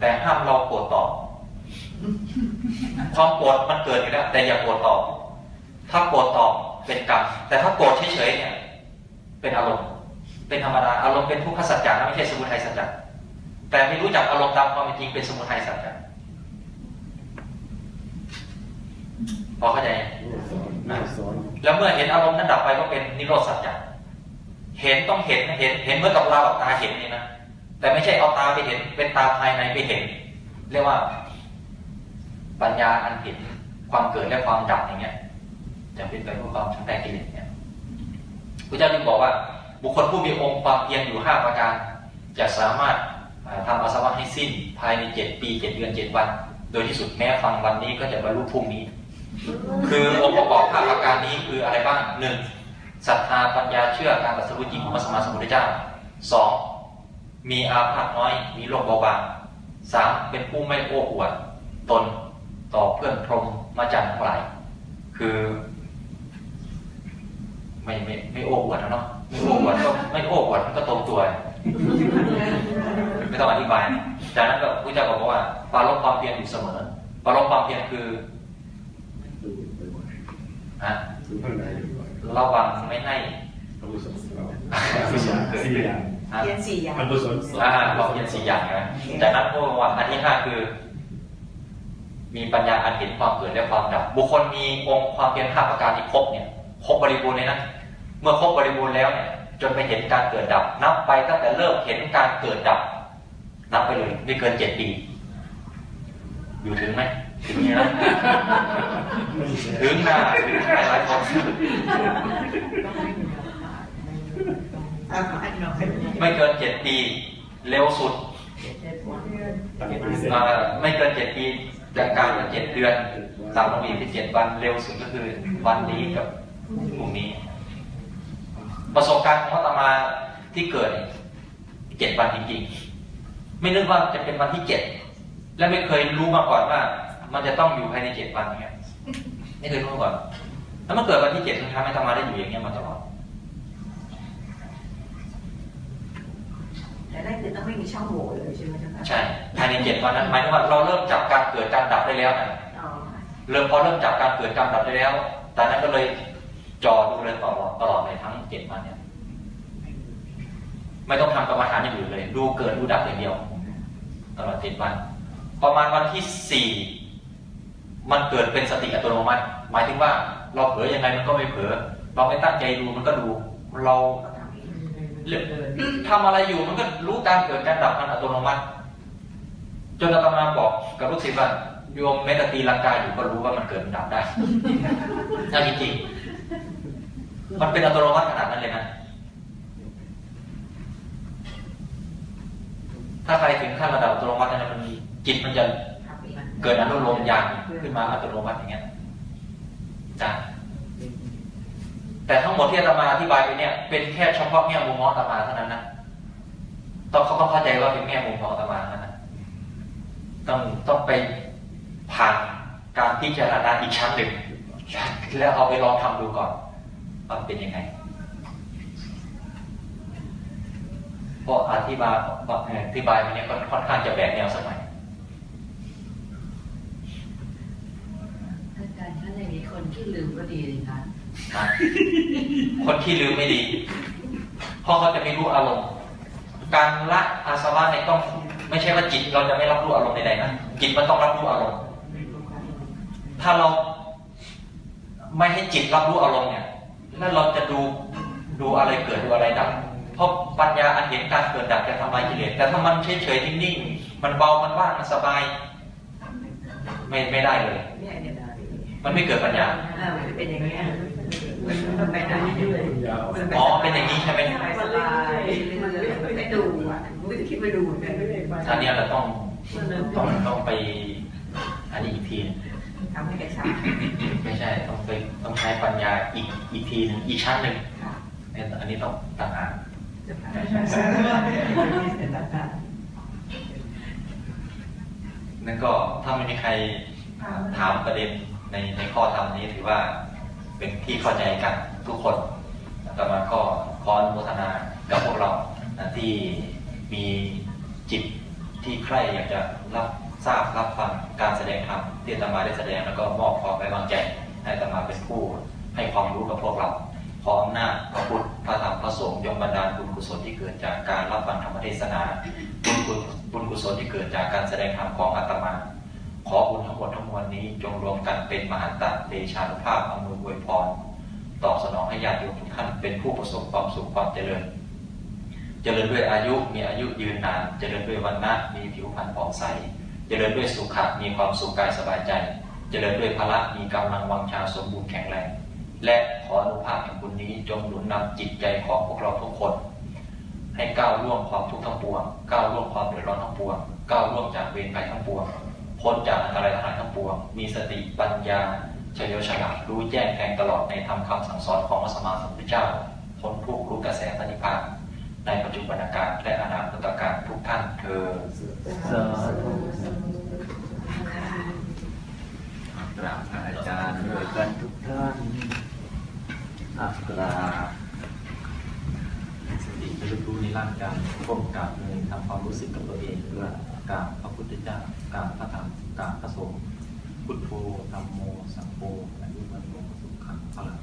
แต่ห้ามเราโกรธตอบความโกรธมันเกิดอยู่แล้วแต่อย่าโกรธตอบ ถ้าโกรธตอบเป็นกรรมแต่ถ้าโกรธเฉยๆเนี่ย เป็นอารมณ์ เป็นธรรมดาอารมณ์เป็นทุกขสัจจะนะไม่ใช่สมุทัยสัจจะแต่ไม่รู้จักอารมณ์ตามความเป็นจริงเป็นสมุทัยสัจจะพอเข้าใจยังสอนน่าสอน แล้วเมื่อเห็นอารมณ์นั้นดับไปก็เป็นนิโรธสัจจะเห็นต้องเห็นนะเห็นเห็นเมื่อกับเรากับตาเห็นนี่นะแต่ไม่ใช่เอาตาไปเห็น เป็นตาภายในไปเห็น เรียกว่า ปัญญาอันเห็นความเกิดและความดับอย่างเงี้ยจะเป็นไปเพื่อความชำระกิเลสเนี่ยพระเจ้าจึงบอกว่า บุคคลผู้มีองค์ความเพียรอยู่ห้าประการ จะสามารถอ่าทำอาสวะให้สิ้นภายในเจ็ดปีเจ็ดเดือนเจ็ดวัน โดยที่สุดแม้ฟังวันนี้ก็จะบรรลุพรุ่งนี้ คือองค์ประกอบห้าประการนี้คืออะไรบ้างหนึ่งศรัทธาปัญญาเชื่อการตรัสรู้จริงของพระสัมมาสัมพุทธเจ้าสองมีอาภัพน้อย มีโรคเบาบางสามเป็นผู้ไม่โอ้อวดตนต่อเพื่อนพรหมมาจันทร์ทั้งหลายคือ ไม่ไม่ไม่โอ้อวดนะเนาะไม่โอ้อวดก็ไม่โอ้อวดมันก็ตรงตัวไม่ต้องอธิบายจากนั้นก็พระเจ้าบอกว่าปารบความเพียรอยู่เสมอปารบความเพียรคือ ฮะๆดูข้างในบ่อยระวังไม่ให้ๆเราสอนเราสี่อย่างสี่อย่างฮะเรียนสี่อย่างอันกุศลอ่าความเพียรสี่อย่างนะจากนั้นพวกว่าอันที่ห้าคือ มีปัญญาอันเห็นความเกิดและความดับ บุคคลมีองค์ความเพียรห้าประการที่ครบเนี่ยครบบริบูรณ์เลยนะเมื่อครบบริบูรณ์แล้วเนี่ยจนไปเห็นการเกิดดับ นับไปตั้งแต่เริ่มเห็นการเกิดดับ นับไปเลยไม่เกินเจ็ดปี อยู่ถึงไหม ถึงนี้นะถึงนะถึงหลายหลายคนเอาขออันหน่อยไม่เกินเจ็ดปี เร็วสุดไม่เกินเจ็ดปีกลางกางเจ็ดเดือนต่ำลงอีกที่เจ็ดวันเร็วสุดก็คือวันนี้กับพรุ่งนี้ ประสบการณ์ของอาตมาที่เกิดเจ็ดวันจริงๆ ไม่นึกว่าจะเป็นวันที่เจ็ดและไม่เคยรู้มาก่อนว่า มันจะต้องอยู่ภายในเจ็ดวันอย่างเงี้ยไม่เคยรู้มาก่อน แล้วมันเกิดวันที่เจ็ดมันทำให้อาตมาได้อยู่อย่างเงี้ยมาตลอดแต่นั่นคือต้องไม่มีช่องโหว่เลยใช่ไหมเจ๊ะใช่ภายในเจ็ดวันนั้นหมายถึงว่าเราเริ่มจับการเกิดการดับได้แล้วนะอ๋อเริ่มพอเริ่มจับการเกิดการดับได้แล้วตอนนั้นก็เลยจอดูเลยตลอดตลอดเลยทั้งเจ็ดวันเนี่ยไม่ต้องทำกรรมฐานอย่างอื่นเลย ดูเกิดดูดับอย่างเดียว ตลอดเจ็ดวัน ประมาณวันที่สี่ มันเกิดเป็นสติอัตโนมัติ หมายถึงว่าเราเผลอยังไงมันก็ไม่เผลอเราไม่ตั้งใจดูมันก็ดู เราทำเอะไรอยู่มันก็รู้การเกิดการดับมันอัตโนมัติ จนอาตมาบอกกับลูกศิษย์ว่าโยมแม้แต่ตีลังกาอยู่ก็รู้ว่ามันเกิดดับได้นั่นจริงๆมันเป็นอัตโนมัติขนาดนั้นเลยนะถ้าใครถึงขั้นระดับอัตโนมัตินั้นมันจิตมันจะ เกิดอนุโลมญาณขึ้นมาอัตโนมัติอย่างเงี้ยจ้ะแต่ทั้งหมดที่อาตมาอธิบายไปเนี่ย เป็นแค่เฉพาะแง่มุมของอาตมาเท่านั้นนะต้องเขาต้องเข้าใจว่าเป็นแง่มุมของอาตมาเท่านั้นต้องต้องไปผ่านการพิจารณาอีกชั้นหนึ่งแล้วเอาไปลองทำดูก่อนว่าเป็นยังไงเพราะอธิบายอธิบายมาเนี่ยก็ค่อนข้างจะแบกแนวสมัย อาจารย์ถ้าอย่างนี้คน ที่ลืมก็ดีเลยค่ะคนที่ลืมไม่ดี เพราะเขาจะไม่รู้อารมณ์ การละอาสวะในยต้อง ไม่ใช่ว่าจิตเราจะไม่รับรู้อารมณ์ใดๆนะจิตมันต้องรับรู้อารมณ์ ถ้าเราไม่ให้จิตรับรู้อารมณ์เนี่ยแล้วเราจะดูดูอะไรเกิดดูอะไรดับ เพราะปัญญาอันเห็นการเกิดดับจะทำลายกิเลสแต่ถ้ามันเฉยๆนิ่งๆมันเบามันว่างมันสบาย ไม่ไม่ได้เลยเนี่ยเนี่ย มันไม่เกิดปัญญาเออมันเป็นอย่างเงี้ยมันไปไหนเรื่อยยาวมันไปอ๋อเป็นอย่างนี้ใช่ไหมสบายสบายไม่ดูอะไม่ได้คิดไม่ดูเหมือนกันอันเนี้ยเราต้องต้องต้องไปอันนี้อีกทีทำให้กระชับไม่ใช่ต้องไปต้องใช้ปัญญาอีกอีกทีหนึงอีกชั้นหนึ่งค่ะเนี่ยอันนี้ต้องต่างหากจะผ่านเป็นต่างนั่นก็ถ้าไม่มีใครถามประเด็น ในในข้อธรรมนี้ถือว่าเป็นที่เข้าใจกันทุกคนอาตมาก็ขออนุโมทนากับพวกเรานะที่มีจิตที่ใคร่อยากจะรับทราบรับฟังการแสดงธรรมที่อาตมาได้แสดงแล้วก็มอบความไว้วางใจให้อาตมาเป็นผู้ให้ความรู้กับพวกเราขออำนาพระพุทธพระธรรมพระสงฆ์ยมบันดาลบุญกุศลที่เกิดจากการรับฟังธรรมเทศนาบุญบุญกุศลที่เกิดจากการแสดงธรรมของอาตมา ขอบุญทั้งหมดทั้งมวลนี้ จงรวมกันเป็นมหันตเดชานุภาพอำนวยอวยพรตอบสนองให้ญาติโยมทุกท่านเป็นผู้ประสบความสุขความเจริญ เจริญด้วยอายุมีอายุยืนนาน เจริญด้วยวันนะมีผิวพรรณผ่องใส เจริญด้วยสุขะมีความสุขกายสบายใจ เจริญด้วยพละมีกำลังวังชาสมบูรณ์แข็งแรง และขออนุภาพแห่งบุญนี้จงหนุนนำจิตใจของพวกเราทุกคน ให้ก้าวล่วงความทุกข์ทั้งปวง ก้าวล่วงความเดือดร้อนทั้งปวง ก้าวล่วงจากเวรภัยทั้งปวง พ้นจากอันตรายทั้งหลายทั้งปวง มีสติปัญญาเฉลียวฉลาดรู้แจ้งแทงตลอดในธรรมคำสั่งสอนของพระสัมมาสัมพุทธเจ้าพ้นทุกข์รู้กระแสปฏิภาณในปัจจุบันการและอนาคตการทุกท่านเธอญกราบพระอาจารย์ด้วยกันทุกท่านอักราบสติระลึกรู้ในร่างกายก้มกราบเลยทำความรู้สึกกับตัวเองเพื่อกราบพระพุทธเจ้า การพระธรรมการพระสงฆ์พุทโธธรรมโม สังโฆอายุวันโมสุขังพลัง